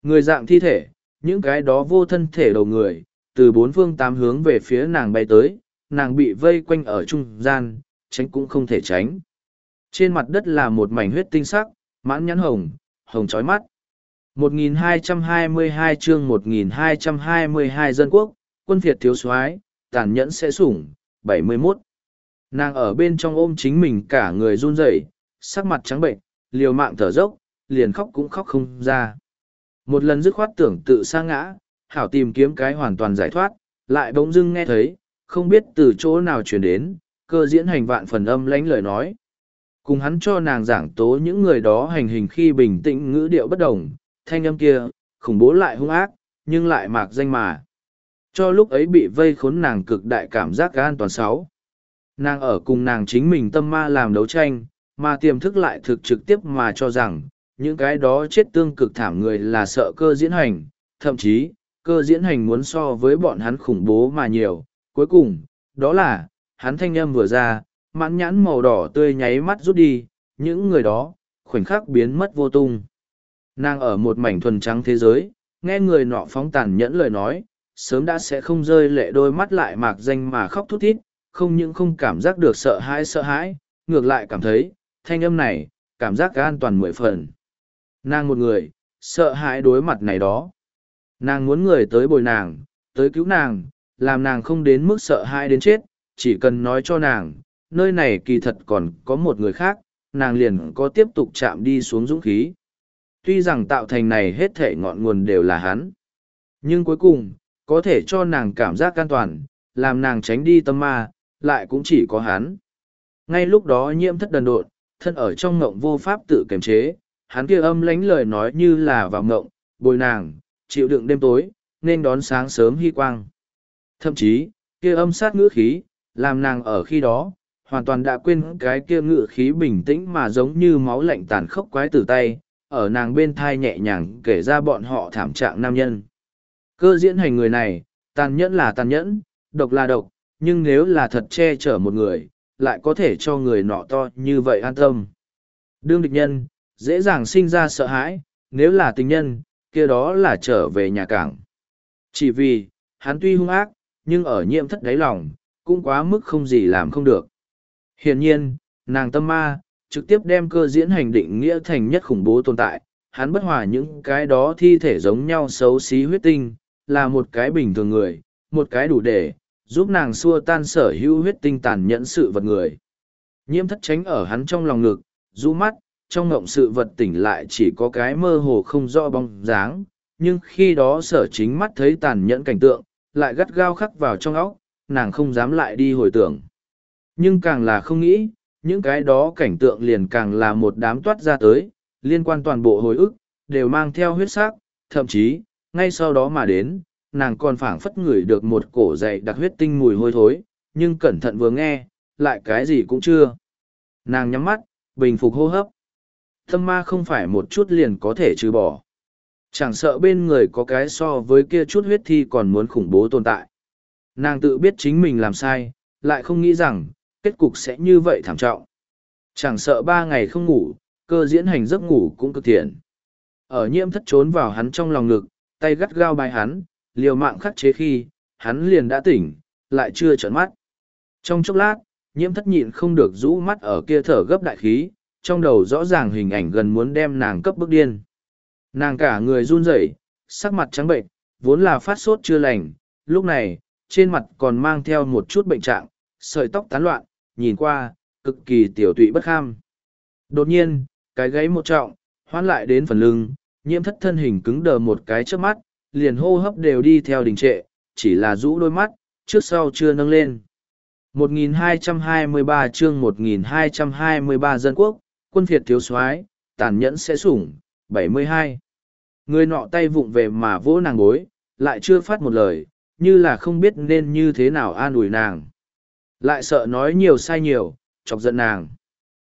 Người dạng thi thể, những cái đó vô thân thể đầu người, từ bốn phương tám hướng về phía nàng bay tới, nàng bị vây quanh ở trung gian, tránh cũng không thể tránh. Trên mặt đất là một mảnh huyết tinh sắc, mãn nhãn hồng, hồng chói mắt. 1222 chương 1222 dân quốc, quân Việt thiếu soái tàn nhẫn sẽ sủng, 71. Nàng ở bên trong ôm chính mình cả người run rẩy, sắc mặt trắng bệnh, liều mạng thở dốc, liền khóc cũng khóc không ra. Một lần dứt khoát tưởng tự sa ngã, hảo tìm kiếm cái hoàn toàn giải thoát, lại bỗng dưng nghe thấy, không biết từ chỗ nào chuyển đến, cơ diễn hành vạn phần âm lánh lời nói. Cùng hắn cho nàng giảng tố những người đó hành hình khi bình tĩnh ngữ điệu bất đồng, thanh âm kia, khủng bố lại hung ác, nhưng lại mạc danh mà. Cho lúc ấy bị vây khốn nàng cực đại cảm giác an toàn sáu. Nàng ở cùng nàng chính mình tâm ma làm đấu tranh, mà tiềm thức lại thực trực tiếp mà cho rằng, những cái đó chết tương cực thảm người là sợ cơ diễn hành, thậm chí, cơ diễn hành muốn so với bọn hắn khủng bố mà nhiều. Cuối cùng, đó là, hắn thanh âm vừa ra, mãn nhãn màu đỏ tươi nháy mắt rút đi, những người đó, khoảnh khắc biến mất vô tung. Nàng ở một mảnh thuần trắng thế giới, nghe người nọ phóng tàn nhẫn lời nói, sớm đã sẽ không rơi lệ đôi mắt lại mạc danh mà khóc thút thít, không những không cảm giác được sợ hãi sợ hãi, ngược lại cảm thấy, thanh âm này, cảm giác an toàn mười phần. Nàng một người, sợ hãi đối mặt này đó. Nàng muốn người tới bồi nàng, tới cứu nàng, làm nàng không đến mức sợ hãi đến chết, chỉ cần nói cho nàng, nơi này kỳ thật còn có một người khác, nàng liền có tiếp tục chạm đi xuống dũng khí. Tuy rằng tạo thành này hết thể ngọn nguồn đều là hắn. Nhưng cuối cùng, có thể cho nàng cảm giác an toàn, làm nàng tránh đi tâm ma, lại cũng chỉ có hắn. Ngay lúc đó nhiễm thất đần độn, thân ở trong ngộng vô pháp tự kiềm chế, hắn kia âm lánh lời nói như là vào ngộng, bồi nàng, chịu đựng đêm tối, nên đón sáng sớm hy quang. Thậm chí, kia âm sát ngữ khí, làm nàng ở khi đó, hoàn toàn đã quên cái kia ngữ khí bình tĩnh mà giống như máu lạnh tàn khốc quái từ tay, ở nàng bên thai nhẹ nhàng kể ra bọn họ thảm trạng nam nhân. Cơ diễn hành người này, tàn nhẫn là tàn nhẫn, độc là độc, nhưng nếu là thật che chở một người, lại có thể cho người nọ to như vậy an tâm. Đương địch nhân, dễ dàng sinh ra sợ hãi, nếu là tình nhân, kia đó là trở về nhà cảng. Chỉ vì, hắn tuy hung ác, nhưng ở nhiễm thất đáy lòng, cũng quá mức không gì làm không được. Hiển nhiên, nàng tâm ma, trực tiếp đem cơ diễn hành định nghĩa thành nhất khủng bố tồn tại, hắn bất hòa những cái đó thi thể giống nhau xấu xí huyết tinh, là một cái bình thường người, một cái đủ để, giúp nàng xua tan sở hữu huyết tinh tàn nhẫn sự vật người. Nhiễm thất tránh ở hắn trong lòng ngực, rũ mắt, trong ngộng sự vật tỉnh lại chỉ có cái mơ hồ không rõ bóng dáng, nhưng khi đó sở chính mắt thấy tàn nhẫn cảnh tượng, lại gắt gao khắc vào trong óc, nàng không dám lại đi hồi tưởng. Nhưng càng là không nghĩ, những cái đó cảnh tượng liền càng là một đám toát ra tới, liên quan toàn bộ hồi ức, đều mang theo huyết sắc, thậm chí, ngay sau đó mà đến, nàng còn phảng phất ngửi được một cổ dày đặc huyết tinh mùi hôi thối, nhưng cẩn thận vừa nghe, lại cái gì cũng chưa. Nàng nhắm mắt, bình phục hô hấp. Tâm ma không phải một chút liền có thể trừ bỏ. Chẳng sợ bên người có cái so với kia chút huyết thi còn muốn khủng bố tồn tại. Nàng tự biết chính mình làm sai, lại không nghĩ rằng, kết cục sẽ như vậy thảm trọng. Chẳng sợ ba ngày không ngủ, cơ diễn hành giấc ngủ cũng cực thiện. Ở nhiễm thất trốn vào hắn trong lòng ngực, tay gắt gao bài hắn, liều mạng khắc chế khi, hắn liền đã tỉnh, lại chưa trợn mắt. Trong chốc lát, nhiễm thất nhịn không được rũ mắt ở kia thở gấp đại khí, trong đầu rõ ràng hình ảnh gần muốn đem nàng cấp bức điên. Nàng cả người run rẩy, sắc mặt trắng bệnh, vốn là phát sốt chưa lành, lúc này, trên mặt còn mang theo một chút bệnh trạng, sợi tóc tán loạn, nhìn qua, cực kỳ tiểu tụy bất kham. Đột nhiên, cái gáy một trọng, hoán lại đến phần lưng, nhiễm thất thân hình cứng đờ một cái trước mắt, liền hô hấp đều đi theo đình trệ, chỉ là rũ đôi mắt, trước sau chưa nâng lên. 1223 chương 1223 dân quốc, quân phiệt thiếu soái tàn nhẫn sẽ sủng, 72. Người nọ tay vụng về mà vỗ nàng gối, lại chưa phát một lời, như là không biết nên như thế nào an ủi nàng. Lại sợ nói nhiều sai nhiều, chọc giận nàng.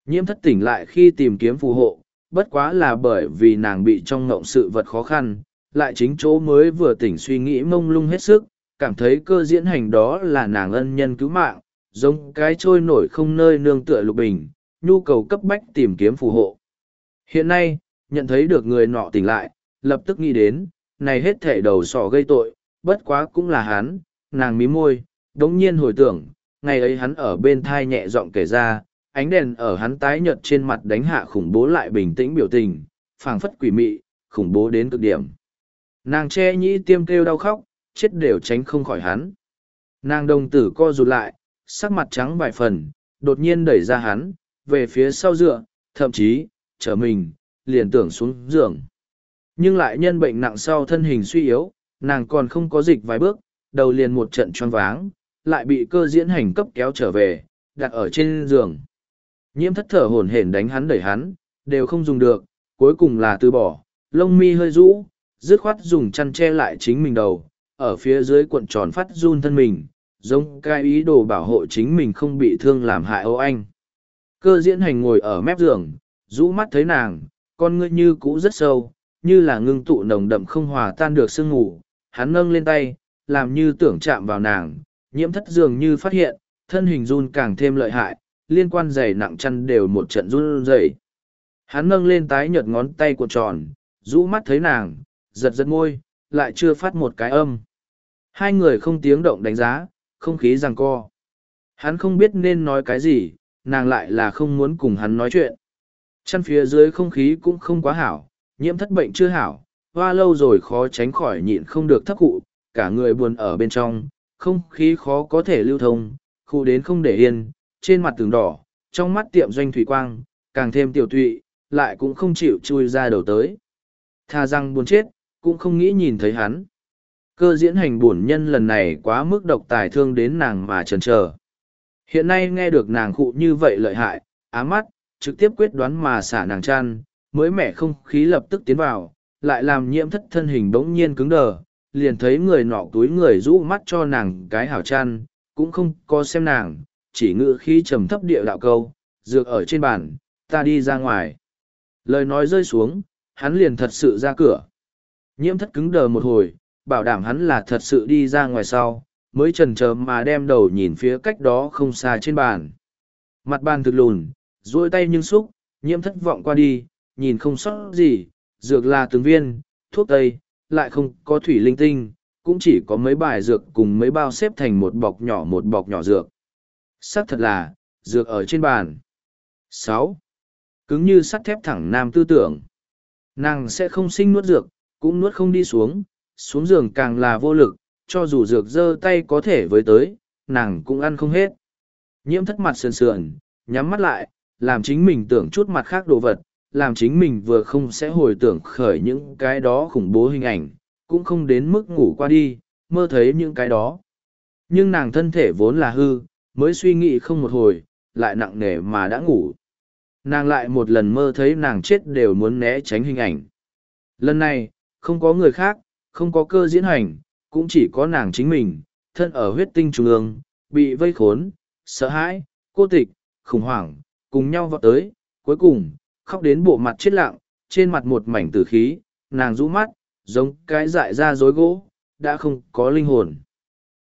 Nhiễm thất tỉnh lại khi tìm kiếm phù hộ, bất quá là bởi vì nàng bị trong ngộng sự vật khó khăn, lại chính chỗ mới vừa tỉnh suy nghĩ mông lung hết sức, cảm thấy cơ diễn hành đó là nàng ân nhân cứu mạng, giống cái trôi nổi không nơi nương tựa lục bình, nhu cầu cấp bách tìm kiếm phù hộ. Hiện nay, nhận thấy được người nọ tỉnh lại, lập tức nghĩ đến, này hết thể đầu sọ gây tội, bất quá cũng là hắn, nàng mí môi, đống nhiên hồi tưởng, ngày ấy hắn ở bên thai nhẹ giọng kể ra, ánh đèn ở hắn tái nhợt trên mặt đánh hạ khủng bố lại bình tĩnh biểu tình, phảng phất quỷ mị, khủng bố đến cực điểm. Nàng che nhĩ tiêm kêu đau khóc, chết đều tránh không khỏi hắn. Nàng đồng tử co rụt lại, sắc mặt trắng vài phần, đột nhiên đẩy ra hắn, về phía sau dựa, thậm chí, trở mình, liền tưởng xuống giường. Nhưng lại nhân bệnh nặng sau thân hình suy yếu, nàng còn không có dịch vài bước, đầu liền một trận choáng váng, lại bị cơ diễn hành cấp kéo trở về, đặt ở trên giường. Nhiễm thất thở hổn hển đánh hắn đẩy hắn, đều không dùng được, cuối cùng là từ bỏ, lông mi hơi rũ, dứt khoát dùng chăn che lại chính mình đầu, ở phía dưới cuộn tròn phát run thân mình, giống cái ý đồ bảo hộ chính mình không bị thương làm hại ô anh. Cơ diễn hành ngồi ở mép giường, rũ mắt thấy nàng, con ngươi như cũ rất sâu, như là ngưng tụ nồng đậm không hòa tan được sương ngủ, hắn nâng lên tay, làm như tưởng chạm vào nàng, nhiễm thất dường như phát hiện, thân hình run càng thêm lợi hại, liên quan dày nặng chăn đều một trận run rẩy. Hắn nâng lên tái nhợt ngón tay cuộn tròn, rũ mắt thấy nàng, giật giật môi, lại chưa phát một cái âm. Hai người không tiếng động đánh giá, không khí giằng co. Hắn không biết nên nói cái gì, nàng lại là không muốn cùng hắn nói chuyện. Chăn phía dưới không khí cũng không quá hảo, nhiễm thất bệnh chưa hảo, hoa lâu rồi khó tránh khỏi nhịn không được thấp cụ, cả người buồn ở bên trong, không khí khó có thể lưu thông, khu đến không để yên, trên mặt tường đỏ, trong mắt tiệm doanh thủy quang, càng thêm tiểu tụy, lại cũng không chịu chui ra đầu tới. Tha răng buồn chết, cũng không nghĩ nhìn thấy hắn. Cơ diễn hành buồn nhân lần này quá mức độc tài thương đến nàng mà chần chờ. Hiện nay nghe được nàng khụ như vậy lợi hại, ám mắt, trực tiếp quyết đoán mà xả nàng chăn, mới mẻ không khí lập tức tiến vào, lại làm nhiễm thất thân hình bỗng nhiên cứng đờ, liền thấy người nọ túi người rũ mắt cho nàng cái hảo chăn, cũng không có xem nàng, chỉ ngự khí trầm thấp địa đạo câu, dược ở trên bàn, ta đi ra ngoài. Lời nói rơi xuống, hắn liền thật sự ra cửa. Nhiễm thất cứng đờ một hồi, bảo đảm hắn là thật sự đi ra ngoài sau, mới trần trờ mà đem đầu nhìn phía cách đó không xa trên bàn. Mặt bàn thực lùn, duỗi tay nhưng xúc, nhiễm thất vọng qua đi, nhìn không sót gì, dược là từng viên, thuốc tây, lại không có thủy linh tinh, cũng chỉ có mấy bài dược cùng mấy bao xếp thành một bọc nhỏ một bọc nhỏ dược. Sắc thật là, dược ở trên bàn. sáu Cứng như sắt thép thẳng nam tư tưởng. Nàng sẽ không sinh nuốt dược, cũng nuốt không đi xuống, xuống giường càng là vô lực, cho dù dược dơ tay có thể với tới, nàng cũng ăn không hết. Nhiễm thất mặt sườn sườn, nhắm mắt lại, làm chính mình tưởng chút mặt khác đồ vật, làm chính mình vừa không sẽ hồi tưởng khởi những cái đó khủng bố hình ảnh, cũng không đến mức ngủ qua đi, mơ thấy những cái đó. Nhưng nàng thân thể vốn là hư, mới suy nghĩ không một hồi, lại nặng nề mà đã ngủ. Nàng lại một lần mơ thấy nàng chết đều muốn né tránh hình ảnh. Lần này, không có người khác, không có cơ diễn hành, cũng chỉ có nàng chính mình, thân ở huyết tinh trung ương, bị vây khốn, sợ hãi, cô tịch, khủng hoảng, cùng nhau vọt tới, cuối cùng, khóc đến bộ mặt chết lặng, trên mặt một mảnh tử khí, nàng rũ mắt, giống cái dại ra dối gỗ, đã không có linh hồn.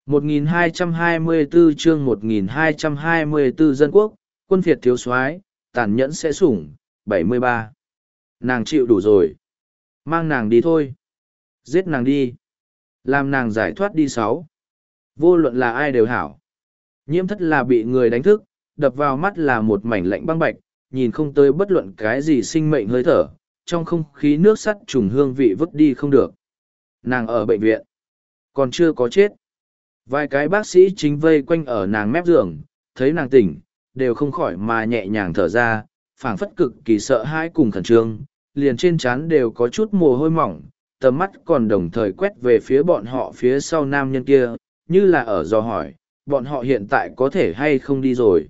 1224 chương 1224 dân quốc, quân phiệt thiếu soái tàn nhẫn sẽ sủng, 73. Nàng chịu đủ rồi. Mang nàng đi thôi. Giết nàng đi. Làm nàng giải thoát đi sáu. Vô luận là ai đều hảo. Nhiễm thất là bị người đánh thức, đập vào mắt là một mảnh lạnh băng bạch, nhìn không tới bất luận cái gì sinh mệnh hơi thở, trong không khí nước sắt trùng hương vị vứt đi không được. Nàng ở bệnh viện, còn chưa có chết. Vài cái bác sĩ chính vây quanh ở nàng mép giường, thấy nàng tỉnh, đều không khỏi mà nhẹ nhàng thở ra, phảng phất cực kỳ sợ hãi cùng khẩn trương, liền trên trán đều có chút mồ hôi mỏng, tầm mắt còn đồng thời quét về phía bọn họ phía sau nam nhân kia, như là ở dò hỏi, bọn họ hiện tại có thể hay không đi rồi.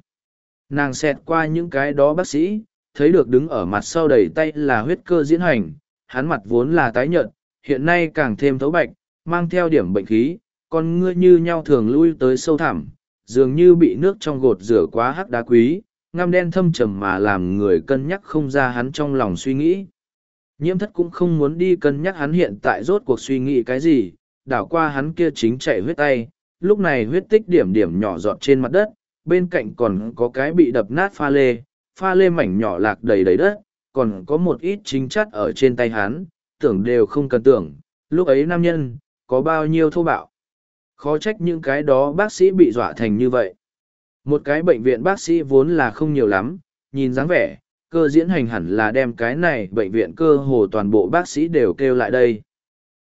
Nàng xẹt qua những cái đó bác sĩ, thấy được đứng ở mặt sau đầy tay là huyết cơ diễn hành, hắn mặt vốn là tái nhợt, hiện nay càng thêm thấu bạch, mang theo điểm bệnh khí, con ngươi như nhau thường lui tới sâu thẳm, dường như bị nước trong gột rửa quá hắc đá quý, ngăm đen thâm trầm mà làm người cân nhắc không ra hắn trong lòng suy nghĩ. Nhiễm thất cũng không muốn đi cân nhắc hắn hiện tại rốt cuộc suy nghĩ cái gì, đảo qua hắn kia chính chạy huyết tay, lúc này huyết tích điểm điểm nhỏ giọt trên mặt đất, bên cạnh còn có cái bị đập nát pha lê, pha lê mảnh nhỏ lạc đầy đầy đất, còn có một ít chính chắt ở trên tay hắn, tưởng đều không cần tưởng, lúc ấy nam nhân, có bao nhiêu thô bạo. Khó trách những cái đó bác sĩ bị dọa thành như vậy. Một cái bệnh viện bác sĩ vốn là không nhiều lắm, nhìn dáng vẻ, cơ diễn hành hẳn là đem cái này bệnh viện cơ hồ toàn bộ bác sĩ đều kêu lại đây.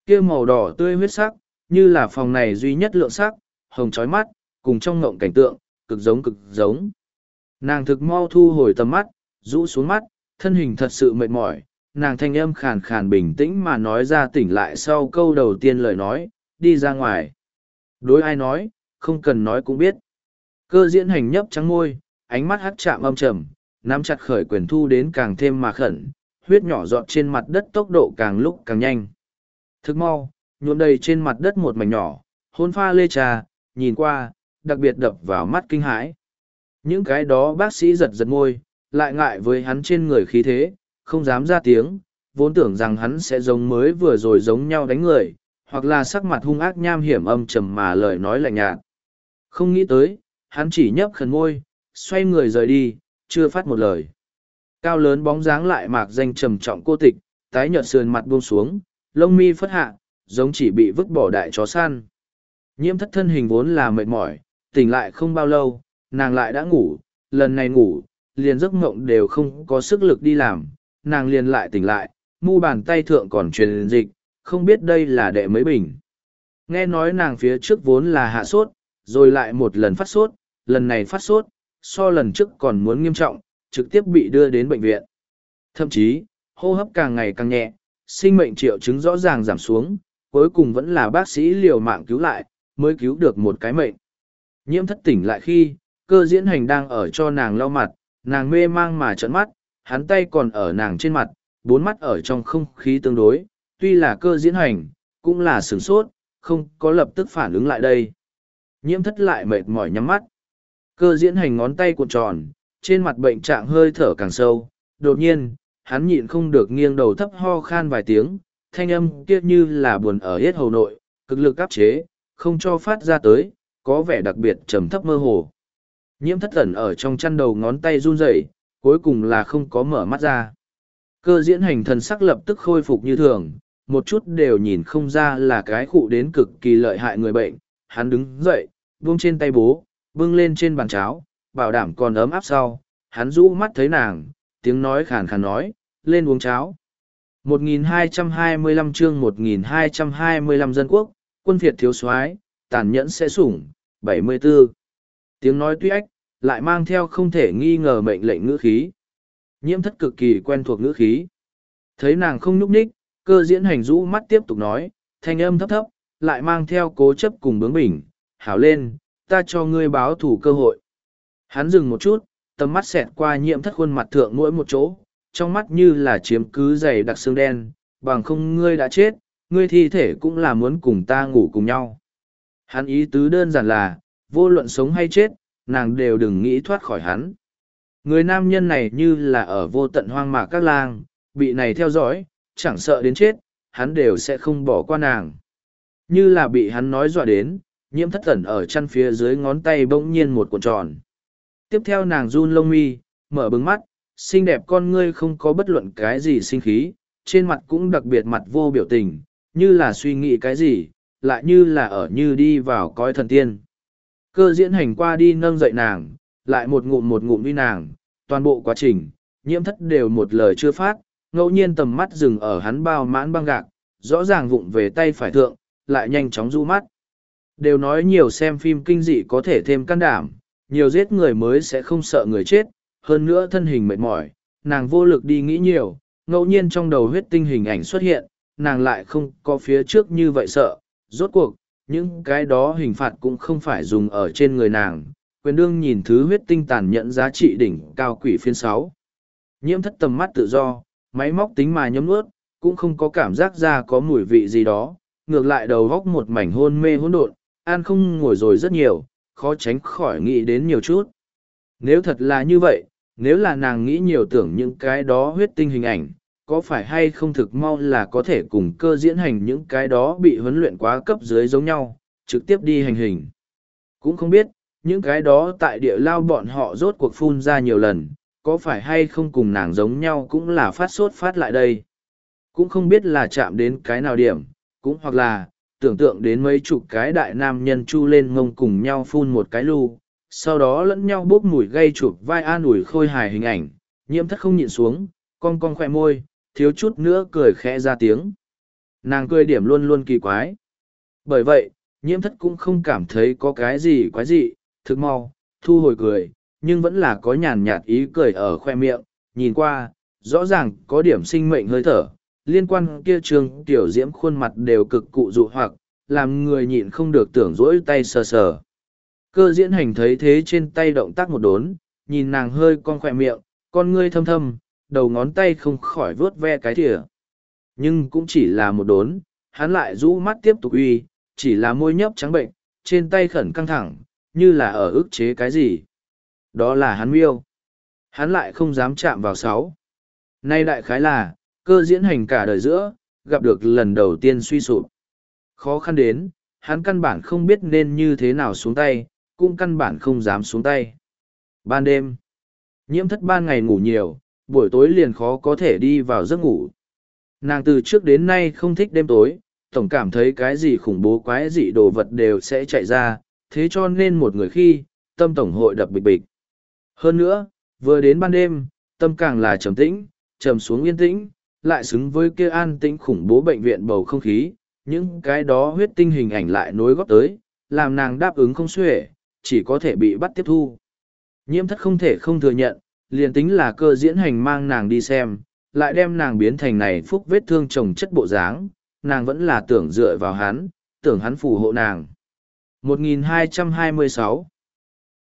kia màu đỏ tươi huyết sắc, như là phòng này duy nhất lượng sắc, hồng chói mắt, cùng trong ngộng cảnh tượng, cực giống cực giống. Nàng thực mau thu hồi tầm mắt, rũ xuống mắt, thân hình thật sự mệt mỏi, nàng thanh âm khàn khàn bình tĩnh mà nói ra tỉnh lại sau câu đầu tiên lời nói, đi ra ngoài. Đối ai nói, không cần nói cũng biết. Cơ diễn hành nhấp trắng môi, ánh mắt hắt chạm âm trầm, nắm chặt khởi quyền thu đến càng thêm mà khẩn, huyết nhỏ giọt trên mặt đất tốc độ càng lúc càng nhanh. Thức mau, nhuộm đầy trên mặt đất một mảnh nhỏ, hôn pha lê trà, nhìn qua, đặc biệt đập vào mắt kinh hãi. Những cái đó bác sĩ giật giật môi, lại ngại với hắn trên người khí thế, không dám ra tiếng, vốn tưởng rằng hắn sẽ giống mới vừa rồi giống nhau đánh người, hoặc là sắc mặt hung ác nham hiểm âm trầm mà lời nói lạnh nhạt. Không nghĩ tới, hắn chỉ nhấp khẩn môi, xoay người rời đi, chưa phát một lời. Cao lớn bóng dáng lại mạc danh trầm trọng cô tịch, tái nhợt sườn mặt buông xuống, lông mi phất hạ, giống chỉ bị vứt bỏ đại chó săn. Nhiễm thất thân hình vốn là mệt mỏi, tỉnh lại không bao lâu, nàng lại đã ngủ, lần này ngủ, liền giấc mộng đều không có sức lực đi làm, nàng liền lại tỉnh lại, mu bàn tay thượng còn truyền dịch, không biết đây là đệ mấy bình. Nghe nói nàng phía trước vốn là hạ sốt, rồi lại một lần phát sốt, lần này phát sốt, so lần trước còn muốn nghiêm trọng, trực tiếp bị đưa đến bệnh viện. Thậm chí, hô hấp càng ngày càng nhẹ, sinh mệnh triệu chứng rõ ràng giảm xuống, cuối cùng vẫn là bác sĩ liều mạng cứu lại, mới cứu được một cái mệnh. Nhiễm thất tỉnh lại khi, cơ diễn hành đang ở cho nàng lau mặt, nàng mê mang mà trợn mắt, hắn tay còn ở nàng trên mặt, bốn mắt ở trong không khí tương đối, tuy là cơ diễn hành, cũng là sửng sốt, không có lập tức phản ứng lại đây. Nhiễm thất lại mệt mỏi nhắm mắt. Cơ diễn hành ngón tay cuộn tròn, trên mặt bệnh trạng hơi thở càng sâu. Đột nhiên, hắn nhịn không được nghiêng đầu thấp ho khan vài tiếng, thanh âm kia như là buồn ở hết hầu nội, cực lực áp chế, không cho phát ra tới, có vẻ đặc biệt trầm thấp mơ hồ. Nhiễm thất ẩn ở trong chăn đầu ngón tay run rẩy, cuối cùng là không có mở mắt ra. Cơ diễn hành thần sắc lập tức khôi phục như thường, một chút đều nhìn không ra là cái khụ đến cực kỳ lợi hại người bệnh. Hắn đứng dậy, buông trên tay bố, bưng lên trên bàn cháo, bảo đảm còn ấm áp sau. Hắn rũ mắt thấy nàng, tiếng nói khàn khàn nói, lên uống cháo. 1225 chương 1225 dân quốc, quân Việt thiếu soái tàn nhẫn sẽ sủng, 74. Tiếng nói tuy ách, lại mang theo không thể nghi ngờ mệnh lệnh ngữ khí. Nhiễm thất cực kỳ quen thuộc ngữ khí. Thấy nàng không nhúc ních, cơ diễn hành rũ mắt tiếp tục nói, thanh âm thấp thấp, lại mang theo cố chấp cùng bướng bỉnh, hảo lên, ta cho ngươi báo thủ cơ hội. Hắn dừng một chút, tầm mắt xẹt qua nhiễm thất khuôn mặt thượng mỗi một chỗ, trong mắt như là chiếm cứ dày đặc xương đen, bằng không ngươi đã chết, ngươi thi thể cũng là muốn cùng ta ngủ cùng nhau. Hắn ý tứ đơn giản là, vô luận sống hay chết, nàng đều đừng nghĩ thoát khỏi hắn. Người nam nhân này như là ở vô tận hoang mạc các lang, bị này theo dõi, chẳng sợ đến chết, hắn đều sẽ không bỏ qua nàng. Như là bị hắn nói dọa đến, nhiễm thất tẩn ở chân phía dưới ngón tay bỗng nhiên một cuộn tròn. Tiếp theo nàng run lông mi, mở bừng mắt, xinh đẹp con ngươi không có bất luận cái gì sinh khí, trên mặt cũng đặc biệt mặt vô biểu tình, như là suy nghĩ cái gì, lại như là ở như đi vào cõi thần tiên. Cơ diễn hành qua đi nâng dậy nàng, lại một ngụm một ngụm đi nàng, toàn bộ quá trình, nhiễm thất đều một lời chưa phát, ngẫu nhiên tầm mắt dừng ở hắn bao mãn băng gạc, rõ ràng vụng về tay phải thượng, lại nhanh chóng du mắt. Đều nói nhiều xem phim kinh dị có thể thêm can đảm, nhiều giết người mới sẽ không sợ người chết, hơn nữa thân hình mệt mỏi, nàng vô lực đi nghĩ nhiều, ngẫu nhiên trong đầu huyết tinh hình ảnh xuất hiện, nàng lại không có phía trước như vậy sợ, rốt cuộc, những cái đó hình phạt cũng không phải dùng ở trên người nàng, quyền đương nhìn thứ huyết tinh tàn nhận giá trị đỉnh cao quỷ phiên sáu. Nhiễm thất tầm mắt tự do, máy móc tính mà nhấm nuốt, cũng không có cảm giác ra có mùi vị gì đó, ngược lại đầu góc một mảnh hôn mê hỗn độn, an không ngồi rồi rất nhiều, khó tránh khỏi nghĩ đến nhiều chút. Nếu thật là như vậy, nếu là nàng nghĩ nhiều tưởng những cái đó huyết tinh hình ảnh, có phải hay không thực mau là có thể cùng cơ diễn hành những cái đó bị huấn luyện quá cấp dưới giống nhau, trực tiếp đi hành hình. Cũng không biết, những cái đó tại địa lao bọn họ rốt cuộc phun ra nhiều lần, có phải hay không cùng nàng giống nhau cũng là phát sốt phát lại đây. Cũng không biết là chạm đến cái nào điểm, cũng hoặc là, tưởng tượng đến mấy chục cái đại nam nhân chu lên ngông cùng nhau phun một cái lu, sau đó lẫn nhau bốc mùi gây chụp vai an ủi khôi hài hình ảnh, nhiễm thất không nhịn xuống, con con khoe môi, thiếu chút nữa cười khẽ ra tiếng. Nàng cười điểm luôn luôn kỳ quái. Bởi vậy, nhiễm thất cũng không cảm thấy có cái gì quái dị thực mau, thu hồi cười, nhưng vẫn là có nhàn nhạt ý cười ở khoe miệng, nhìn qua, rõ ràng có điểm sinh mệnh hơi thở, liên quan kia trường tiểu diễm khuôn mặt đều cực cụ dụ hoặc, làm người nhịn không được tưởng rỗi tay sờ sờ. Cơ diễn hành thấy thế trên tay động tác một đốn, nhìn nàng hơi con khỏe miệng, con ngươi thâm thâm, đầu ngón tay không khỏi vớt ve cái thìa. Nhưng cũng chỉ là một đốn, hắn lại rũ mắt tiếp tục uy, chỉ là môi nhấp trắng bệnh, trên tay khẩn căng thẳng, như là ở ức chế cái gì. Đó là hắn miêu. Hắn lại không dám chạm vào sáu. Nay đại khái là, cơ diễn hành cả đời giữa, gặp được lần đầu tiên suy sụp. Khó khăn đến, hắn căn bản không biết nên như thế nào xuống tay, cũng căn bản không dám xuống tay. Ban đêm, nhiễm thất ban ngày ngủ nhiều, buổi tối liền khó có thể đi vào giấc ngủ. Nàng từ trước đến nay không thích đêm tối, tổng cảm thấy cái gì khủng bố quái dị đồ vật đều sẽ chạy ra, thế cho nên một người khi, tâm tổng hội đập bịch bịch. Hơn nữa, vừa đến ban đêm, tâm càng là trầm tĩnh, trầm xuống yên tĩnh, lại xứng với kia an tĩnh khủng bố bệnh viện bầu không khí, những cái đó huyết tinh hình ảnh lại nối góp tới, làm nàng đáp ứng không xuể, chỉ có thể bị bắt tiếp thu. Nhiễm thất không thể không thừa nhận, liền tính là cơ diễn hành mang nàng đi xem, lại đem nàng biến thành này phúc vết thương chồng chất bộ dáng, nàng vẫn là tưởng dựa vào hắn, tưởng hắn phù hộ nàng. 1226